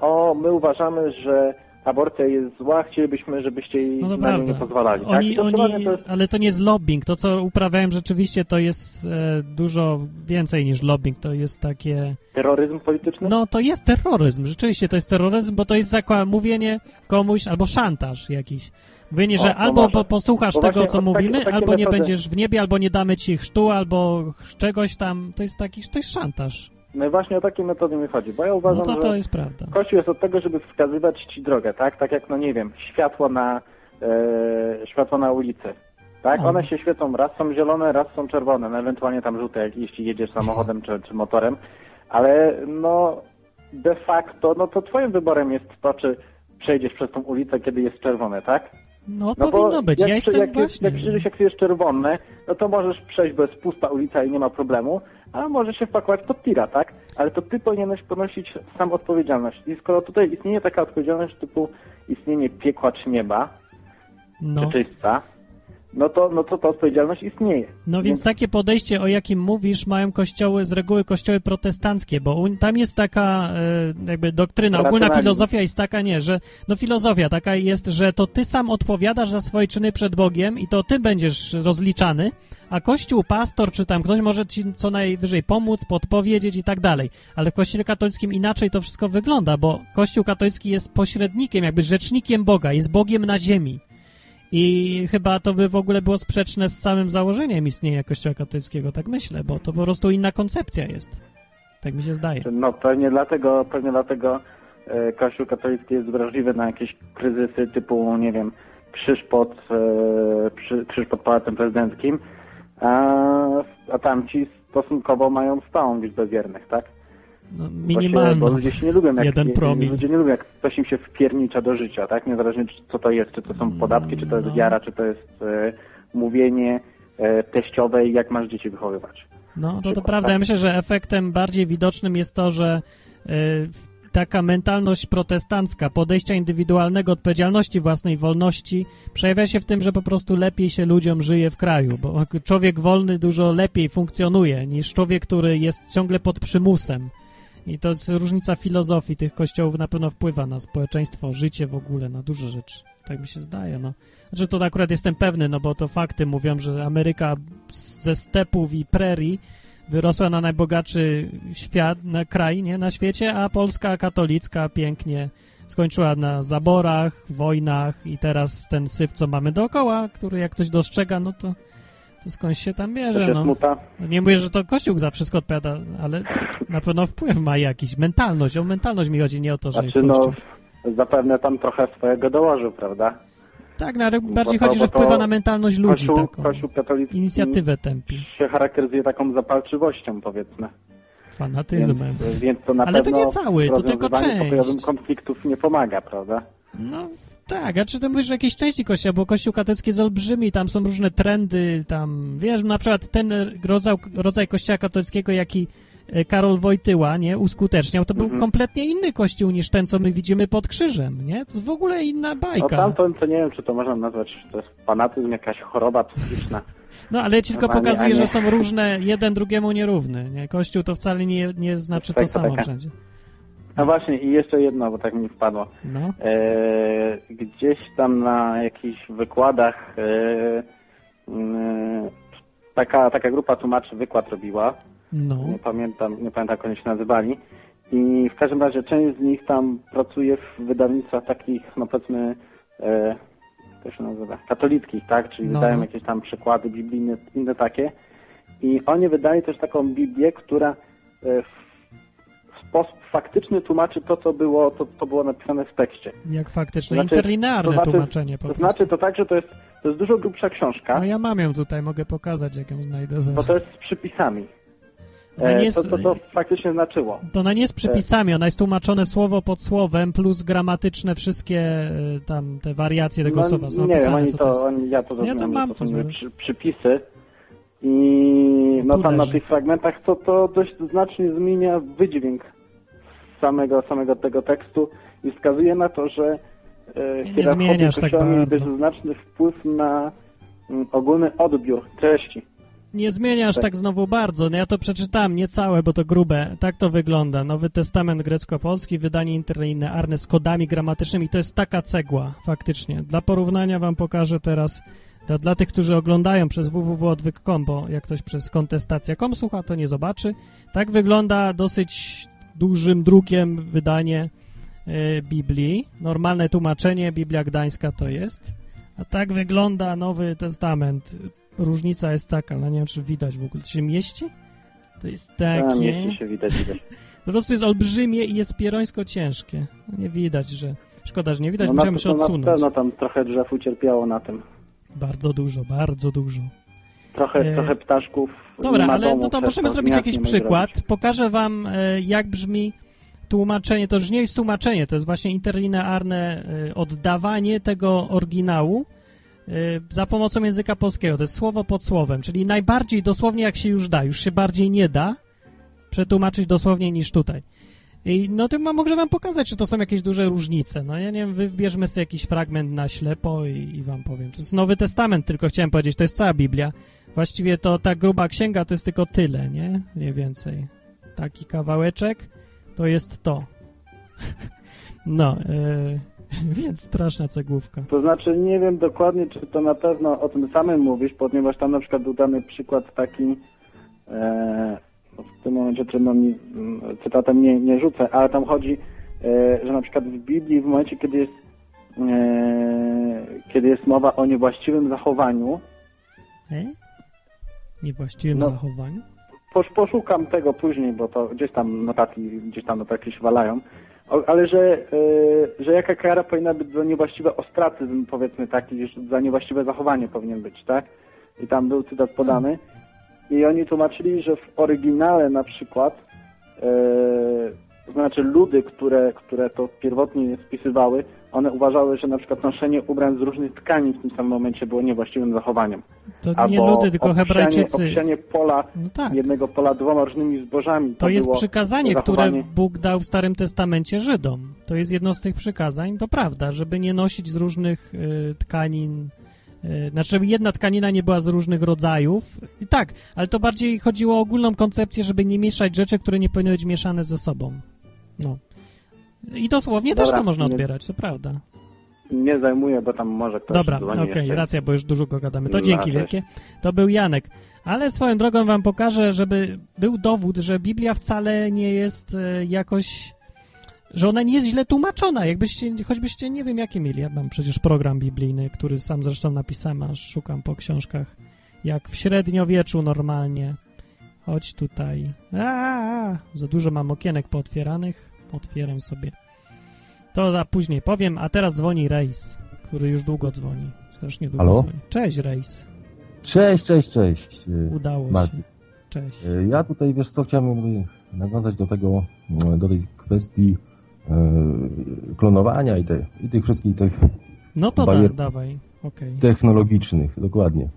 o, my uważamy, że aborcja jest zła, chcielibyśmy, żebyście jej No na nią nie pozwalali. Oni, tak? To oni, to jest ale to nie jest lobbying. To, co uprawiają rzeczywiście, to jest e, dużo więcej niż lobbying. To jest takie... terroryzm polityczny? No, to jest terroryzm. Rzeczywiście to jest terroryzm, bo to jest mówienie komuś albo szantaż jakiś. Mówienie, O, że to albo po, posłuchasz tego, co mówimy, albo nie metody- będziesz w niebie, albo nie damy ci chrztu, albo czegoś tam. To jest taki, to jest szantaż. No właśnie o takie metody mi chodzi, bo ja No uważam, to że to jest prawda. Kościół jest od tego, żeby wskazywać ci drogę, tak? Tak jak, no nie wiem, światło na, e, światło na ulicy. Tak? No. One się świecą, raz są zielone, raz są czerwone, no ewentualnie tam żółte, jak- jeśli jedziesz samochodem czy, czy motorem, ale no de facto, no to twoim wyborem jest to, czy przejdziesz przez tą ulicę, kiedy jest czerwone, tak? No, No powinno być. Jak, Ja jestem jak, właśnie... jak krzyżysz, jak jest czerwone, no to możesz przejść, bo jest pusta ulica i nie ma problemu, a możesz się wpakować pod tira, tak? Ale to ty powinieneś ponosić sam odpowiedzialność. I skoro tutaj istnieje taka odpowiedzialność typu istnienie piekła czy nieba, No. czy czysta, no to, no to ta odpowiedzialność istnieje. No więc takie podejście, o jakim mówisz, mają kościoły, z reguły kościoły protestanckie, bo u- tam jest taka e, jakby doktryna, ogólna filozofia jest taka, nie, że no filozofia taka jest, że to ty sam odpowiadasz za swoje czyny przed Bogiem i to ty będziesz rozliczany, a kościół, pastor czy tam ktoś może ci co najwyżej pomóc, podpowiedzieć i tak dalej. Ale w kościele katolickim inaczej to wszystko wygląda, bo kościół katolicki jest pośrednikiem, jakby rzecznikiem Boga, jest Bogiem na ziemi. I chyba to by w ogóle było sprzeczne z samym założeniem istnienia Kościoła katolickiego, tak myślę, bo to po prostu inna koncepcja jest. Tak mi się zdaje. No pewnie dlatego, pewnie dlatego e, Kościół katolicki jest wrażliwy na jakieś kryzysy typu, nie wiem, krzyż pod, e, krzyż pod Pałacem Prezydenckim, a, a tamci stosunkowo mają stałą liczbę wiernych, tak? No, się, bo minimalną. ludzie się nie lubią, jak, Jeden promil. ludzie nie lubią, jak ktoś im się wpiernicza do życia, tak? Niezależnie czy- co to jest, czy to są podatki, czy to jest No. wiara, czy to jest e, mówienie e, teściowe i jak masz dzieci wychowywać. No, to, to prawda. tak? Ja myślę, że efektem bardziej widocznym jest to, że w- taka mentalność protestancka, podejścia indywidualnego, odpowiedzialności własnej wolności przejawia się w tym, że po prostu lepiej się ludziom żyje w kraju, bo człowiek wolny dużo lepiej funkcjonuje niż człowiek, który jest ciągle pod przymusem. I to jest różnica filozofii tych kościołów na pewno wpływa na społeczeństwo, życie w ogóle, na duże rzeczy. Tak mi się zdaje, no. Znaczy to akurat jestem pewny, no bo to fakty mówią, że Ameryka ze stepów i prerii wyrosła na najbogatszy świat, na kraj, nie, na świecie, a Polska katolicka pięknie skończyła na zaborach, wojnach i teraz ten syf, co mamy dookoła, który jak ktoś dostrzega, no to, to skądś się tam bierze, no. smuta. Nie mówię, że to Kościół za wszystko odpowiada, ale na pewno wpływ ma jakiś, mentalność, o mentalność mi chodzi, nie o to, że Znaczy, no, zapewne tam trochę swojego dołożył, prawda? Tak, no, ale bardziej Bo to- chodzi, że wpływa na mentalność ludzi Kościół, taką. Kościół katolicki Inicjatywę tępi, się charakteryzuje taką zapalczywością, powiedzmy. Więc, fanatyzmem. więc to na Ale to nie cały, to tylko część. konfliktów nie pomaga, prawda? No tak, a czy ty mówisz, że jakieś części kościoła, bo kościół katolicki jest olbrzymi, tam są różne trendy, tam, wiesz, na przykład ten rodzaj, rodzaj kościoła katolickiego, jaki e, Karol Wojtyła, nie, uskuteczniał, to był Mhm. kompletnie inny kościół niż ten, co my widzimy pod krzyżem, nie? To jest w ogóle inna No bajka. tamto, to nie wiem, czy to można nazwać, to jest fanatyzm, jakaś choroba psychiczna. [laughs] No, ale ci tylko nie- nie- że są różne, jeden drugiemu nierówny, nie? Kościół to wcale nie, nie znaczy to Tak, samo taka. wszędzie. No właśnie, i jeszcze jedno, bo tak mi wpadło. No, E, gdzieś tam na jakichś wykładach e, mm, taka, taka grupa tłumaczy wykład robiła. no, Nie pamiętam, nie pamiętam jak oni się nazywali. I w każdym razie część z nich tam pracuje w wydawnictwach takich, no powiedzmy, e, jak to się nazywa, katolickich, tak? Czyli No, wydają no. jakieś tam przykłady biblijne, inne takie. I oni wydali też taką Biblię, która e, w sposób faktyczny tłumaczy to, co było, to, co było napisane w tekście. jak faktyczne, To znaczy- interlinearne to znaczy- tłumaczenie po To prostu. znaczy to tak, że to jest, to jest dużo grubsza książka, No ja mam ją tutaj, mogę pokazać, jak ją znajdę zaraz. bo to jest z przypisami. E, jest- to, to, to faktycznie znaczyło. To ona nie jest przypisami, ona jest tłumaczone słowo pod słowem, plus gramatyczne wszystkie y, tam te wariacje tego No, słowa są nie opisane, to, oni, ja to Ja to mam to są przy, przypisy i no tam na tych fragmentach to, to dość znacznie zmienia wydźwięk samego, samego tego tekstu i wskazuje na to, że e, Nie hierarchowie zmieniasz tak kościoła mieli bardzo. dość znaczny wpływ na mm, ogólny odbiór treści. Nie zmieniasz Tak. tak znowu bardzo. No ja to przeczytałem, nie całe, bo to grube. Tak to wygląda. Nowy Testament grecko-polski, wydanie interlinearne z kodami gramatycznymi. To jest taka cegła, faktycznie. Dla porównania wam pokażę teraz, dla, dla tych, którzy oglądają przez www.odwyk.com, bo jak ktoś przez kontestacja.com słucha, to nie zobaczy. Tak wygląda dosyć dużym drukiem wydanie e, Biblii. Normalne tłumaczenie, Biblia Gdańska to jest. A tak wygląda Nowy Testament. Różnica jest taka, ale nie wiem, czy widać w ogóle. To się mieści? To jest A, takie... mieści się widać, widać. Po prostu jest olbrzymie i jest pierońsko ciężkie. No nie widać, że... Szkoda, że nie widać, No, musiałem na, się to na odsunąć. pewno tam trochę drzew ucierpiało na tym. Bardzo dużo, bardzo dużo. Trochę, E, trochę ptaszków. Dobra, ale no to możemy zrobić jakiś przykład. zrobić. Pokażę wam, e, jak brzmi tłumaczenie. To już nie jest tłumaczenie, to jest właśnie interlinearne e, oddawanie tego oryginału za pomocą języka polskiego. To jest słowo pod słowem, czyli najbardziej dosłownie jak się już da. Już się bardziej nie da przetłumaczyć dosłownie niż tutaj. I no to ma- mogę wam pokazać, czy to są jakieś duże różnice. No ja nie wiem, wybierzmy sobie jakiś fragment na ślepo i, i wam powiem. To jest Nowy Testament, tylko chciałem powiedzieć, to jest cała Biblia. Właściwie to ta gruba księga to jest tylko tyle, nie? Nie więcej. Taki kawałeczek to jest to. [laughs] No, yy, [laughs] więc straszna cegłówka. To znaczy nie wiem dokładnie, czy to na pewno o tym samym mówisz, ponieważ tam na przykład był dany przykład taki, e, w tym momencie trudno mi mm, cytatem nie, nie rzucę, ale tam chodzi, e, że na przykład w Biblii w momencie, kiedy jest, e, kiedy jest mowa o niewłaściwym zachowaniu, E? Niewłaściwym No. zachowaniu? posz, poszukam tego później, bo to gdzieś tam notatki, gdzieś tam notatki się walają, ale że, e, że jaka kara powinna być za niewłaściwy ostracyzm, powiedzmy taki, że za niewłaściwe zachowanie powinien być, tak? I tam był cytat podany. I oni tłumaczyli, że w oryginale na przykład, e, to znaczy ludy, które, które to pierwotnie spisywały, one uważały, że na przykład noszenie ubrań z różnych tkanin w tym samym momencie było niewłaściwym zachowaniem. To nie ludy, tylko obsianie- Hebrajczycy. Obsianie pola No tak. jednego pola dwoma różnymi zbożami. To jest było przykazanie, zachowanie- które Bóg dał w Starym Testamencie Żydom. To jest jedno z tych przykazań, to prawda, żeby nie nosić z różnych y, tkanin. Y, znaczy, jedna tkanina nie była z różnych rodzajów. I tak, ale to bardziej chodziło o ogólną koncepcję, żeby nie mieszać rzeczy, które nie powinny być mieszane ze sobą. No. I dosłownie też Dobra, to można nie- odbierać, to prawda. Nie zajmuję, bo tam może ktoś Dobra, okej, jeszcze. racja, bo już dużo go gadamy. To dzięki wielkie. To był Janek. Ale swoją drogą wam pokażę, żeby był dowód, że Biblia wcale nie jest e, jakoś że ona nie jest źle tłumaczona. Jakbyście, choćbyście nie wiem jakie mieli. Ja mam przecież program biblijny, który sam zresztą napisałem, aż szukam po książkach. Jak w średniowieczu normalnie. Chodź tutaj. A, za dużo mam okienek pootwieranych. Otwieram sobie. To a później powiem, a teraz dzwoni Rejs, który już długo dzwoni. Strasznie długo Halo? dzwoni. Cześć Rejs. Cześć, cześć, cześć. E, Udało Martin. się. Cześć. e, Ja tutaj, wiesz co, chciałem nawiązać do tego, e, do tej kwestii e, klonowania i, te, i tych wszystkich tych No to da, barier dawaj. Okej. technologicznych, dokładnie.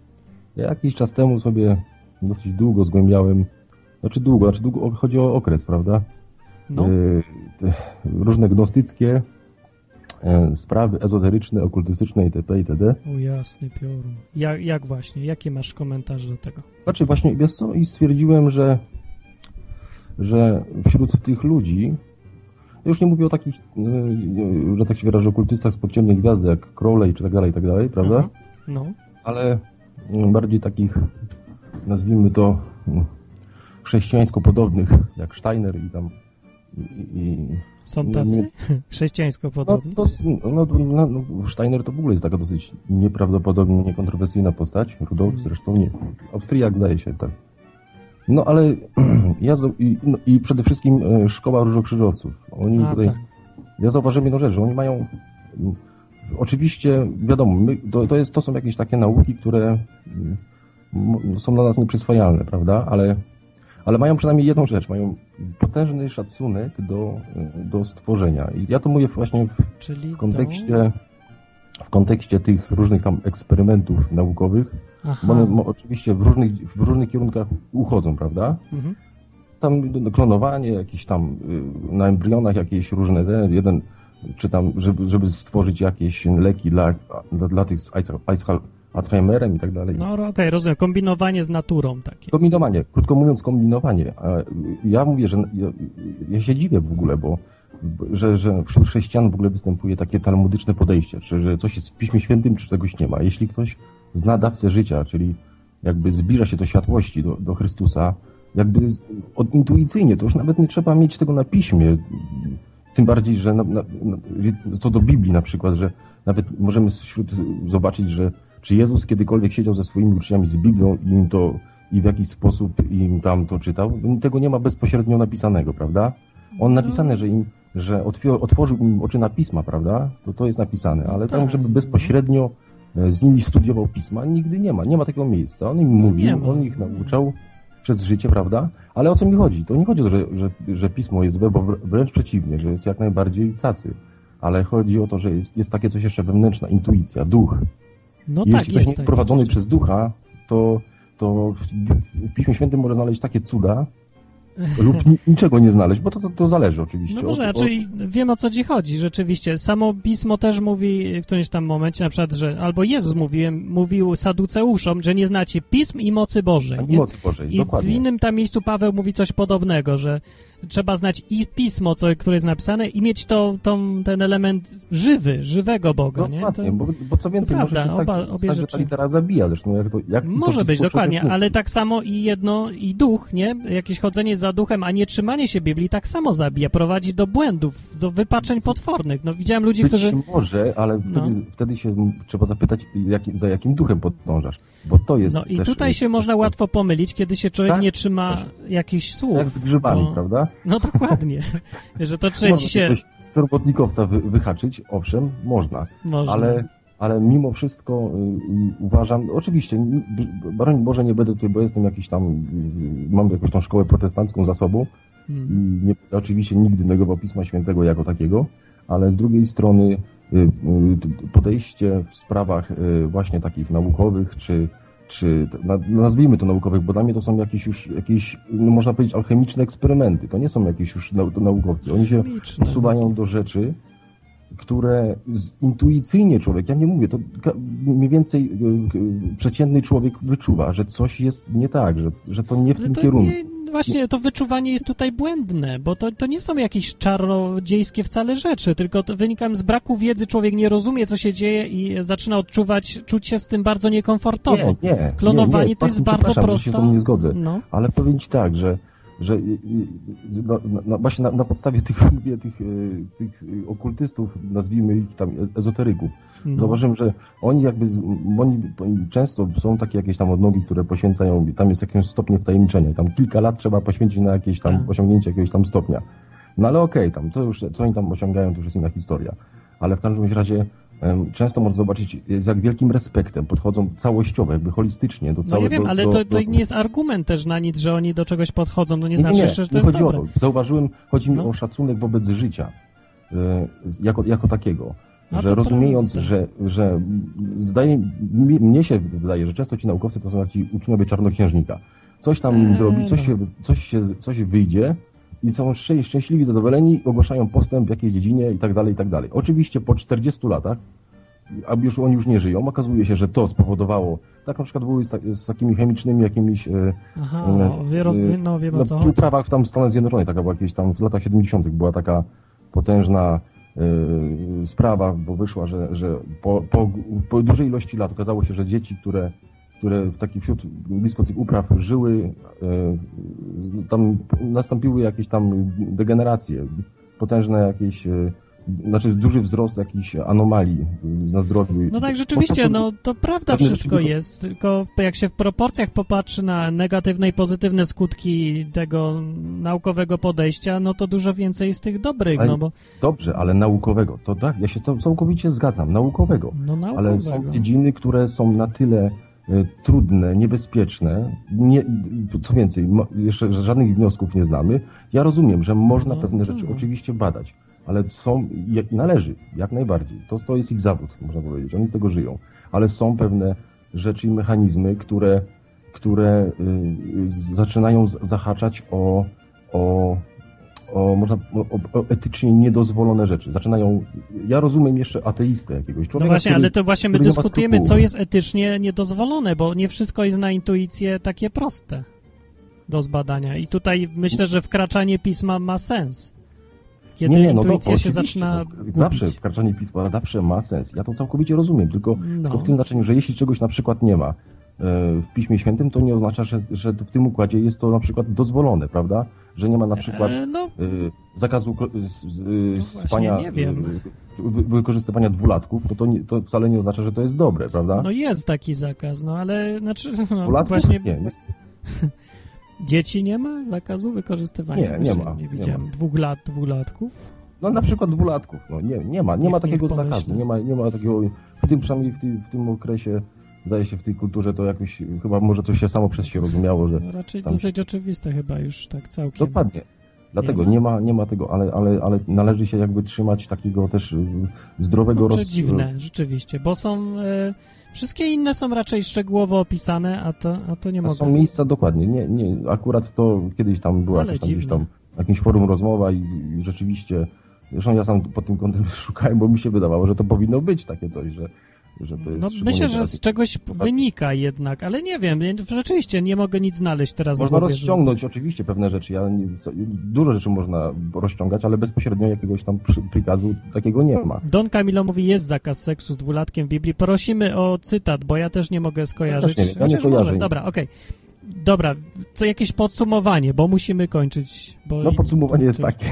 Ja jakiś czas temu sobie dosyć długo zgłębiałem, znaczy długo, znaczy długo, chodzi o okres, prawda? No. E, różne gnostyckie e, sprawy ezoteryczne, okultystyczne itp. itd. O jasny piorun. Jak, jak właśnie? Jakie masz komentarze do tego? Znaczy właśnie, wiesz co, i stwierdziłem, że, że wśród tych ludzi, ja już nie mówię o takich, yy, że tak się wyrażę, okultystach z podciemnej gwiazdy, jak Crowley czy tak dalej, tak dalej, prawda? Aha. No. Ale bardziej takich, nazwijmy to, chrześcijańsko podobnych, jak Steiner i tam i, Są tacy? nie- [laughs] Chrześcijańsko no, podobni? to, s- no, no, no, Steiner to w ogóle jest taka dosyć nieprawdopodobnie niekontrowersyjna postać. Rudolf zresztą nie. Austriak zdaje się, tak. No ale [clears throat] ja i, no, i przede wszystkim e, szkoła różokrzyżowców. Oni A, tutaj, tak. ja zauważyłem jedną rzecz, że oni mają mm, oczywiście, wiadomo, my, to, to, jest, to są jakieś takie nauki, które mm, są dla nas nieprzyswajalne, prawda? Ale, ale mają przynajmniej jedną rzecz, mają potężny szacunek do, do stworzenia. I ja to mówię właśnie w, Czyli kontekście, w kontekście tych różnych tam eksperymentów naukowych, Aha. bo one oczywiście w różnych, w różnych kierunkach uchodzą, prawda? Mhm. Tam no, klonowanie, jakieś tam y, na embrionach jakieś różne, te, jeden, czy tam, żeby, żeby stworzyć jakieś leki dla, dla, dla tych z Alzheimerem i tak dalej. No okej, rozumiem. Kombinowanie z naturą takie. Kombinowanie, krótko mówiąc kombinowanie. A ja mówię, że ja, ja się dziwię w ogóle, bo że, że wśród chrześcijan w ogóle występuje takie talmudyczne podejście, czy że coś jest w Piśmie Świętym, czy czegoś nie ma. Jeśli ktoś zna dawcę życia, czyli jakby zbliża się do światłości, do, do Chrystusa, jakby od, intuicyjnie, to już nawet nie trzeba mieć tego na piśmie. Tym bardziej, że na, na, co do Biblii na przykład, że nawet możemy wśród zobaczyć, że czy Jezus kiedykolwiek siedział ze swoimi uczniami z Biblią i im to i w jakiś sposób im tam to czytał, tego nie ma bezpośrednio napisanego, prawda? On napisane, że im, że otworzył im oczy na pisma, prawda? To to jest napisane, ale tak, żeby bezpośrednio e, z nimi studiował pisma, nigdy nie ma, nie ma takiego miejsca. On im nie mówił, on ich nauczał przez życie, prawda? Ale o co mi chodzi? To nie chodzi o to, że, że, że pismo jest złe, bo wr- wręcz przeciwnie, że jest jak najbardziej tacy. Ale chodzi o to, że jest, jest takie coś jeszcze wewnętrzna intuicja, duch. No I tak, Jeśli ktoś nie jest tak, prowadzony przez ducha, to, to w, w Piśmie Świętym może znaleźć takie cuda [laughs] lub ni, niczego nie znaleźć, bo to, to, to zależy oczywiście. No może, od, od, znaczy wiem o co ci chodzi, rzeczywiście. Samo pismo też mówi w którymś tam momencie, na przykład, że albo Jezus mówił, mówił saduceuszom, że nie znacie pism i mocy Bożej. nie? mocy Bożej, I w dokładnie. innym tam miejscu Paweł mówi coś podobnego, że trzeba znać i pismo, co, które jest napisane, i mieć to, tą, ten element żywy, żywego Boga, nie? To, Dokładnie, bo, bo co więcej, to może się oba- stać, obie stać że rzeczy. ta litera zabija. Zresztą jak to, jak to może być, dokładnie, ale tak samo i jedno, i duch, nie? Jakieś chodzenie za duchem, a nie trzymanie się Biblii tak samo zabija, prowadzi do błędów, do wypaczeń potwornych. No widziałem ludzi, Być którzy... może, ale No. wtedy, wtedy się trzeba zapytać, jaki, za jakim duchem podążasz. Bo to jest No i też, tutaj e, się można łatwo pomylić, kiedy się człowiek Tak, nie trzyma jakichś słów. Jak z grzybami, bo- prawda? No dokładnie. że to trzeci Można się... jakiegoś robotnikowca wy, wyhaczyć, owszem, można. Można. Ale, ale mimo wszystko y, y, uważam, oczywiście, broń Boże nie będę tutaj, bo jestem jakiś tam, y, mam jakąś tą szkołę protestancką za sobą Hmm. i nie, oczywiście nigdy negował Pisma Świętego jako takiego, ale z drugiej strony y, y, podejście w sprawach y, właśnie takich naukowych, czy, czy nazwijmy to naukowych, bo dla mnie to są jakieś już, jakieś, no można powiedzieć, alchemiczne eksperymenty. To nie są jakieś już naukowcy. Oni się posuwają do rzeczy, które intuicyjnie człowiek, ja nie mówię, to mniej więcej y, y, przeciętny człowiek wyczuwa, że coś jest nie tak, że, że to nie w Ale tym kierunku. nie, właśnie to wyczuwanie jest tutaj błędne, bo to, to nie są jakieś czarodziejskie wcale rzeczy, tylko to wynika z braku wiedzy, człowiek nie rozumie, co się dzieje i zaczyna odczuwać, czuć się z tym bardzo niekomfortowo. Nie, nie. Klonowanie nie, nie, to jest bardzo przepraszam, że się z prosto. tobą nie zgodzę. No, Ale powiem ci tak, że że y, no, no, właśnie na, na podstawie tych, [laughs] mówię, tych, y, tych okultystów, nazwijmy ich tam e- ezoteryków, No. zauważyłem, że oni jakby, z, oni, często są takie jakieś tam odnogi, które poświęcają, tam jest jakieś stopnie wtajemniczenia tam kilka lat trzeba poświęcić na jakieś tam Tak. osiągnięcie jakiegoś tam stopnia. No ale okej, tam to już, co oni tam osiągają, to już jest inna historia. Ale w każdym razie często można zobaczyć, z jak wielkim respektem podchodzą całościowo, jakby holistycznie do No całego... ja wiem, ale do, to, to do, nie jest argument też na nic, że oni do czegoś podchodzą, to nie nie, znaczy, nie, że to nie jest chodzi dobre. o to. Zauważyłem, chodzi mi No. o szacunek wobec życia. e, Jako, jako takiego. A że rozumiejąc, prawda. że, że zdaje, mi, mnie się wydaje, że często ci naukowcy to są jak ci uczniowie czarnoksiężnika. Coś tam Eee, zrobi, coś, no. się, coś, się, coś wyjdzie i są szczę- szczęśliwi, zadowoleni, ogłaszają postęp w jakiejś dziedzinie i tak dalej, i tak dalej. Oczywiście po 40 latach, a już oni już nie żyją, okazuje się, że to spowodowało, tak na przykład były z, tak, z takimi chemicznymi jakimiś e, Aha, e, wie, roz, e, no wiem o no, co przy uprawach tam w Stanach Zjednoczonych, taka była jakieś tam w latach 70. była taka potężna e, sprawa, bo wyszła, że, że po, po, po dużej ilości lat okazało się, że dzieci, które, które w takich wśród blisko tych upraw żyły, e, tam nastąpiły jakieś tam degeneracje, potężne jakieś, e, znaczy duży wzrost jakichś anomalii na zdrowiu. No tak, rzeczywiście, no to prawda wszystko jest, tylko jak się w proporcjach popatrzy na negatywne i pozytywne skutki tego naukowego podejścia, no to dużo więcej jest tych dobrych, Ale- no bo Dobrze, ale naukowego. To tak, ja się to całkowicie zgadzam, naukowego. no naukowego. Ale są dziedziny, które są na tyle trudne, niebezpieczne, nie, co więcej, jeszcze żadnych wniosków nie znamy. Ja rozumiem, że można No, pewne rzeczy oczywiście badać, ale są, i należy, jak najbardziej. To, to jest ich zawód, można powiedzieć, oni z tego żyją. Ale są pewne rzeczy i mechanizmy, które, które y, y, zaczynają zahaczać o, o o, można, o, o etycznie niedozwolone rzeczy. Zaczynają, ja rozumiem jeszcze ateistę jakiegoś No człowieka, właśnie, który, ale to właśnie my dyskutujemy, co jest etycznie niedozwolone, bo nie wszystko jest na intuicję takie proste do zbadania. I tutaj myślę, że wkraczanie pisma ma sens. Kiedy nie, nie, no to intuicja się oczywiście, zaczyna to gubić. Zawsze wkraczanie pisma zawsze ma sens. Ja to całkowicie rozumiem, tylko, No. tylko w tym znaczeniu, że jeśli czegoś na przykład nie ma w Piśmie Świętym, to nie oznacza, że, że w tym układzie jest to na przykład dozwolone, prawda? Że nie ma na przykład E, no, e, zakazu z, właśnie, spania, nie wiem. e, wy, wykorzystywania dwulatków, to, to, nie, to wcale nie oznacza, że to jest dobre, prawda? no jest taki zakaz, no ale znaczy, no, Dwulatków? właśnie Nie, nie, [laughs] dzieci nie ma zakazu wykorzystywania? Nie, nie ma, Nie nie widziałem ma. dwóch lat, dwulatków. No na przykład dwulatków. No, nie, nie ma, nie Niech- ma takiego zakazu. Nie ma, nie ma takiego, w tym przynajmniej w, tym- w tym okresie, zdaje się w tej kulturze to jakoś, chyba może to się samo przez się rozumiało, że No, raczej dosyć oczywiste chyba już tak całkiem. dokładnie. Dlatego Nie ma? nie ma, ma tego, ale, ale, ale należy się jakby trzymać takiego też y, zdrowego Kurczę, roz... dziwne, rzeczywiście, bo są... E, wszystkie inne są raczej szczegółowo opisane, a to, a to nie A mogę. są miejsca dokładnie. Nie, nie, akurat to kiedyś tam była jakaś tam, gdzieś tam na jakimś forum rozmowa i, i rzeczywiście, zresztą ja sam pod tym kątem [laughs] szukałem, bo mi się wydawało, że to powinno być takie coś, że, że to jest No, myślę, że z czegoś wynika jednak, ale nie wiem, rzeczywiście nie mogę nic znaleźć teraz. Można głowie, rozciągnąć oczywiście pewne rzeczy. Ja dużo rzeczy można rozciągać, ale bezpośrednio jakiegoś tam przy, prikazu takiego nie ma. Don Camilo mówi, jest zakaz seksu z dwulatkiem w Biblii. Prosimy o cytat, bo ja też nie mogę skojarzyć. też nie ja nie kojarzę. Dobra, okej. Dobra, co jakieś podsumowanie, bo musimy kończyć. Bo No podsumowanie jest to- takie,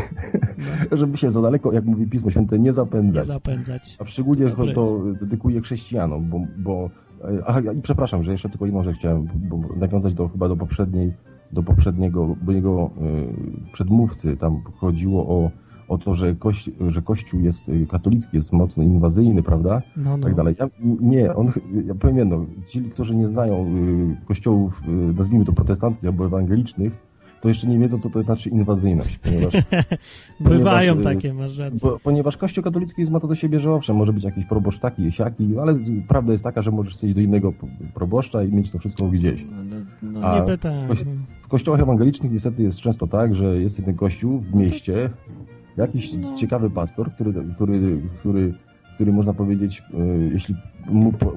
No, [laughs] żeby się za daleko, jak mówi Pismo Święte, nie nie zapędzać. zapędzać. A szczególnie Dobre to dedykuję chrześcijanom, bo, bo e, aha, i przepraszam, że jeszcze tylko jedną rzecz chciałem bo, bo nawiązać do chyba do poprzedniej, do poprzedniego, bo jego y, przedmówcy, tam chodziło o, o to, że, kości, że Kościół jest y, katolicki, jest mocno inwazyjny, prawda? No, no. tak dalej. Ja, nie, on, ja powiem jedno, ci, którzy nie znają y, kościołów, y, nazwijmy to protestanckich albo ewangelicznych, to jeszcze nie wiedzą, co to znaczy inwazyjność, ponieważ, [laughs] Bywają ponieważ, takie, masz rację. bo, ponieważ Kościół katolicki ma to do siebie, że owszem, może być jakiś proboszcz taki, jesiaki, ale prawda jest taka, że możesz iść do innego proboszcza i mieć to wszystko gdzieś. No, no, niby tak. koś- no. W kościołach ewangelicznych niestety jest często tak, że jest jeden kościół w mieście, jakiś No. ciekawy pastor, który, który, który, który można powiedzieć, e, jeśli mu po,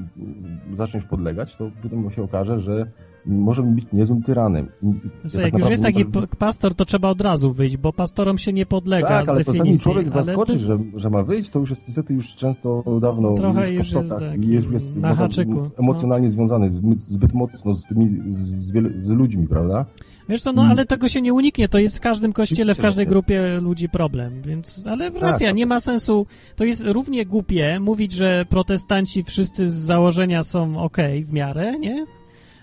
zaczniesz podlegać, to potem się okaże, że możemy być niezłym tyranem. I- Co, tak jak już jest taki pastor, to trzeba od razu wyjść, bo pastorom się nie podlega Tak, ale czasami człowiek zaskoczy, że, że ma wyjść, to już jest niestety już często dawno Trochę już, już jest i już jest na może haczyku, no. emocjonalnie związany zbyt, zbyt mocno z tymi, z, z, z ludźmi, prawda? Wiesz co, no ale tego się nie uniknie, to jest w każdym kościele, w każdej tak. grupie ludzi problem, więc, ale Tak, racja, tak. nie ma sensu, to jest równie głupie mówić, że protestanci wszyscy z założenia są okej w miarę, nie?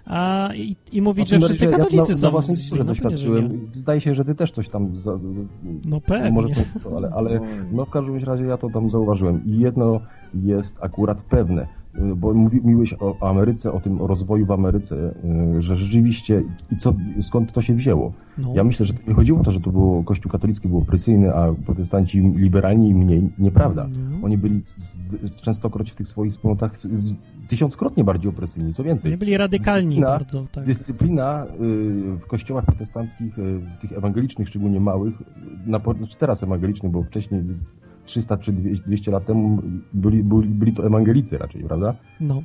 A i, i mówić, że wszyscy katolicy ja to są na, na własnej skórze No doświadczyłem. Zdaje się, że ty też coś tam... Za, No pewnie. Może to, ale, ale [laughs] no w każdym razie ja to tam zauważyłem. I jedno jest akurat pewne, bo mówi, mówiłeś o, Ameryce, o tym o rozwoju w Ameryce, y, że rzeczywiście i co, skąd to się wzięło. No. Ja myślę, że nie chodziło o to, że to było Kościół katolicki był opresyjny, a protestanci liberalni i mniej. Nieprawda. No. Oni byli z, z, częstokroć w tych swoich wspólnotach z, z, tysiąckrotnie bardziej opresyjni. Co więcej, Nie byli radykalni Dyscyplina- bardzo, tak. Dyscyplina y, w kościołach protestanckich, y, tych ewangelicznych, szczególnie małych, na, znaczy teraz ewangelicznych, bo wcześniej 300 czy 200 lat temu byli, byli, byli to ewangelicy raczej, prawda? No.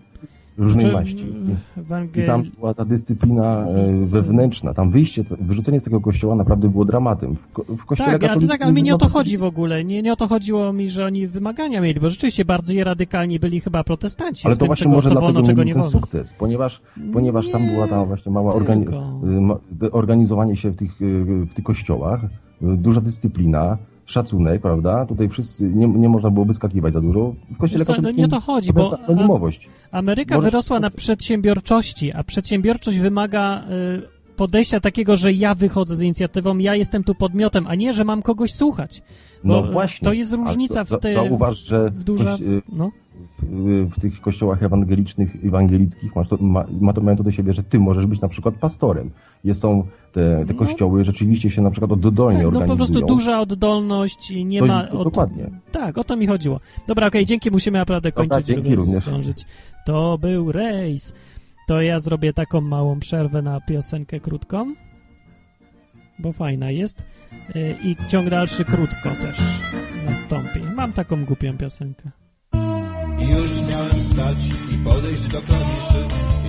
Różnej Znaczy, maści. I, Ewangel... I tam była ta dyscyplina e, wewnętrzna. Tam wyjście, wyrzucenie z tego kościoła naprawdę było dramatem. W, ko- w kościele Tak, katolickim... tak, ale mi nie o to chodzi w ogóle. Nie, nie o to chodziło mi, że oni wymagania mieli, bo rzeczywiście bardziej radykalni byli chyba protestanci. Ale to tym, właśnie czego, może dlatego wolno, mieli nie ten sukces, ponieważ, ponieważ tam była ta właśnie mała organi- tylko. y, organizowanie się w tych, y, w tych kościołach, y, duża dyscyplina, szacunek, prawda? Tutaj wszyscy, nie, nie można było wyskakiwać za dużo. W kościele co, no katolickim nie to chodzi, bo anonimowość. Ameryka Możesz- wyrosła na przedsiębiorczości, a przedsiębiorczość wymaga y, podejścia takiego, że ja wychodzę z inicjatywą, ja jestem tu podmiotem, a nie, że mam kogoś słuchać. Bo No właśnie. to jest różnica w te... Zauważ, że duża... koś- y, No. W, tych kościołach ewangelicznych, ewangelickich masz to, ma, ma to mają to do siebie, że ty możesz być na przykład pastorem. Jest są te, te No. kościoły rzeczywiście się na przykład oddolnie Tak, no organizują. po prostu duża oddolność i nie To- ma... to dokładnie. Tak, o to mi chodziło. Dobra, okej, dzięki, musimy naprawdę Dobra, kończyć, dzięki również. zdążyć. To był rejs. To ja zrobię taką małą przerwę na piosenkę krótką, bo fajna jest. Y, I ciąg dalszy krótko też nastąpi. Mam taką głupią piosenkę. Już miałem stać i podejść do klawiszy.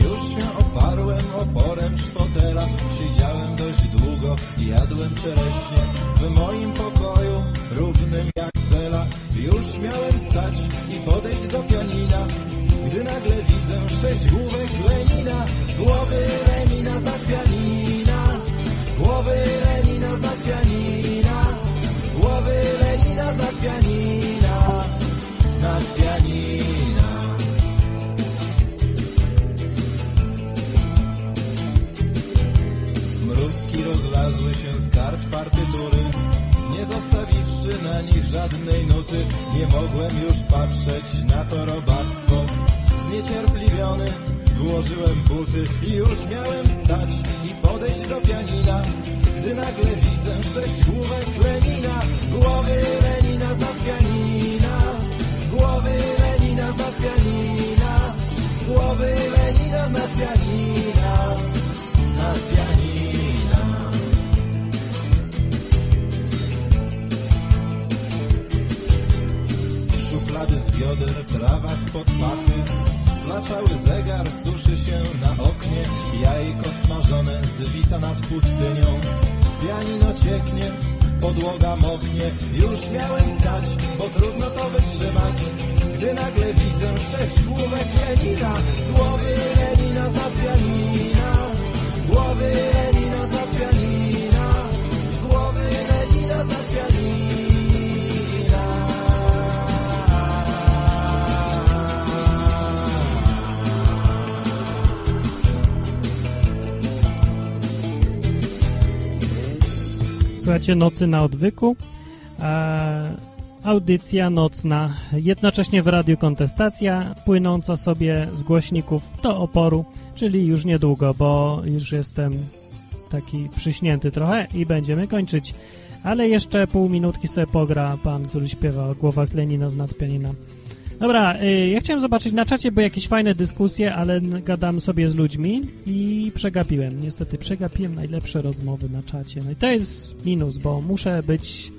Już się oparłem oporem fotela Siedziałem dość długo i jadłem czereśnie. W moim pokoju, równym jak cela Już miałem stać i podejść do pianina. Gdy nagle widzę sześć główek Lenina Głowy Lenina z nad pianina zostawiwszy na nich żadnej nuty. Nie mogłem już patrzeć na to robactwo. Zniecierpliwiony włożyłem buty I już miałem stać i podejść do pianina Gdy nagle widzę sześć główek Lenina. Głowy Lenina z pianina. Głowy Lenina z pianina. Głowy Lenina z pianina. Z pianina bioder, trawa spod pachy Zlaczały zegar, suszy się na oknie. Jajko smażone zwisa nad pustynią. Pianino cieknie, podłoga moknie. Już miałem stać, bo trudno to wytrzymać. Gdy nagle widzę sześć główek Lenina. Głowy Lenina z pianina Głowy Lenina z pianina Słuchajcie, Nocy na Odwyku. E, audycja nocna, jednocześnie w radiu kontestacja, płynąca sobie z głośników do oporu, czyli już niedługo, bo już jestem taki przyśnięty trochę i będziemy kończyć. Ale jeszcze pół minutki sobie pogra pan, który śpiewa o głowach Lenina z nadpianina. Dobra, y, ja chciałem zobaczyć na czacie, bo jakieś fajne dyskusje, ale gadam sobie z ludźmi i przegapiłem. Niestety przegapiłem najlepsze rozmowy na czacie. No i to jest minus, bo muszę być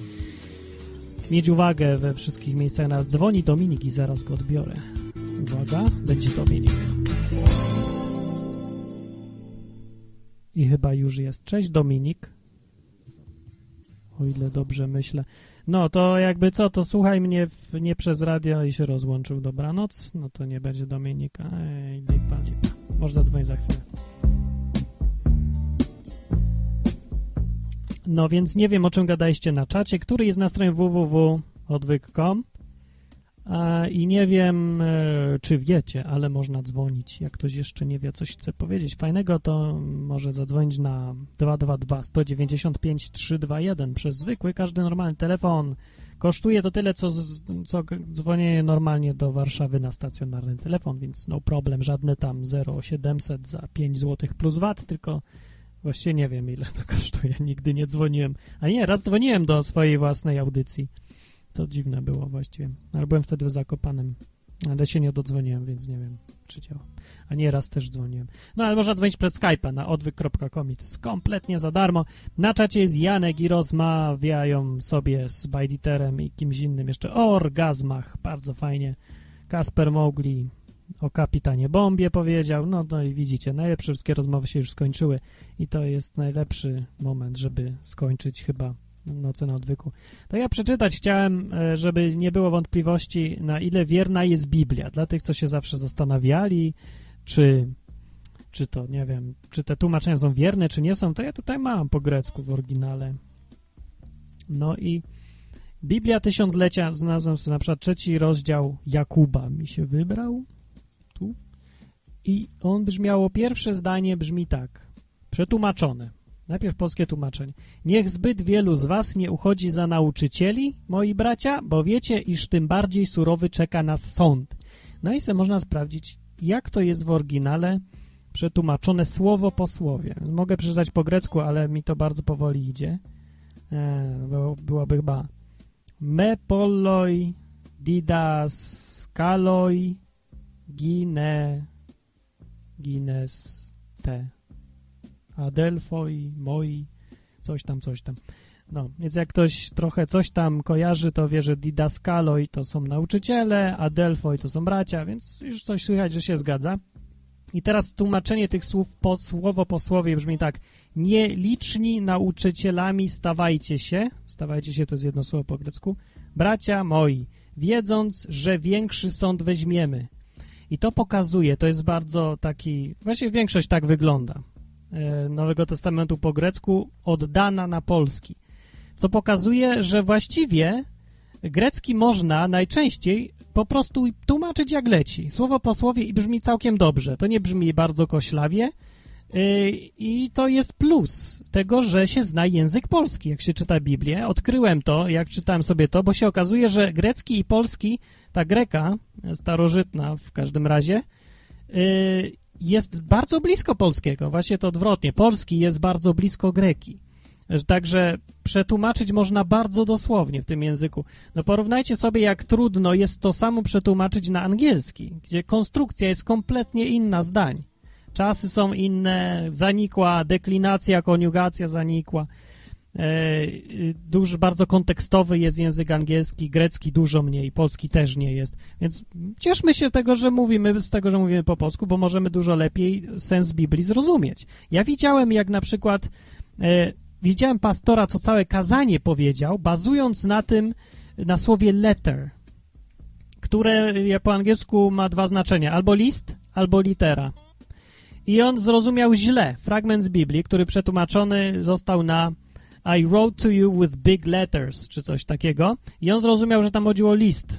mieć uwagę we wszystkich miejscach. Nas dzwoni Dominik i zaraz go odbiorę. Uwaga, będzie Dominik. i chyba już jest. Cześć Dominik. O ile dobrze myślę. No to jakby co, to słuchaj mnie w, nie przez radio i się rozłączył. Dobranoc. No to nie będzie Dominika. Ej, lipa, lipa. Może zadzwonić za chwilę. No więc nie wiem, o czym gadaliście na czacie, który jest na stronie www.odwyk.com i nie wiem, e, czy wiecie, ale można dzwonić. Jak ktoś jeszcze nie wie, coś chce powiedzieć fajnego, to może zadzwonić na 222 195 321 przez zwykły, każdy normalny telefon. Kosztuje to tyle, co, co dzwonienie normalnie do Warszawy na stacjonarny telefon, więc no problem, żadne tam 0,700 za 5 zł plus VAT, tylko właściwie nie wiem, ile to kosztuje. [laughs] Nigdy nie dzwoniłem. A nie, raz dzwoniłem do swojej własnej audycji. To dziwne było właściwie. Ale byłem wtedy w Zakopanem. Ale się nie dodzwoniłem, więc nie wiem, czy działa. A nie, raz też dzwoniłem. No, ale można dzwonić przez Skype'a na odwyk.com. To jest kompletnie za darmo. Na czacie jest Janek i rozmawiają sobie z Bajditerem i kimś innym jeszcze o orgazmach. Bardzo fajnie. Kasper Mowgli o kapitanie Bombie powiedział. No, no i widzicie, najlepsze wszystkie rozmowy się już skończyły i to jest najlepszy moment, żeby skończyć chyba Noce na odwyku. To ja przeczytać chciałem, e, żeby nie było wątpliwości, na ile wierna jest Biblia. Dla tych, co się zawsze zastanawiali, czy, czy to, nie wiem, czy te tłumaczenia są wierne, czy nie są, to ja tutaj mam po grecku w oryginale. No i Biblia Tysiąclecia, znalazłem sobie na przykład trzeci rozdział Jakuba mi się wybrał, tu, i on brzmiało, pierwsze zdanie brzmi tak, przetłumaczone. Najpierw polskie tłumaczenie. Niech zbyt wielu z was nie uchodzi za nauczycieli, moi bracia, bo wiecie, iż tym bardziej surowy czeka nas sąd. No i sobie można sprawdzić, jak to jest w oryginale przetłumaczone słowo po słowie. Mogę przeczytać po grecku, ale mi to bardzo powoli idzie. E, bo byłoby chyba me polloi didaskaloi gine gines te Adelfoi, moi, coś tam, coś tam. No, więc jak ktoś trochę coś tam kojarzy, to wie, że didaskaloi to są nauczyciele, Adelfoi to są bracia, więc już coś słychać, że się zgadza. I teraz tłumaczenie tych słów po, słowo po słowie brzmi tak. Nieliczni nauczycielami stawajcie się, stawajcie się to jest jedno słowo po grecku, bracia moi, wiedząc, że większy sąd weźmiemy. I to pokazuje, to jest bardzo taki, właśnie większość tak wygląda. E, Nowego Testamentu po grecku oddana na polski. Co pokazuje, że właściwie grecki można najczęściej po prostu tłumaczyć jak leci. Słowo po słowie i brzmi całkiem dobrze. To nie brzmi bardzo koślawie yy, i to jest plus tego, że się zna język polski, jak się czyta Biblię. Odkryłem to, jak czytałem sobie to, bo się okazuje, że grecki i polski, ta greka, starożytna w każdym razie, yy, jest bardzo blisko polskiego. Właśnie to odwrotnie. Polski jest bardzo blisko greki. Także przetłumaczyć można bardzo dosłownie w tym języku. No porównajcie sobie, jak trudno jest to samo przetłumaczyć na angielski, gdzie konstrukcja jest kompletnie inna zdań. Czasy są inne, zanikła deklinacja, koniugacja zanikła. E, duży, bardzo kontekstowy jest język angielski, grecki dużo mniej, polski też nie jest. Więc cieszmy się tego, że mówimy, z tego, że mówimy po polsku, bo możemy dużo lepiej sens Biblii zrozumieć. Ja widziałem, jak na przykład e, widziałem pastora, co całe kazanie powiedział, bazując na tym, na słowie letter, które po angielsku ma dwa znaczenia, albo list, albo litera. I on zrozumiał źle fragment z Biblii, który przetłumaczony został na I wrote to you with big letters, czy coś takiego. I on zrozumiał, że tam chodziło list.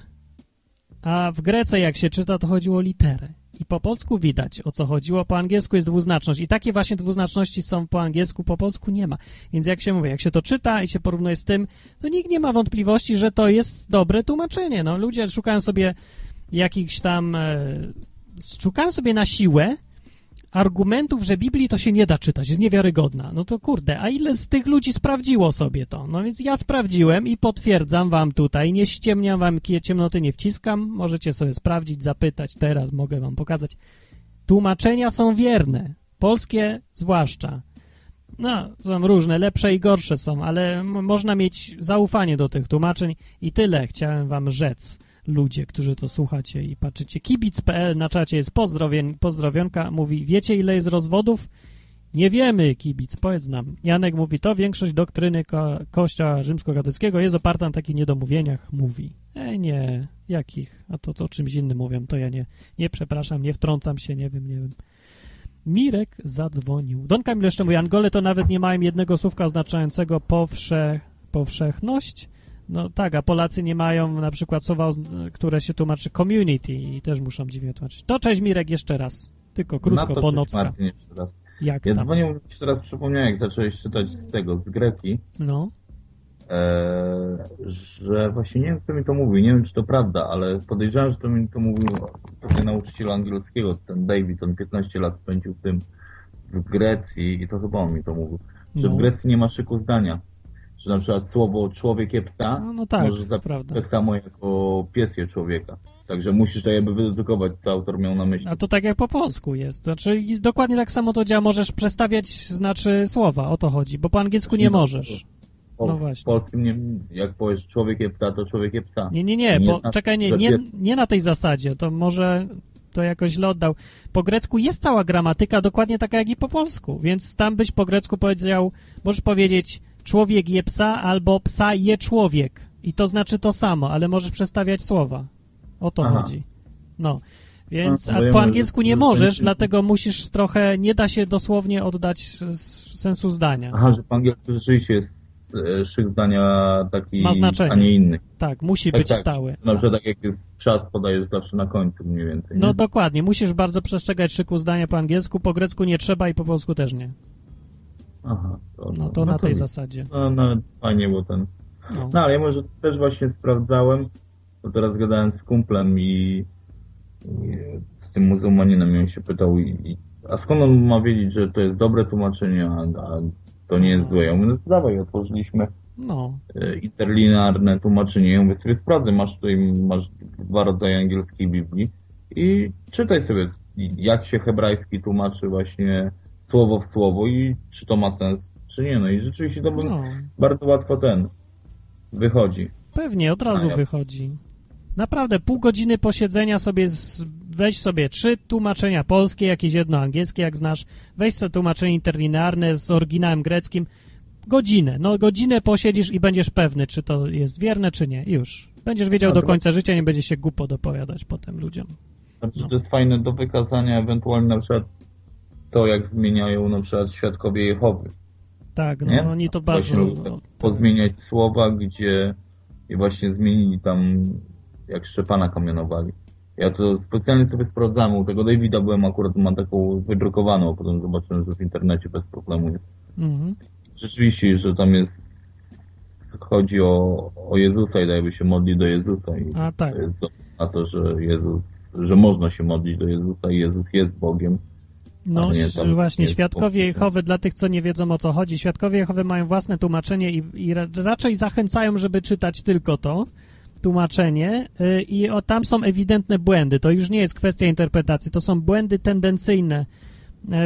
A w Grece, jak się czyta, to chodziło literę. I po polsku widać, o co chodziło. Po angielsku jest dwuznaczność. I takie właśnie dwuznaczności są po angielsku, po polsku nie ma. Więc jak się mówi, jak się to czyta i się porównuje z tym, to nikt nie ma wątpliwości, że to jest dobre tłumaczenie. No, ludzie szukają sobie jakichś tam... E, szukają sobie na siłę argumentów, że Biblii to się nie da czytać, jest niewiarygodna. No to kurde, a ile z tych ludzi sprawdziło sobie to? No więc ja sprawdziłem i potwierdzam wam tutaj, nie ściemniam wam, ciemnoty nie wciskam, możecie sobie sprawdzić, zapytać, teraz mogę wam pokazać. Tłumaczenia są wierne, polskie zwłaszcza. No, są różne, lepsze i gorsze są, ale można mieć zaufanie do tych tłumaczeń i tyle chciałem wam rzec ludzie, którzy to słuchacie i patrzycie. Kibic.pl na czacie jest pozdrowień, pozdrowionka, mówi, wiecie ile jest rozwodów? Nie wiemy, kibic, powiedz nam. Janek mówi, to większość doktryny ko Kościoła rzymskokatolickiego jest oparta na takich niedomówieniach, mówi. E, nie, jakich? A to, to czymś innym mówią, to ja nie, nie przepraszam, nie wtrącam się, nie wiem, nie wiem. Mirek zadzwonił. Don Kamil jeszcze mówi, Angole to nawet nie mają jednego słówka oznaczającego powsze, powszechność. No tak, a Polacy nie mają na przykład słowa, które się tłumaczy community i też muszą dziwnie tłumaczyć. To cześć Mirek jeszcze raz. Tylko krótko, to bo cześć, nocka. Martin jeszcze raz. Jak Ja tam? dzwonię, ci teraz przypomniałem, jak zacząłeś czytać z tego, z Greki, No, e, że właśnie nie wiem, kto mi to mówił, nie wiem, czy to prawda, ale podejrzewam, że to mi to mówił tutaj nauczyciel angielskiego, ten David, on 15 lat spędził w tym w Grecji i to chyba on mi to mówił, że No. w Grecji nie ma szyku zdania. Że na przykład słowo człowiek je psa no, no tak, może zapisać prawda. tak samo jako pies je człowieka. Także musisz to jakby wydedukować, co autor miał na myśli. A to tak jak po polsku jest. Znaczy dokładnie tak samo to działa. Możesz przestawiać znaczy słowa, o to chodzi, bo po angielsku nie Znaczy, możesz. Po, no w właśnie. polskim, nie, jak powiesz człowiek je psa, to człowiek je psa. Nie, nie, nie, Nie bo znaczy, czekaj, nie, nie, nie na tej zasadzie, to może to jakoś źle oddał. Po grecku jest cała gramatyka dokładnie taka jak i po polsku, więc tam byś po grecku powiedział, możesz powiedzieć człowiek je psa albo psa je człowiek i to znaczy to samo, ale możesz przestawiać słowa. O to Aha. chodzi. No. Więc, No, a po angielsku nie że możesz, dlatego musisz trochę, nie da się dosłownie oddać sensu zdania. Aha, że po angielsku rzeczywiście jest e, szyk zdania taki, Ma znaczenie. a nie inny. Tak, musi Tak, być tak. stały. Na przykład tak jak jest czas, podajesz zawsze na końcu mniej więcej. No nie? dokładnie, musisz bardzo przestrzegać szyku zdania po angielsku, po grecku nie trzeba i po polsku też nie. Aha, to, No to na tej widzę. zasadzie. No, nawet fajnie było ten. No. No ale ja może też właśnie sprawdzałem, bo teraz gadałem z kumplem i, i z tym muzułmaninem on się pytał, i, i, a skąd on ma wiedzieć, że to jest dobre tłumaczenie, a, a to nie jest złe? Ja mówię, no to dawaj, otworzyliśmy No, e, interlinearne tłumaczenie. Ja mówię, sobie sprawdzę, masz tutaj masz dwa rodzaje angielskiej Biblii i czytaj sobie, jak się hebrajski tłumaczy właśnie słowo w słowo i czy to ma sens, czy nie. No i rzeczywiście to no, bardzo łatwo ten wychodzi. pewnie od razu ja- wychodzi. Naprawdę, pół godziny posiedzenia sobie, z, weź sobie trzy tłumaczenia polskie, jakieś jedno angielskie, jak znasz, weź sobie tłumaczenie interlinearne z oryginałem greckim, godzinę, no godzinę posiedzisz i będziesz pewny, czy to jest wierne, czy nie, już. Będziesz wiedział do końca życia, nie będziesz się głupo dopowiadać potem ludziom. Znaczy, No. to jest fajne do wykazania ewentualnie na przykład to, jak zmieniają na przykład świadkowie Jehowy. Tak, no Nie? oni to bardzo... no, pozmieniać słowa, gdzie i właśnie zmienili tam, jak Szczepana kamionowali. Ja to specjalnie sobie sprawdzałem, u tego Davida byłem akurat, mam taką wydrukowaną, a potem zobaczyłem, że w internecie bez problemu jest. Mhm. Rzeczywiście, że tam jest chodzi o, o Jezusa i jakby się modli do Jezusa i A tak. to jest na to, że Jezus, że można się modlić do Jezusa i Jezus jest Bogiem. No właśnie, świadkowie. Jehowy, dla tych, co nie wiedzą o co chodzi, świadkowie Jehowy mają własne tłumaczenie i, i ra, raczej zachęcają, żeby czytać tylko to tłumaczenie y, i o, tam są ewidentne błędy. To już nie jest kwestia interpretacji, to są błędy tendencyjne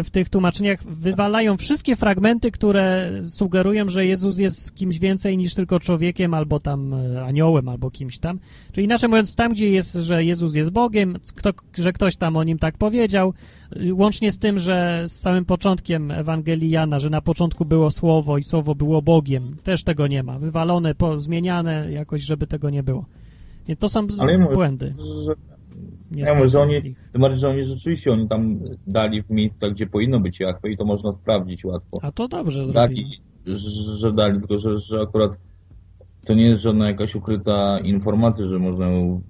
w tych tłumaczeniach. Wywalają wszystkie fragmenty, które sugerują, że Jezus jest kimś więcej niż tylko człowiekiem, albo tam e, aniołem, albo kimś tam. Czyli inaczej mówiąc, tam, gdzie jest, że Jezus jest Bogiem, kto, że ktoś tam o nim tak powiedział, y, łącznie z tym, że z samym początkiem Ewangelii Jana, że na początku było Słowo i Słowo było Bogiem, też tego nie ma. Wywalone, po, zmieniane jakoś, żeby tego nie było. Nie, to są Ale ja mówię, błędy. Że, niestety, że oni, tym bardziej, że oni rzeczywiście, oni tam dali w miejscach, gdzie powinno być Jachwę i to można sprawdzić łatwo. A to dobrze zrobili. Dali, że dali, tylko że, że akurat to nie jest żadna jakaś ukryta informacja, że można ją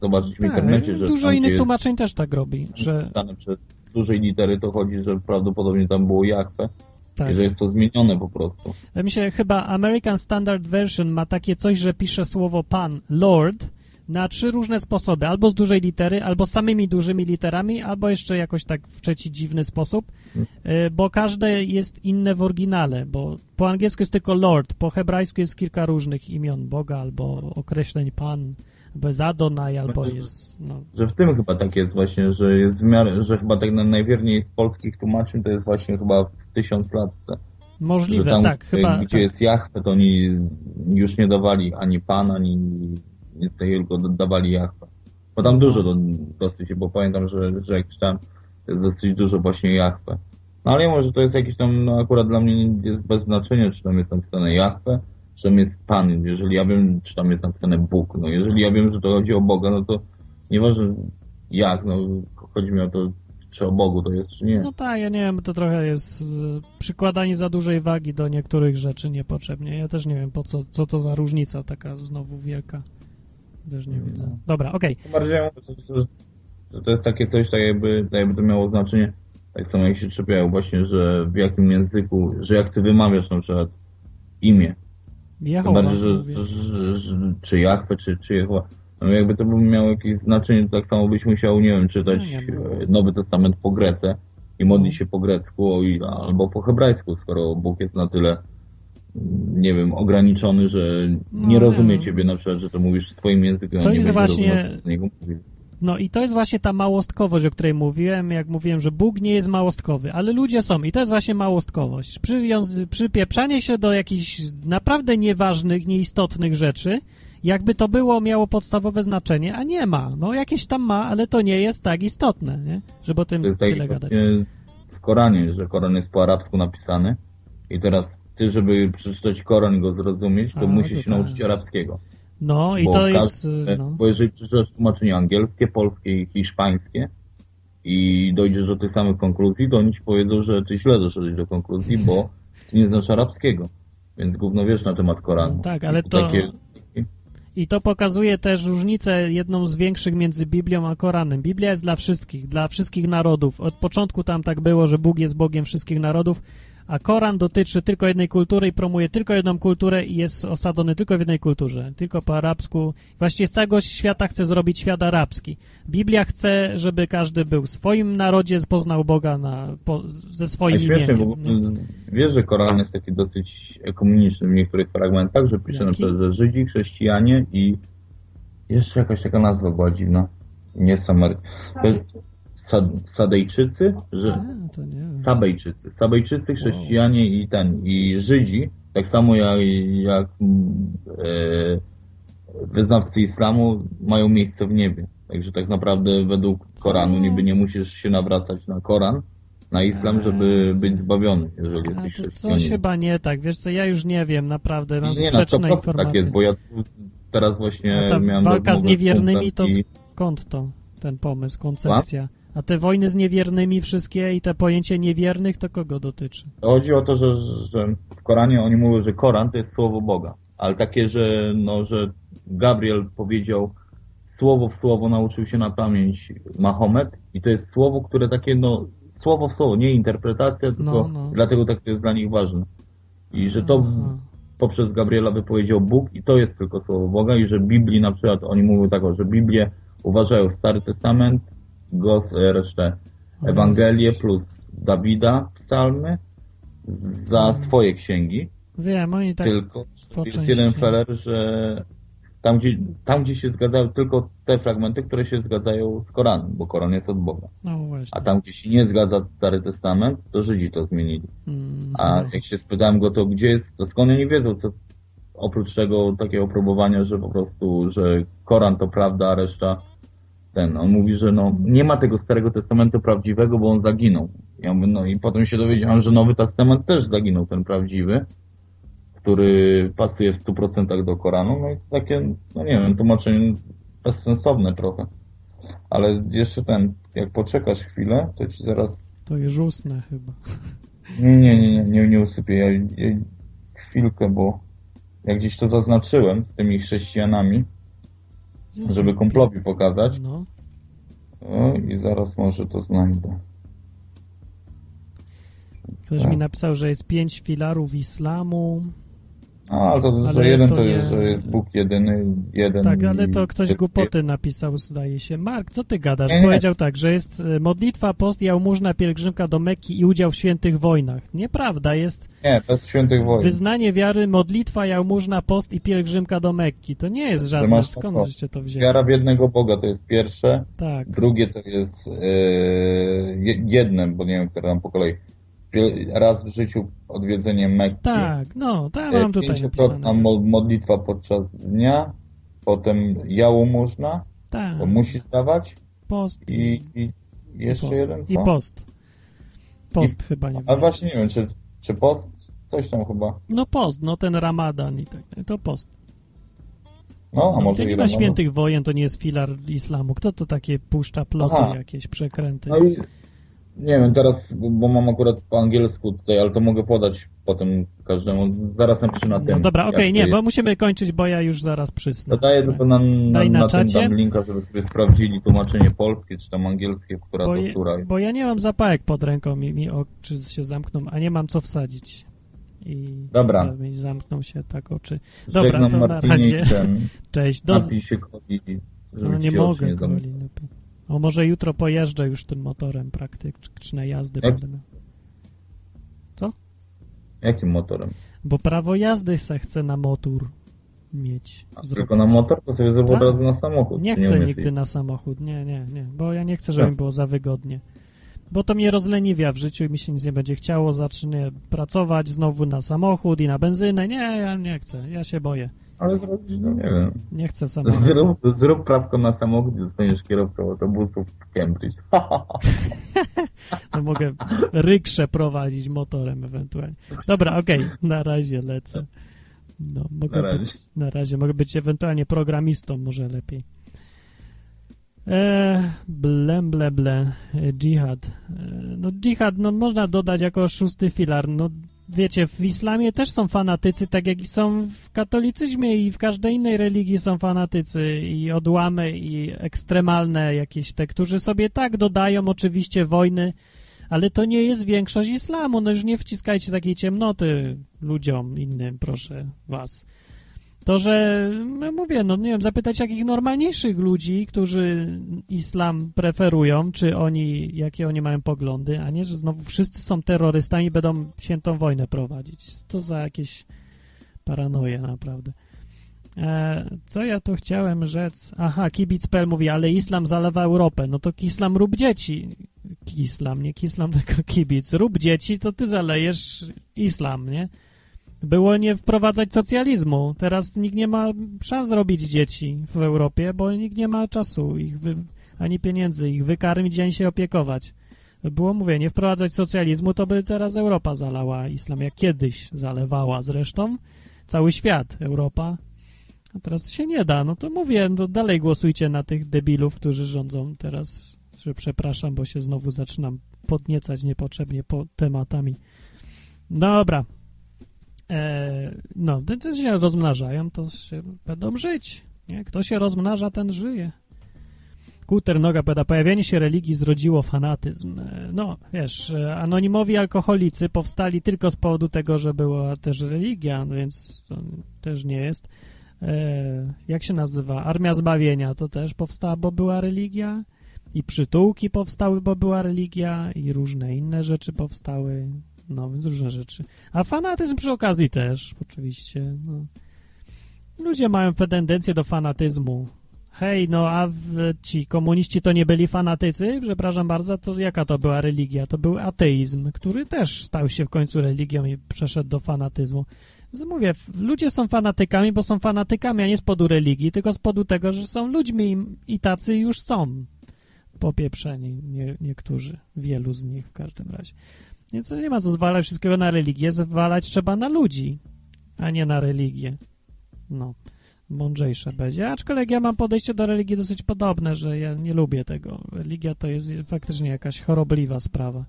zobaczyć w Tak, internecie, że dużo innych gdzie tłumaczeń też tak robi, jest że przez dużej litery, to chodzi, że prawdopodobnie tam było Jachwę tak. i że jest to zmienione po prostu. Ja myślę, chyba American Standard Version ma takie coś, że pisze słowo pan, Lord, na trzy różne sposoby. Albo z dużej litery, albo samymi dużymi literami, albo jeszcze jakoś tak w trzeci dziwny sposób, y, bo każde jest inne w oryginale, bo po angielsku jest tylko Lord, po hebrajsku jest kilka różnych imion Boga, albo określeń pan, albo jest Adonai, albo jest, no, Że w tym chyba tak jest właśnie, że jest w miarę, że chyba tak na najwierniej z polskich tłumaczeń to jest właśnie chyba w tysiąc lat. Że możliwe, tam, tak, chyba, gdzie tak. jest Jachwę, to oni już nie dawali ani Pan, ani nic takiego, tylko dawali Jachwę. Bo tam dużo do, dosyć, bo pamiętam, że, że jak czytałem, jest dosyć dużo właśnie Jachwę. No ale może to jest jakiś tam, no akurat dla mnie jest bez znaczenia, czy tam jest napisane Jahwe, czy tam jest Pan. Jeżeli ja wiem, czy tam jest napisane Bóg. No jeżeli ja wiem, że to chodzi o Boga, no to nieważne jak, no chodzi mi o to, czy o Bogu to jest, czy nie. No tak, ja nie wiem, to trochę jest y, przykładanie za dużej wagi do niektórych rzeczy niepotrzebnie. Ja też nie wiem, po co, co to za różnica taka znowu wielka. Też nie widzę. Dobra, okej. Bardziej ja mówię, że, to jest takie coś, tak jakby, tak jakby to miało znaczenie, tak samo jak się czepiają właśnie, że w jakim języku, że jak ty wymawiasz na przykład imię, Jehowa. bardziej, że, że, że, że czy Jachwę, czy, czy Jehowa. No jakby to by miało jakieś znaczenie, to tak samo byś musiał, nie wiem, czytać No, e, Nowy Testament po grece i modlić się po grecku albo po hebrajsku, skoro Bóg jest na tyle nie wiem, ograniczony, że No, nie rozumie nie. ciebie na przykład, że to mówisz w swoim języku. a To nie jest właśnie-. No i to jest właśnie ta małostkowość, o której mówiłem, jak mówiłem, że Bóg nie jest małostkowy, ale ludzie są i to jest właśnie małostkowość. Przywiąz- przypieprzanie się do jakichś naprawdę nieważnych, nieistotnych rzeczy, jakby to było, miało podstawowe znaczenie, a nie ma. No jakieś tam ma, ale to nie jest tak istotne, nie? Żeby o tym tak tyle gadać. w Koranie, że Koran jest po arabsku napisany i teraz ty, żeby przeczytać Koran i go zrozumieć, to A, musisz to się tak. nauczyć arabskiego. No i Bo to jest... No. Bo jeżeli przeczytasz tłumaczenie angielskie, polskie i hiszpańskie i dojdziesz do tych samych konkluzji, to oni ci powiedzą, że ty źle doszedłeś do konkluzji, bo ty nie znasz arabskiego. Więc gówno wiesz na temat Koranu. No tak, ale to- Takie, I to pokazuje też różnicę, jedną z większych między Biblią a Koranem. Biblia jest dla wszystkich, dla wszystkich narodów. Od początku tam tak było, że Bóg jest Bogiem wszystkich narodów, a Koran dotyczy tylko jednej kultury i promuje tylko jedną kulturę i jest osadzony tylko w jednej kulturze, tylko po arabsku. Właściwie z całego świata chce zrobić świat arabski. Biblia chce, żeby każdy był w swoim narodzie, poznał Boga na, po, ze swoim śmiesznie, imieniem. nie? wiesz, że Koran jest taki dosyć ekumeniczny w niektórych fragmentach, że pisze na Jaki? przykład, że Żydzi, chrześcijanie i jeszcze jakaś taka nazwa była dziwna. Nie Samer... Sad... Sadejczycy, nie wiem. Sabejczycy. Sabejczycy, chrześcijanie i ten, i Żydzi, tak samo jak, jak e, wyznawcy islamu mają miejsce w niebie. Także tak naprawdę według Koranu niby nie musisz się nawracać na Koran, na islam, żeby być zbawiony, jeżeli jesteś to coś chyba nie tak, wiesz co, ja już nie wiem, naprawdę, mam Nie, na 100% sprzeczne tak informacje. jest, bo ja tu teraz właśnie A ta miałem walka z niewiernymi to skąd to, ten pomysł, koncepcja? A te wojny z niewiernymi wszystkie i te pojęcie niewiernych, to kogo dotyczy? Chodzi o to, że, że w Koranie oni mówią, że Koran to jest słowo Boga, ale takie, że, no, że Gabriel powiedział słowo w słowo nauczył się na pamięć Mahomet i to jest słowo, które takie, no, słowo w słowo, nie interpretacja, tylko No, no. dlatego tak to jest dla nich ważne. I że to Aha. poprzez Gabriela wypowiedział Bóg i to jest tylko słowo Boga i że Biblii na przykład oni mówią tak, że Biblię uważają Stary Testament, gos, e, resztę Ewangelię plus Dawida, psalmy za swoje księgi. Wiem, oni tak tylko jest jeden feller, że tam gdzie, tam gdzie się zgadzają tylko te fragmenty, które się zgadzają z Koranem, bo Koran jest od Boga. No. A tam gdzie się nie zgadza Stary Testament, to Żydzi to zmienili. Mm, A no. jak się spytałem go, to gdzie jest, to skąd oni wiedzą, co oprócz tego takiego próbowania, że po prostu, że Koran to prawda, a reszta ten. On mówi, że no nie ma tego Starego Testamentu prawdziwego, bo on zaginął. Ja mówię, no i potem się dowiedziałem, że Nowy Testament też zaginął, ten prawdziwy, który pasuje w 100% do Koranu. No i takie, no nie wiem, tłumaczenie bezsensowne trochę. Ale jeszcze ten, jak poczekasz chwilę, to ci zaraz To już usnę chyba. nie, nie, nie, nie, nie, nie usypię. Ja, ja chwilkę, bo jak gdzieś to zaznaczyłem z tymi chrześcijanami, żeby kumplowi pokazać. No. O, I zaraz może to znajdę. Ktoś Tak. mi napisał, że jest pięć filarów islamu. A, ale to, Ale jeden to to, nie- jest, że jest Bóg jedyny, jeden. Tak, ale to ktoś głupoty napisał, zdaje się. Mark, co ty gadasz? Nie, nie. Powiedział tak, że jest e, modlitwa, post, jałmużna, pielgrzymka do Mekki i udział w świętych wojnach. Nieprawda, jest Nie, bez świętych wojen. wyznanie wiary, modlitwa, jałmużna, post i pielgrzymka do Mekki. To nie jest żadne, skąd to. żeście to wzięli? Wiara w jednego Boga to jest pierwsze. Tak. Drugie to jest e, je- jednym, bo nie wiem, które tam po kolei. Raz w życiu odwiedzenie Mekki. Tak, no, tak mam tutaj Pięciokrotna mo- modlitwa podczas dnia, potem jałmużna, Tak, to musisz dawać post i, i jeszcze post. jeden co? I post. Post chyba nie Ale wiem. właśnie nie wiem, czy, czy post? Coś tam chyba. No post, no ten ramadan i tak, to post. No, a może to nie i ma świętych wojen, to nie jest filar islamu. Kto to takie puszcza ploty, Aha. jakieś przekręty? No i nie wiem, teraz, bo- mam akurat po angielsku tutaj, ale to mogę podać potem każdemu. Zaraz napiszę na tym. No dobra, okej, jak nie, to bo jest. musimy kończyć, bo ja już zaraz przysnę. To daję tylko na, na, na na tym dam linka, żeby sobie sprawdzili tłumaczenie polskie, czy tam angielskie, która Bo, to je, sura. bo ja nie mam zapałek pod ręką i mi oczy się zamkną, a nie mam co wsadzić. I Dobra. mi zamkną się tak oczy. Dobra, Żegnam to na Martinie razie. i ten. [laughs] Cześć. Do... Napij się coli, żeby No nie mogę, nie lepiej. O, może jutro pojeżdżę już tym motorem praktycznej jazdy. Jak? będę. Co? Jakim motorem? Bo prawo jazdy se chcę na motor mieć. A zrobić. tylko na motor, to sobie Tak. od razu na samochód. Nie chcę umiesz nigdy na samochód, nie, nie, nie, bo ja nie chcę, żeby Tak. mi było za wygodnie. Bo to mnie rozleniwia w życiu i mi się nic nie będzie chciało, zacznę pracować znowu na samochód i na benzynę. Nie, ja nie chcę, ja się boję. Ale zrobić, no nie wiem. Nie chcę [laughs] samochodu. Zrób, zrób prawko na samochód i zostaniesz kierowcą autobusów w Cambridge. [laughs] [laughs] No mogę rykszę prowadzić motorem ewentualnie. Dobra, okej, na razie lecę. No, mogę Na razie. Być, na razie mogę być ewentualnie programistą, może lepiej. E, ble, ble, ble. E, Dżihad. E, no dżihad, no można dodać jako szósty filar. No wiecie, w islamie też są fanatycy, tak jak i są w katolicyzmie i w każdej innej religii są fanatycy i odłamy i ekstremalne jakieś te, którzy sobie tak dodają oczywiście wojny, ale to nie jest większość islamu. No już nie wciskajcie takiej ciemnoty ludziom innym, proszę was. To, że no mówię, no nie wiem, zapytać takich normalniejszych ludzi, którzy islam preferują, czy oni, jakie oni mają poglądy, a nie, że znowu wszyscy są terrorystami i będą świętą wojnę prowadzić. To za jakieś paranoje naprawdę. E, co ja tu chciałem rzec? Aha, kibic.pl mówi, ale islam zalewa Europę. No to kislam rób dzieci. Kislam, nie kislam, [laughs] tylko kibic. Rób dzieci, to ty zalejesz islam, nie? Było nie wprowadzać socjalizmu. Teraz nikt nie ma szans robić dzieci w Europie, bo nikt nie ma czasu ich wy, ani pieniędzy ich wykarmić, ani się opiekować. Było, mówię, nie wprowadzać socjalizmu, to by teraz Europa zalała islam, jak kiedyś zalewała zresztą. Cały świat, Europa. A teraz to się nie da. No to mówię, no dalej głosujcie na tych debilów, którzy rządzą teraz. Że przepraszam, bo się znowu zaczynam podniecać niepotrzebnie po tematami. Dobra. E, no, te się rozmnażają, to się będą żyć. Nie? Kto się rozmnaża, ten żyje. Kuter Noga powiada, pojawienie się religii zrodziło fanatyzm. E, No, wiesz, e, anonimowi alkoholicy powstali tylko z powodu tego, że była też religia, no więc to też nie jest. E, jak się nazywa? Armia Zbawienia to też powstała, bo była religia. I przytułki powstały, bo była religia. I różne inne rzeczy powstały. No, więc różne rzeczy. A fanatyzm przy okazji też, oczywiście. No. Ludzie mają tendencję do fanatyzmu. Hej, no a w, ci komuniści to nie byli fanatycy? Przepraszam bardzo, to jaka to była religia? To był ateizm, który też stał się w końcu religią i przeszedł do fanatyzmu. Mówię, ludzie są fanatykami, bo są fanatykami, a nie z powodu religii, tylko z powodu tego, że są ludźmi i- i tacy już są popieprzeni, nie, niektórzy, wielu z nich w każdym razie. Więc nie ma co zwalać wszystkiego na religię, zwalać trzeba na ludzi, a nie na religię. No, mądrzejsze będzie. Aczkolwiek ja mam podejście do religii dosyć podobne, że ja nie lubię tego. Religia to jest faktycznie jakaś chorobliwa sprawa.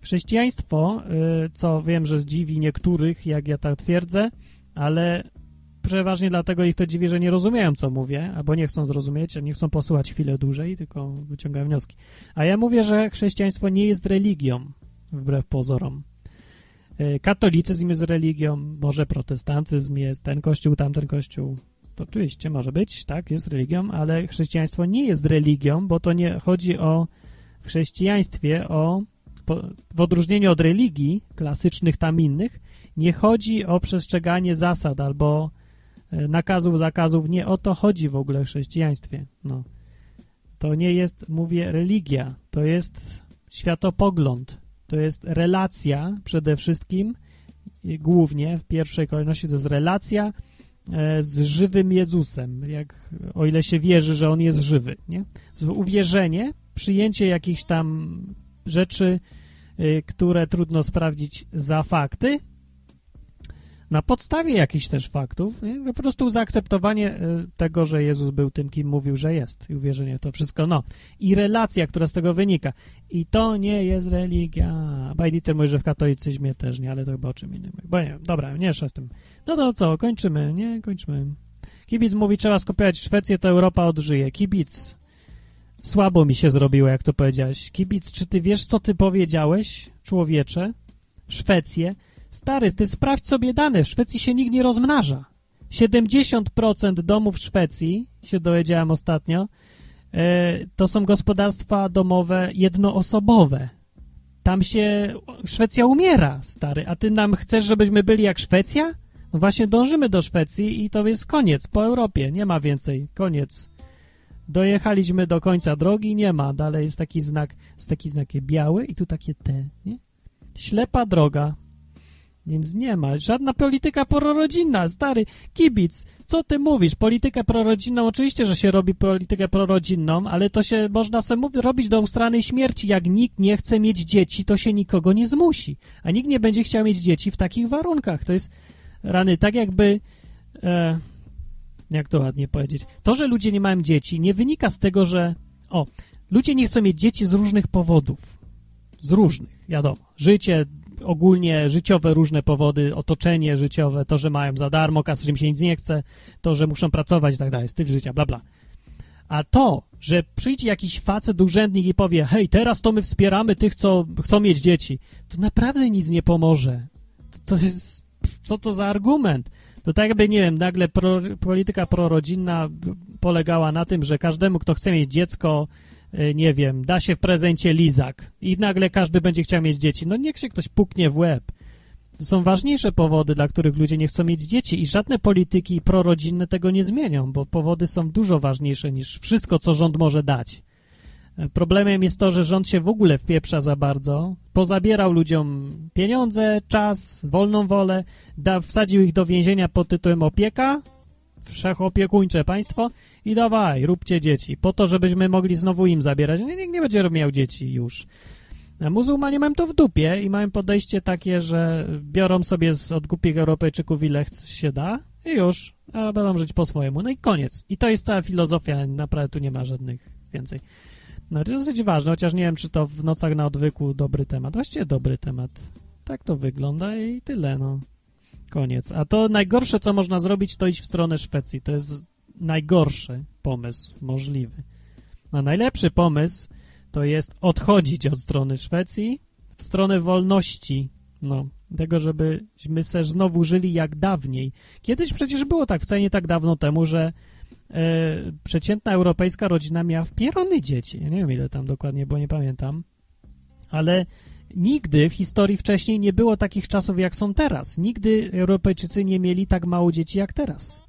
Chrześcijaństwo, y, co wiem, że zdziwi niektórych, jak ja tak twierdzę, ale przeważnie dlatego ich to dziwi, że nie rozumieją, co mówię, albo nie chcą zrozumieć, nie chcą posłuchać chwilę dłużej, tylko wyciągają wnioski. A ja mówię, że chrześcijaństwo nie jest religią, wbrew pozorom. Y, Katolicyzm jest religią, może protestantyzm jest, ten kościół, tamten kościół. To oczywiście może być, tak, jest religią, ale chrześcijaństwo nie jest religią, bo to nie chodzi o w chrześcijaństwie o w odróżnieniu od religii klasycznych tam innych, nie chodzi o przestrzeganie zasad albo e, nakazów, zakazów. Nie o to chodzi w ogóle w chrześcijaństwie. No. To nie jest, mówię, religia. To jest światopogląd. To jest relacja przede wszystkim, i głównie w pierwszej kolejności to jest relacja e, z żywym Jezusem, jak, o ile się wierzy, że On jest żywy. Nie? Uwierzenie, przyjęcie jakichś tam rzeczy, y, które trudno sprawdzić za fakty, na podstawie jakichś też faktów, nie? po prostu zaakceptowanie y, tego, że Jezus był tym, kim mówił, że jest i uwierzenie w to wszystko, no. I relacja, która z tego wynika. I to nie jest religia. Bajditer mówi, że w katolicyzmie też nie, ale to chyba o czym innym. Bo nie, dobra, nie z tym. No to co, kończymy, nie? Kończymy. Kibic mówi, trzeba skopiować Szwecję, to Europa odżyje. Kibic, słabo mi się zrobiło, jak to powiedziałeś. Kibic, czy ty wiesz, co ty powiedziałeś, człowiecze? Szwecję Stary, ty sprawdź sobie dane. W Szwecji się nikt nie rozmnaża. 70% domów w Szwecji, się dowiedziałem ostatnio, e, to są gospodarstwa domowe jednoosobowe. Tam się Szwecja umiera, stary. A ty nam chcesz, żebyśmy byli jak Szwecja? No właśnie dążymy do Szwecji i to jest koniec. Po Europie nie ma więcej. Koniec. Dojechaliśmy do końca drogi, nie ma. Dalej jest taki znak, jest taki znak biały i tu takie T, nie? Ślepa droga. Więc nie ma. Żadna polityka prorodzinna. Stary, kibic, co ty mówisz? Politykę prorodzinną, oczywiście, że się robi politykę prorodzinną, ale to się można sobie robić do ustranej śmierci. Jak nikt nie chce mieć dzieci, to się nikogo nie zmusi. A nikt nie będzie chciał mieć dzieci w takich warunkach. To jest rany, tak jakby... E, jak to ładnie powiedzieć? To, że ludzie nie mają dzieci, nie wynika z tego, że... O, ludzie nie chcą mieć dzieci z różnych powodów. Z różnych, wiadomo. Życie, ogólnie życiowe różne powody, otoczenie życiowe, to, że mają za darmo kasę, że im się nic nie chce, to, że muszą pracować i tak dalej, styl życia, bla, bla. A to, że przyjdzie jakiś facet, urzędnik i powie, hej, teraz to my wspieramy tych, co chcą mieć dzieci, to naprawdę nic nie pomoże. To, to jest, co to za argument? To tak jakby, nie wiem, nagle pro, polityka prorodzinna polegała na tym, że każdemu, kto chce mieć dziecko, nie wiem, da się w prezencie lizak i nagle każdy będzie chciał mieć dzieci. No niech się ktoś puknie w łeb. To są ważniejsze powody, dla których ludzie nie chcą mieć dzieci i żadne polityki prorodzinne tego nie zmienią, bo powody są dużo ważniejsze niż wszystko, co rząd może dać. E, problemem jest to, że rząd się w ogóle wpieprza za bardzo, pozabierał ludziom pieniądze, czas, wolną wolę, da, wsadził ich do więzienia pod tytułem opieka, wszechopiekuńcze państwo i dawaj, róbcie dzieci, po to, żebyśmy mogli znowu im zabierać. Nikt nie będzie miał dzieci już. A muzułmanie mają to w dupie i mają podejście takie, że biorą sobie z, od głupich Europejczyków ile się da i już, a będą żyć po swojemu. No i koniec. I to jest cała filozofia, naprawdę tu nie ma żadnych więcej. No to dosyć ważne, chociaż nie wiem, czy to w nocach na odwyku dobry temat. Właściwie dobry temat. Tak to wygląda i tyle, no. Koniec. A to najgorsze, co można zrobić, to iść w stronę Szwecji. To jest najgorszy pomysł możliwy. A najlepszy pomysł to jest odchodzić od strony Szwecji w stronę wolności. No, tego, żebyśmy se znowu żyli jak dawniej. Kiedyś przecież było tak, wcale nie tak dawno temu, że e, przeciętna europejska rodzina miała wpierony dzieci. Ja nie wiem, ile tam dokładnie, bo nie pamiętam. Ale Nigdy w historii wcześniej nie było takich czasów, jak są teraz. Nigdy Europejczycy nie mieli tak mało dzieci, jak teraz.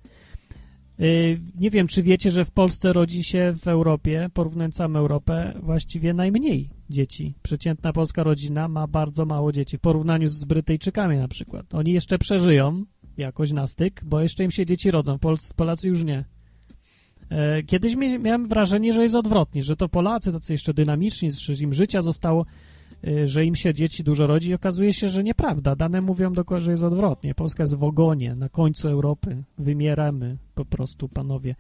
Y, nie wiem, czy wiecie, że w Polsce rodzi się w Europie, porównując całą Europę, właściwie najmniej dzieci. Przeciętna polska rodzina ma bardzo mało dzieci w porównaniu z Brytyjczykami na przykład. Oni jeszcze przeżyją jakoś na styk, bo jeszcze im się dzieci rodzą. Polacy już nie. E, kiedyś miałem wrażenie, że jest odwrotnie, że to Polacy tacy jeszcze dynamiczni, że im życia zostało że im się dzieci dużo rodzi okazuje się, że nieprawda. Dane mówią dokładnie, że jest odwrotnie. Polska jest w ogonie, na końcu Europy. Wymieramy po prostu, panowie.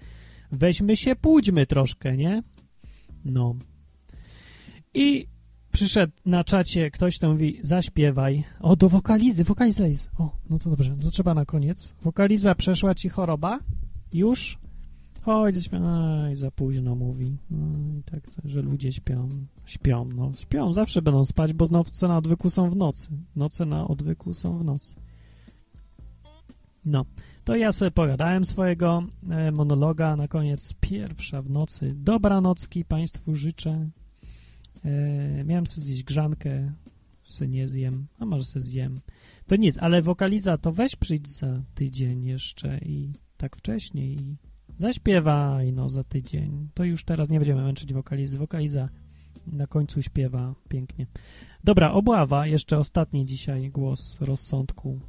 Weźmy się, pójdźmy troszkę, nie? No. I przyszedł na czacie ktoś, kto mówi, zaśpiewaj. O, do wokalizy, wokaliza jest. O, no to dobrze, to trzeba na koniec. Wokaliza, przeszła ci choroba? Już? Chodź, Aj, za późno mówi. No i tak, że ludzie śpią. Śpią, no śpią, zawsze będą spać, bo noce na odwyku są w nocy. Noce na odwyku są w nocy. No, to ja sobie pogadałem swojego e, monologa. Na koniec pierwsza w nocy. Dobranocki Państwu życzę. E, miałem sobie zjeść grzankę, se nie zjem, a może se zjem. To nic, ale wokaliza to weź przyjdź za tydzień jeszcze i tak wcześniej i zaśpiewaj no za tydzień. To już teraz nie będziemy męczyć wokalizy. Wokaliza na końcu śpiewa pięknie. Dobra, Obława, jeszcze ostatni dzisiaj głos rozsądku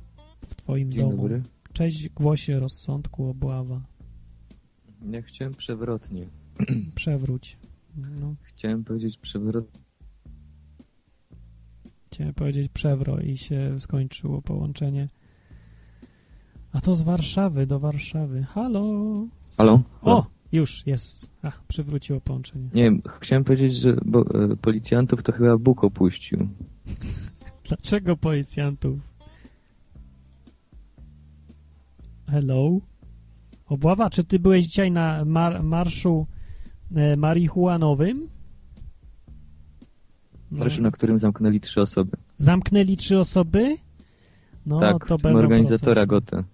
w twoim Dzień domu. Dobry. Cześć, głosie rozsądku, Obława. Ja chciałem przewrotnie. [clears throat] Przewróć. No. Chciałem powiedzieć przewrotnie. Chciałem powiedzieć przewro i się skończyło połączenie. A to z Warszawy, do Warszawy. Halo? Halo? O, już jest. A, przywróciło połączenie. Nie wiem, chciałem powiedzieć, że bo, e, policjantów to chyba Bóg opuścił. [laughs] Dlaczego policjantów? Hello? Obława, czy ty byłeś dzisiaj na mar marszu e, marihuanowym? No. Marszu, na którym zamknęli trzy osoby. Zamknęli trzy osoby? No, tak, to organizatora procesy. Gotę.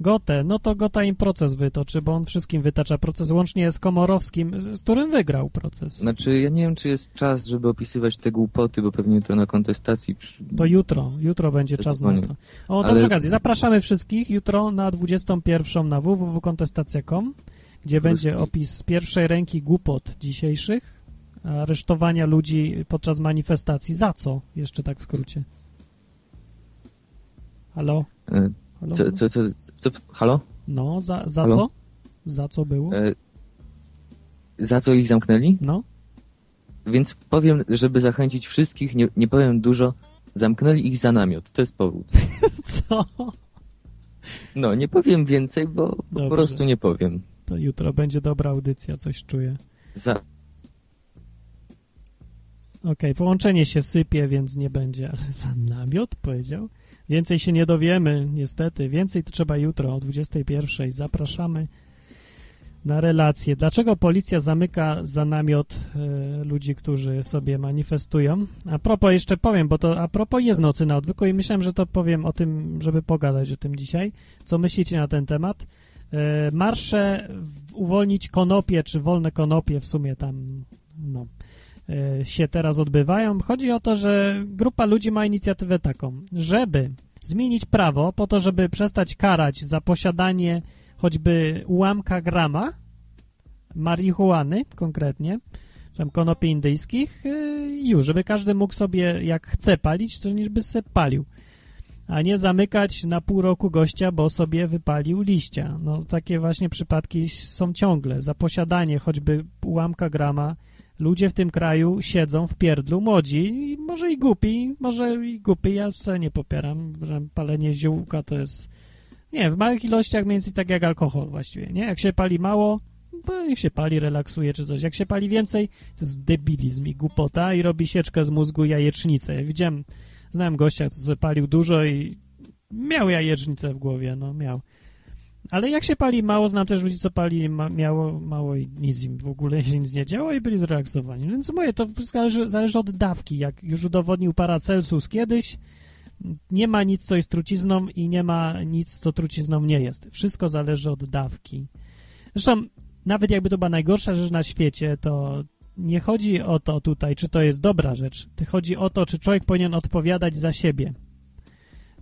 Gotę, no to Gota im proces wytoczy, bo on wszystkim wytacza proces, łącznie z Komorowskim, z którym wygrał proces. Znaczy, ja nie wiem, czy jest czas, żeby opisywać te głupoty, bo pewnie to na kontestacji... przy- To jutro, jutro będzie czas na to. O, to Ale- przy okazji, zapraszamy wszystkich jutro na 21 na www.kontestacja.com, gdzie będzie opis z pierwszej ręki głupot dzisiejszych, aresztowania ludzi podczas manifestacji. Za co? Jeszcze tak w skrócie. Halo? E, Halo? Co, co, co, co, halo? No, za, za Halo? co? Za co było? E, za co ich zamknęli? No. Więc powiem, żeby zachęcić wszystkich, nie, nie powiem dużo, zamknęli ich za namiot. To jest powód. [laughs] Co? No, nie powiem więcej, bo po prostu nie powiem. To jutro będzie dobra audycja, coś czuję. Za, Okej, połączenie się sypie, więc nie będzie, ale za namiot powiedział. Więcej się nie dowiemy, niestety. Więcej to trzeba jutro o 21. Zapraszamy na relację. Dlaczego policja zamyka za namiot e, ludzi, którzy sobie manifestują? A propos, jeszcze powiem, bo to a propos jest nocy na odwyku i myślałem, że to powiem o tym, żeby pogadać o tym dzisiaj. Co myślicie na ten temat? E, marsze uwolnić konopie, czy wolne konopie w sumie tam, no, się teraz odbywają. Chodzi o to, że grupa ludzi ma inicjatywę taką, żeby zmienić prawo po to, żeby przestać karać za posiadanie choćby ułamka grama marihuany konkretnie, tam konopi indyjskich, yy, już, żeby każdy mógł sobie jak chce palić, to niż by se palił. A nie zamykać na pół roku gościa, bo sobie wypalił liścia. No takie właśnie przypadki są ciągle. Za posiadanie choćby ułamka grama ludzie w tym kraju siedzą w pierdlu młodzi, i może i głupi, może i głupi, ja wcale nie popieram, że palenie ziółka to jest, nie w małych ilościach mniej więcej tak jak alkohol właściwie, nie? Jak się pali mało, bo niech się pali, relaksuje czy coś. Jak się pali więcej, to jest debilizm i głupota i robi sieczkę z mózgu jajecznicę. Ja widziałem, znałem gościa, co sobie palił dużo i miał jajecznicę w głowie, no miał. Ale jak się pali mało, znam też ludzi, co pali ma, miało mało i nic im w ogóle się nic nie działo i byli zrelaksowani. Więc mówię, to wszystko zależy, zależy od dawki. Jak już udowodnił Paracelsus kiedyś, nie ma nic, co jest trucizną i nie ma nic, co trucizną nie jest. Wszystko zależy od dawki. Zresztą, nawet jakby to była najgorsza rzecz na świecie, to nie chodzi o to tutaj, czy to jest dobra rzecz. Chodzi o to, czy człowiek powinien odpowiadać za siebie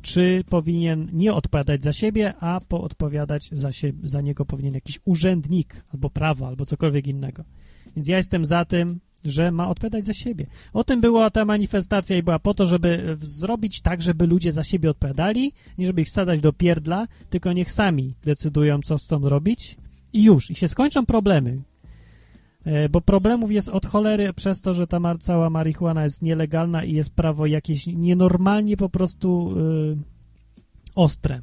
czy powinien nie odpowiadać za siebie, a po odpowiadać za, siebie, za niego powinien jakiś urzędnik albo prawo, albo cokolwiek innego. Więc ja jestem za tym, że ma odpowiadać za siebie. O tym była ta manifestacja i była po to, żeby zrobić tak, żeby ludzie za siebie odpowiadali, nie żeby ich wsadzać do pierdla, tylko niech sami decydują, co chcą robić i już. I się skończą problemy. E, Bo problemów jest od cholery przez to, że ta cała marihuana jest nielegalna i jest prawo jakieś nienormalnie po prostu y, ostre.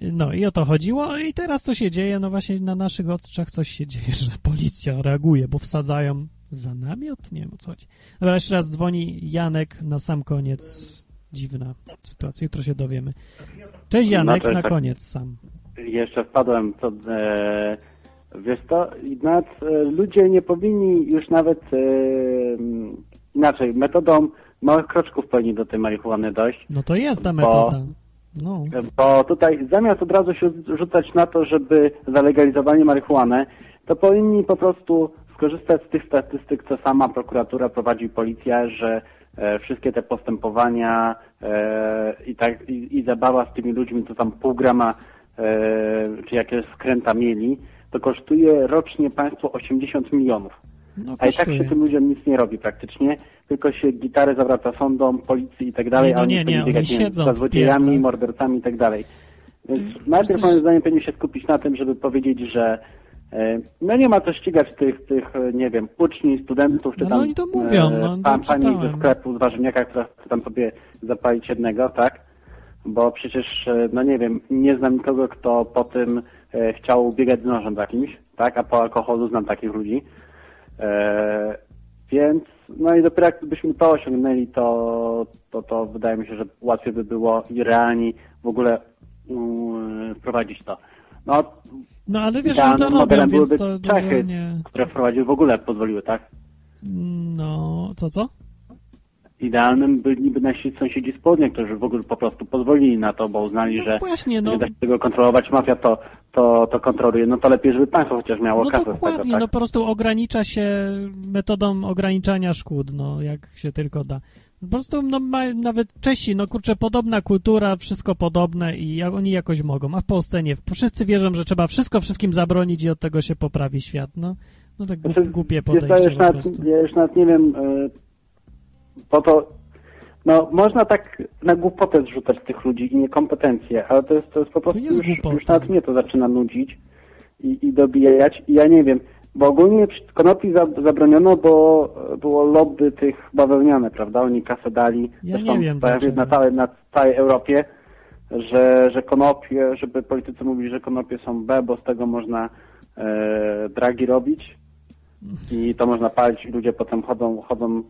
No i o to chodziło i teraz co się dzieje? No właśnie na naszych oczach coś się dzieje, [laughs] że policja reaguje, bo wsadzają za namiot? Nie wiem o co chodzi. Dobra, jeszcze raz dzwoni Janek na sam koniec. Dziwna sytuacja, jutro się dowiemy. Cześć Janek, No, cześć, na tak. koniec sam. Jeszcze wpadłem, to e, wiesz to, nawet e, ludzie nie powinni już nawet e, inaczej, metodą małych kroczków powinni do tej marihuany dojść. No to jest ta Bo- metoda. No. Bo tutaj zamiast od razu się rzucać na to, żeby zalegalizowali marihuanę, to powinni po prostu skorzystać z tych statystyk, co sama prokuratura prowadzi policja, że e, wszystkie te postępowania e, i tak i, i zabawa z tymi ludźmi, co tam pół grama e, czy jakieś skręta mieli, to kosztuje rocznie państwo 80 milionów. No, A i tak się tym ludziom nic nie robi praktycznie, tylko się gitary zawraca sądom, policji i tak dalej, Nie, no a oni nie, nie, oni biegać, siedzą za złodziejami, mordercami i tak dalej. Więc najpierw przecież- moim zdaniem powinni się skupić na tym, żeby powiedzieć, że E, No nie ma co ścigać tych, tych e, nie wiem, uczniów, studentów, czy No, tam no oni to mówią, e, no, to pan, pani ze sklepu z warzywniaka, która chce tam sobie zapalić jednego, tak? Bo przecież, no nie wiem, nie znam nikogo, kto po tym chciał biegać z nożem za kimś, tak? A po alkoholu znam takich ludzi. E, więc, no i dopiero jak byśmy to osiągnęli, to, to, to wydaje mi się, że łatwiej by było i realnie w ogóle mm, wprowadzić to. No, No ale wiesz, oni to robią, więc to Czechy, nie... które wprowadziły w ogóle pozwoliły, tak? No, co, co? Idealnym byliby nasi sąsiedzi z południa, którzy w ogóle po prostu pozwolili na to, bo uznali, że właśnie, no. nie da się tego kontrolować, mafia to, to, to kontroluje. No to lepiej, żeby państwo chociaż miało No kasę z tego, dokładnie, tak? no po prostu ogranicza się metodą ograniczania szkód, no jak się tylko da. Po prostu no, ma, nawet Czesi, no kurczę, podobna kultura, wszystko podobne i oni jakoś mogą, a w Polsce nie. Wszyscy wierzą, że trzeba wszystko wszystkim zabronić i od tego się poprawi świat. No, no tak Znaczy, głupie podejście ja już, nawet, ja już nawet nie wiem, po to, no można tak na głupotę zrzucać tych ludzi i niekompetencje, ale to jest, to jest po prostu jest już, już nawet mnie to zaczyna nudzić i, i dobijać. I ja nie wiem, bo ogólnie konopi za- zabroniono, bo było lobby tych bawełniane, prawda? Oni kasę dali, Ja zresztą nie wiem na całej, na całej Europie, że, że konopie, żeby politycy mówili, że konopie są B, bo z tego można e, dragi robić. I to można palić i ludzie potem chodzą, chodzą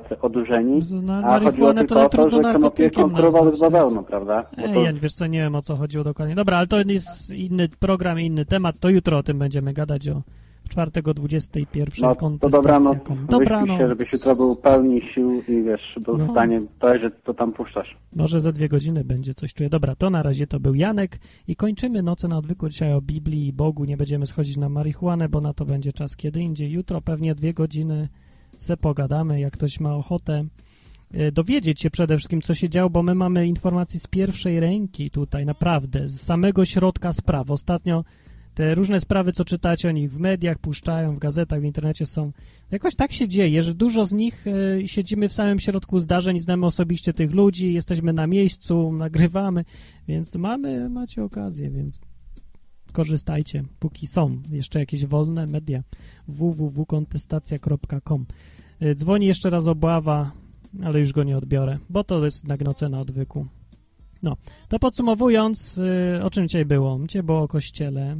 tacy odurzeni, na- a chodziło tylko o to, że konopie narkotykiem konkurowały z bawełną, prawda? Bo Ej, to- ja wiesz co, nie wiem o co chodziło dokładnie. Dobra, ale to jest inny program, inny temat, to jutro o tym będziemy gadać o 4.21 No, to dobranoc, Dobranoc. się, żebyś jutro był pełni sił i wiesz, był No. w stanie dojrzeć, co tam puszczasz. Może za dwie godziny będzie coś czuję. Dobra, to na razie to był Janek i kończymy noce na odwyku dzisiaj o Biblii i Bogu. Nie będziemy schodzić na marihuanę, bo na to będzie czas kiedy indziej. Jutro pewnie dwie godziny se pogadamy, jak ktoś ma ochotę e, dowiedzieć się przede wszystkim, co się działo, bo my mamy informacje z pierwszej ręki tutaj, naprawdę, z samego środka spraw. Ostatnio te różne sprawy, co czytacie o nich w mediach, puszczają, w gazetach, w internecie są. Jakoś tak się dzieje, że dużo z nich e, siedzimy w samym środku zdarzeń, znamy osobiście tych ludzi, jesteśmy na miejscu, [laughs] nagrywamy, więc mamy, macie okazję, więc korzystajcie, póki są jeszcze jakieś wolne media. www.kontestacja.com E, Dzwoni jeszcze raz obława, ale już go nie odbiorę, bo to jest nagnoce na odwyku. No, to podsumowując, y, o czym dzisiaj było? Dzisiaj było o kościele.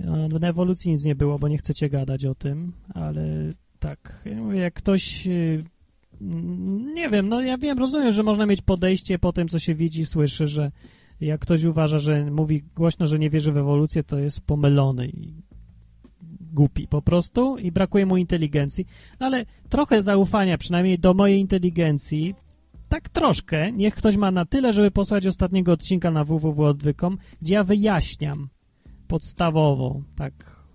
A Na ewolucji nic nie było, bo nie chcecie gadać o tym, ale tak, jak ktoś, y, nie wiem, no ja wiem, rozumiem, że można mieć podejście po tym, co się widzi, słyszy, że jak ktoś uważa, że mówi głośno, że nie wierzy w ewolucję, to jest pomylony i głupi po prostu i brakuje mu inteligencji, no ale trochę zaufania, przynajmniej do mojej inteligencji, tak troszkę, niech ktoś ma na tyle, żeby posłać ostatniego odcinka na www.odwykom, gdzie ja wyjaśniam podstawowo, tak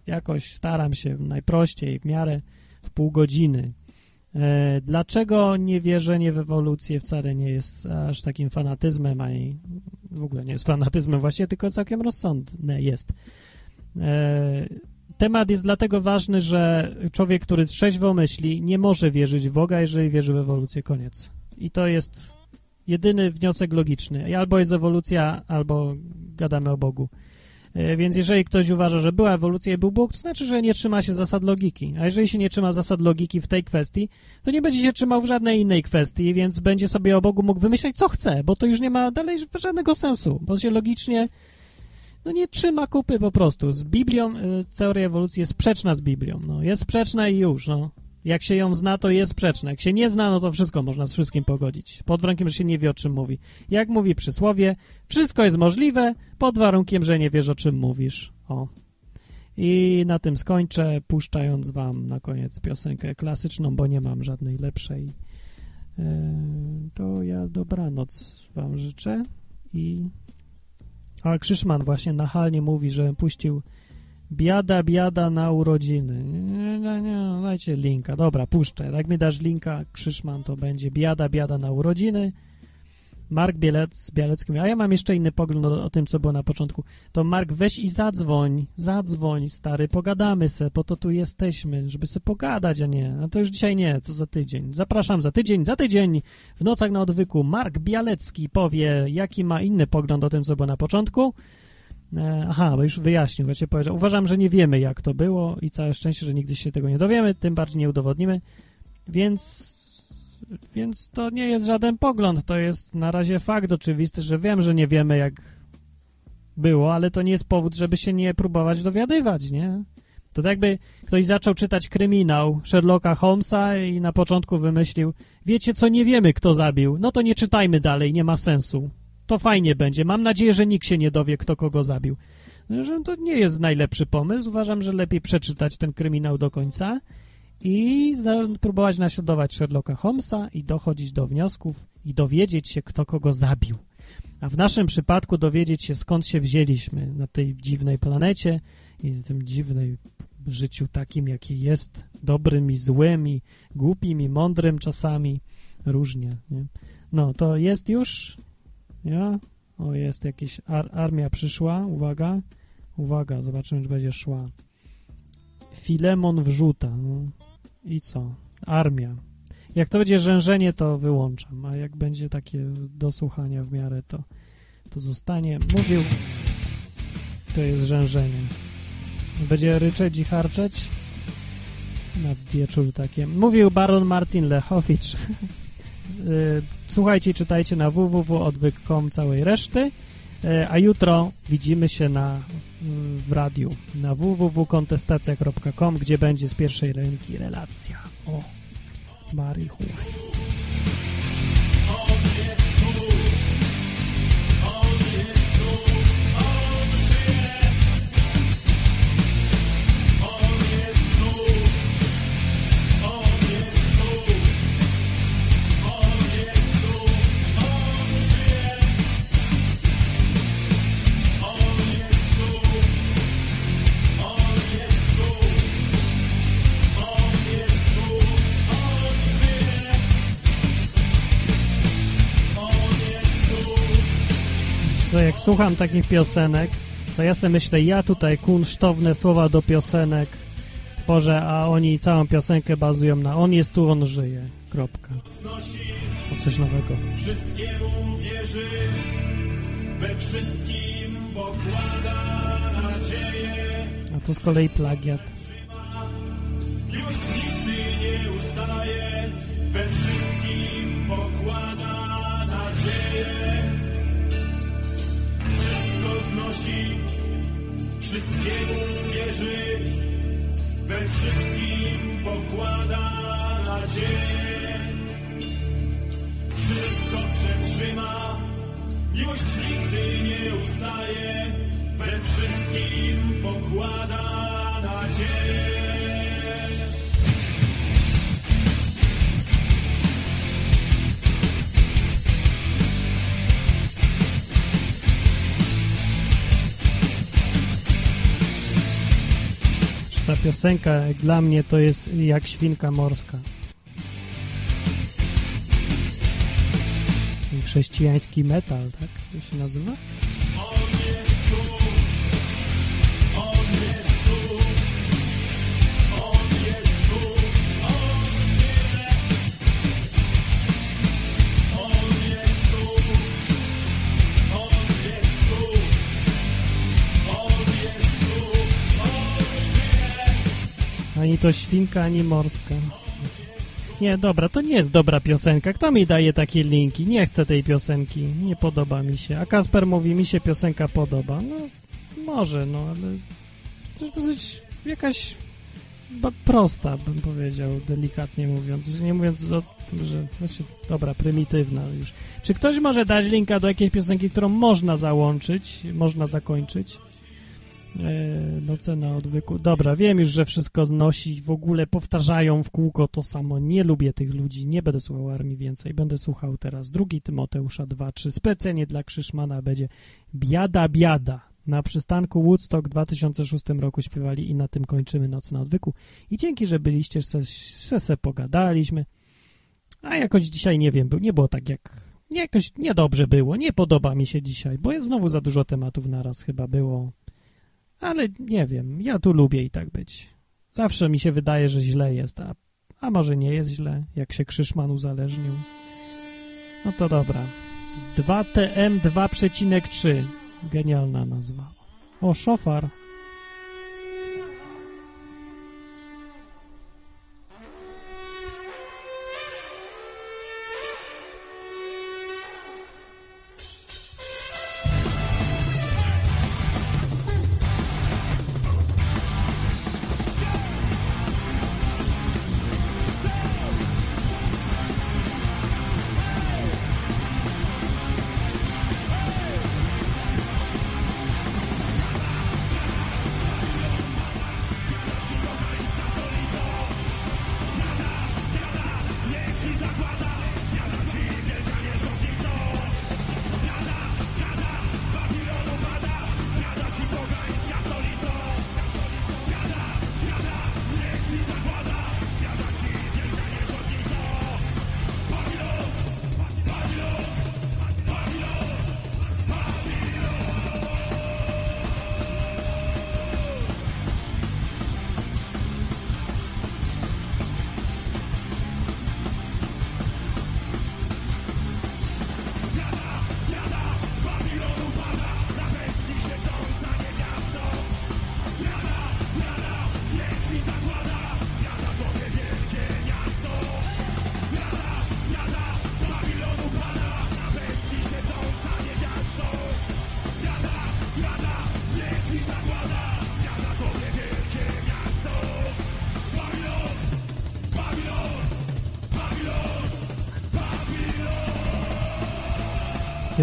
jakoś staram się najprościej, w miarę w pół godziny, e, dlaczego niewierzenie w ewolucję wcale nie jest aż takim fanatyzmem, ani w ogóle nie jest fanatyzmem właśnie, tylko całkiem rozsądne jest. E, Temat jest dlatego ważny, że człowiek, który trzeźwo myśli, nie może wierzyć w Boga, jeżeli wierzy w ewolucję. Koniec. I to jest jedyny wniosek logiczny. Albo jest ewolucja, albo gadamy o Bogu. E, Więc jeżeli ktoś uważa, że była ewolucja i był Bóg, to znaczy, że nie trzyma się zasad logiki. A jeżeli się nie trzyma zasad logiki w tej kwestii, to nie będzie się trzymał w żadnej innej kwestii, więc będzie sobie o Bogu mógł wymyślać, co chce, bo to już nie ma dalej żadnego sensu, bo się logicznie no nie trzyma kupy po prostu. Z Biblią y, teoria ewolucji jest sprzeczna z Biblią. No, jest sprzeczna i już, no. Jak się ją zna, to jest sprzeczna. Jak się nie zna, no to wszystko można z wszystkim pogodzić. Pod warunkiem, że się nie wie, o czym mówi. Jak mówi przysłowie, wszystko jest możliwe, pod warunkiem, że nie wiesz, o czym mówisz. O. I na tym skończę, puszczając wam na koniec piosenkę klasyczną, bo nie mam żadnej lepszej. E, to ja dobranoc wam życzę i a Krzyszman właśnie nachalnie mówi, że puścił biada, biada na urodziny. Nie, nie, nie, dajcie linka. Dobra, puszczę. Jak mi dasz linka, Krzyszman, to będzie biada, biada na urodziny. Mark Bielec, Bielecki a ja mam jeszcze inny pogląd o, o tym, co było na początku. To Mark, weź i zadzwoń, zadzwoń, stary, pogadamy se, po to tu jesteśmy, żeby se pogadać, a nie. No to już dzisiaj nie, to za tydzień. Zapraszam za tydzień, za tydzień w nocach na odwyku Mark Bialecki powie, jaki ma inny pogląd o tym, co było na początku. E, aha, bo już wyjaśnił, właśnie powiedział. Uważam, że nie wiemy, jak to było i całe szczęście, że nigdy się tego nie dowiemy, tym bardziej nie udowodnimy, więc, więc to nie jest żaden pogląd, to jest na razie fakt oczywisty, że wiem, że nie wiemy, jak było, ale to nie jest powód, żeby się nie próbować dowiadywać, nie? To tak jakby ktoś zaczął czytać kryminał Sherlocka Holmesa i na początku wymyślił, wiecie co, nie wiemy, kto zabił, no to nie czytajmy dalej, nie ma sensu. To fajnie będzie. Mam nadzieję, że nikt się nie dowie, kto kogo zabił. No, że to nie jest najlepszy pomysł. Uważam, że lepiej przeczytać ten kryminał do końca i próbować naśladować Sherlocka Holmesa i dochodzić do wniosków i dowiedzieć się, kto kogo zabił. A w naszym przypadku dowiedzieć się, skąd się wzięliśmy na tej dziwnej planecie i w tym dziwnej życiu takim, jaki jest, dobrym i złym i głupim i mądrym czasami, różnie, nie? No, to jest już, ja, o, jest jakiś, ar armia przyszła, uwaga, uwaga, zobaczymy, czy będzie szła. Filemon wrzuta, no i co? Armia. Jak to będzie rzężenie, to wyłączam, a jak będzie takie do słuchania w miarę, to, to zostanie. Mówił, to jest rzężenie. Będzie ryczeć i harczeć na wieczór takie. Mówił baron Martin Lechowicz. [laughs] Y, Słuchajcie i czytajcie na www.odwyk.com całej reszty, Y, a jutro widzimy się na, w radiu na www.kontestacja.com, gdzie będzie z pierwszej ręki relacja o marihuanie. Jak słucham takich piosenek, to ja sobie myślę, ja tutaj kunsztowne słowa do piosenek tworzę, a oni całą piosenkę bazują na on jest tu, on żyje. Kropka. O coś nowego. Wszystkiemu wierzy, we wszystkim pokłada nadzieję. A to z kolei plagiat. Już nigdy nie ustaje, we wszystkim pokłada nadzieję. Znosi, wszystkiemu wierzy, we wszystkim pokłada nadzieję. Wszystko przetrzyma, już nigdy nie ustaje, we wszystkim pokłada nadzieję. Ta piosenka dla mnie to jest jak świnka morska. Chrześcijański metal, tak? To się nazywa? Ani to świnka, ani morska. Nie, dobra, to nie jest dobra piosenka. Kto mi daje takie linki? Nie chcę tej piosenki. Nie podoba mi się. A Kasper mówi, mi się piosenka podoba. No, może, no, ale to jest dosyć jakaś prosta, bym powiedział, delikatnie mówiąc. Nie mówiąc o tym, że właśnie, dobra, prymitywna już. Czy ktoś może dać linka do jakiejś piosenki, którą można załączyć, można zakończyć? E, Noce na odwyku. Dobra, wiem już, że wszystko znosi, w ogóle powtarzają w kółko to samo. Nie lubię tych ludzi, nie będę słuchał armii więcej. Będę słuchał teraz drugi Tymoteusza 2.3. Specjalnie dla Krzyszmana będzie Biada, biada. Na przystanku Woodstock w 2006 roku śpiewali i na tym kończymy Noc na odwyku. I dzięki, że byliście, se, se, se pogadaliśmy. A jakoś dzisiaj nie wiem, nie było tak jak... Nie, jakoś niedobrze było, nie podoba mi się dzisiaj, bo jest znowu za dużo tematów naraz chyba było. Ale nie wiem, ja tu lubię i tak być. Zawsze mi się wydaje, że źle jest, a, a może nie jest źle, jak się Krzyszman uzależnił. No to dobra. 2TM 2,3. Genialna nazwa. O, szofar.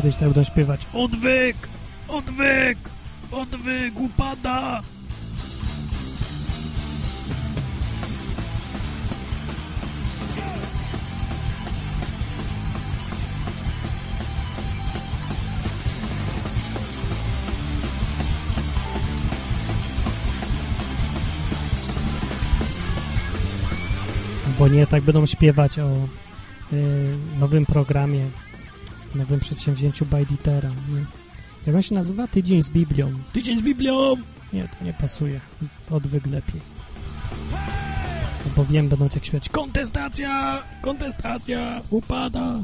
Kiedyś tak będą śpiewać. Odwyk! Odwyk! Odwyk! Upada! Bo nie tak będą śpiewać o y, nowym programie, nowym przedsięwzięciu Bajditera. Jak on się nazywa? Tydzień z Biblią. Tydzień z Biblią! Nie, to nie pasuje. Odwyk lepiej. Bo wiem, będą jak śpiewać Kontestacja! Kontestacja! Upada!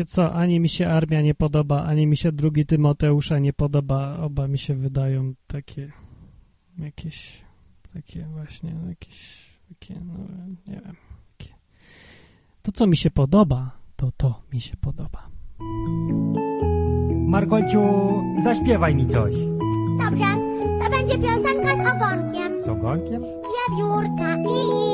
Wiecie co, ani mi się armia nie podoba, ani mi się drugi Tymoteusza nie podoba. Oba mi się wydają takie jakieś takie właśnie jakieś takie, no nie wiem. Takie. To co mi się podoba, to to mi się podoba. Margolciu, zaśpiewaj mi coś. Dobrze, to będzie piosenka z ogonkiem. Z ogonkiem? Wiewiórka i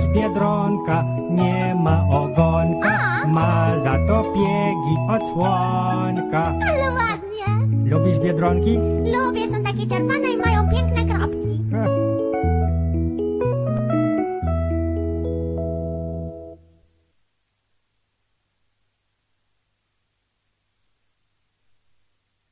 Chociaż biedronka nie ma ogonka, ma za to piegi od słonka. Ale ładnie. Lubisz biedronki? Lubię, są takie czerwone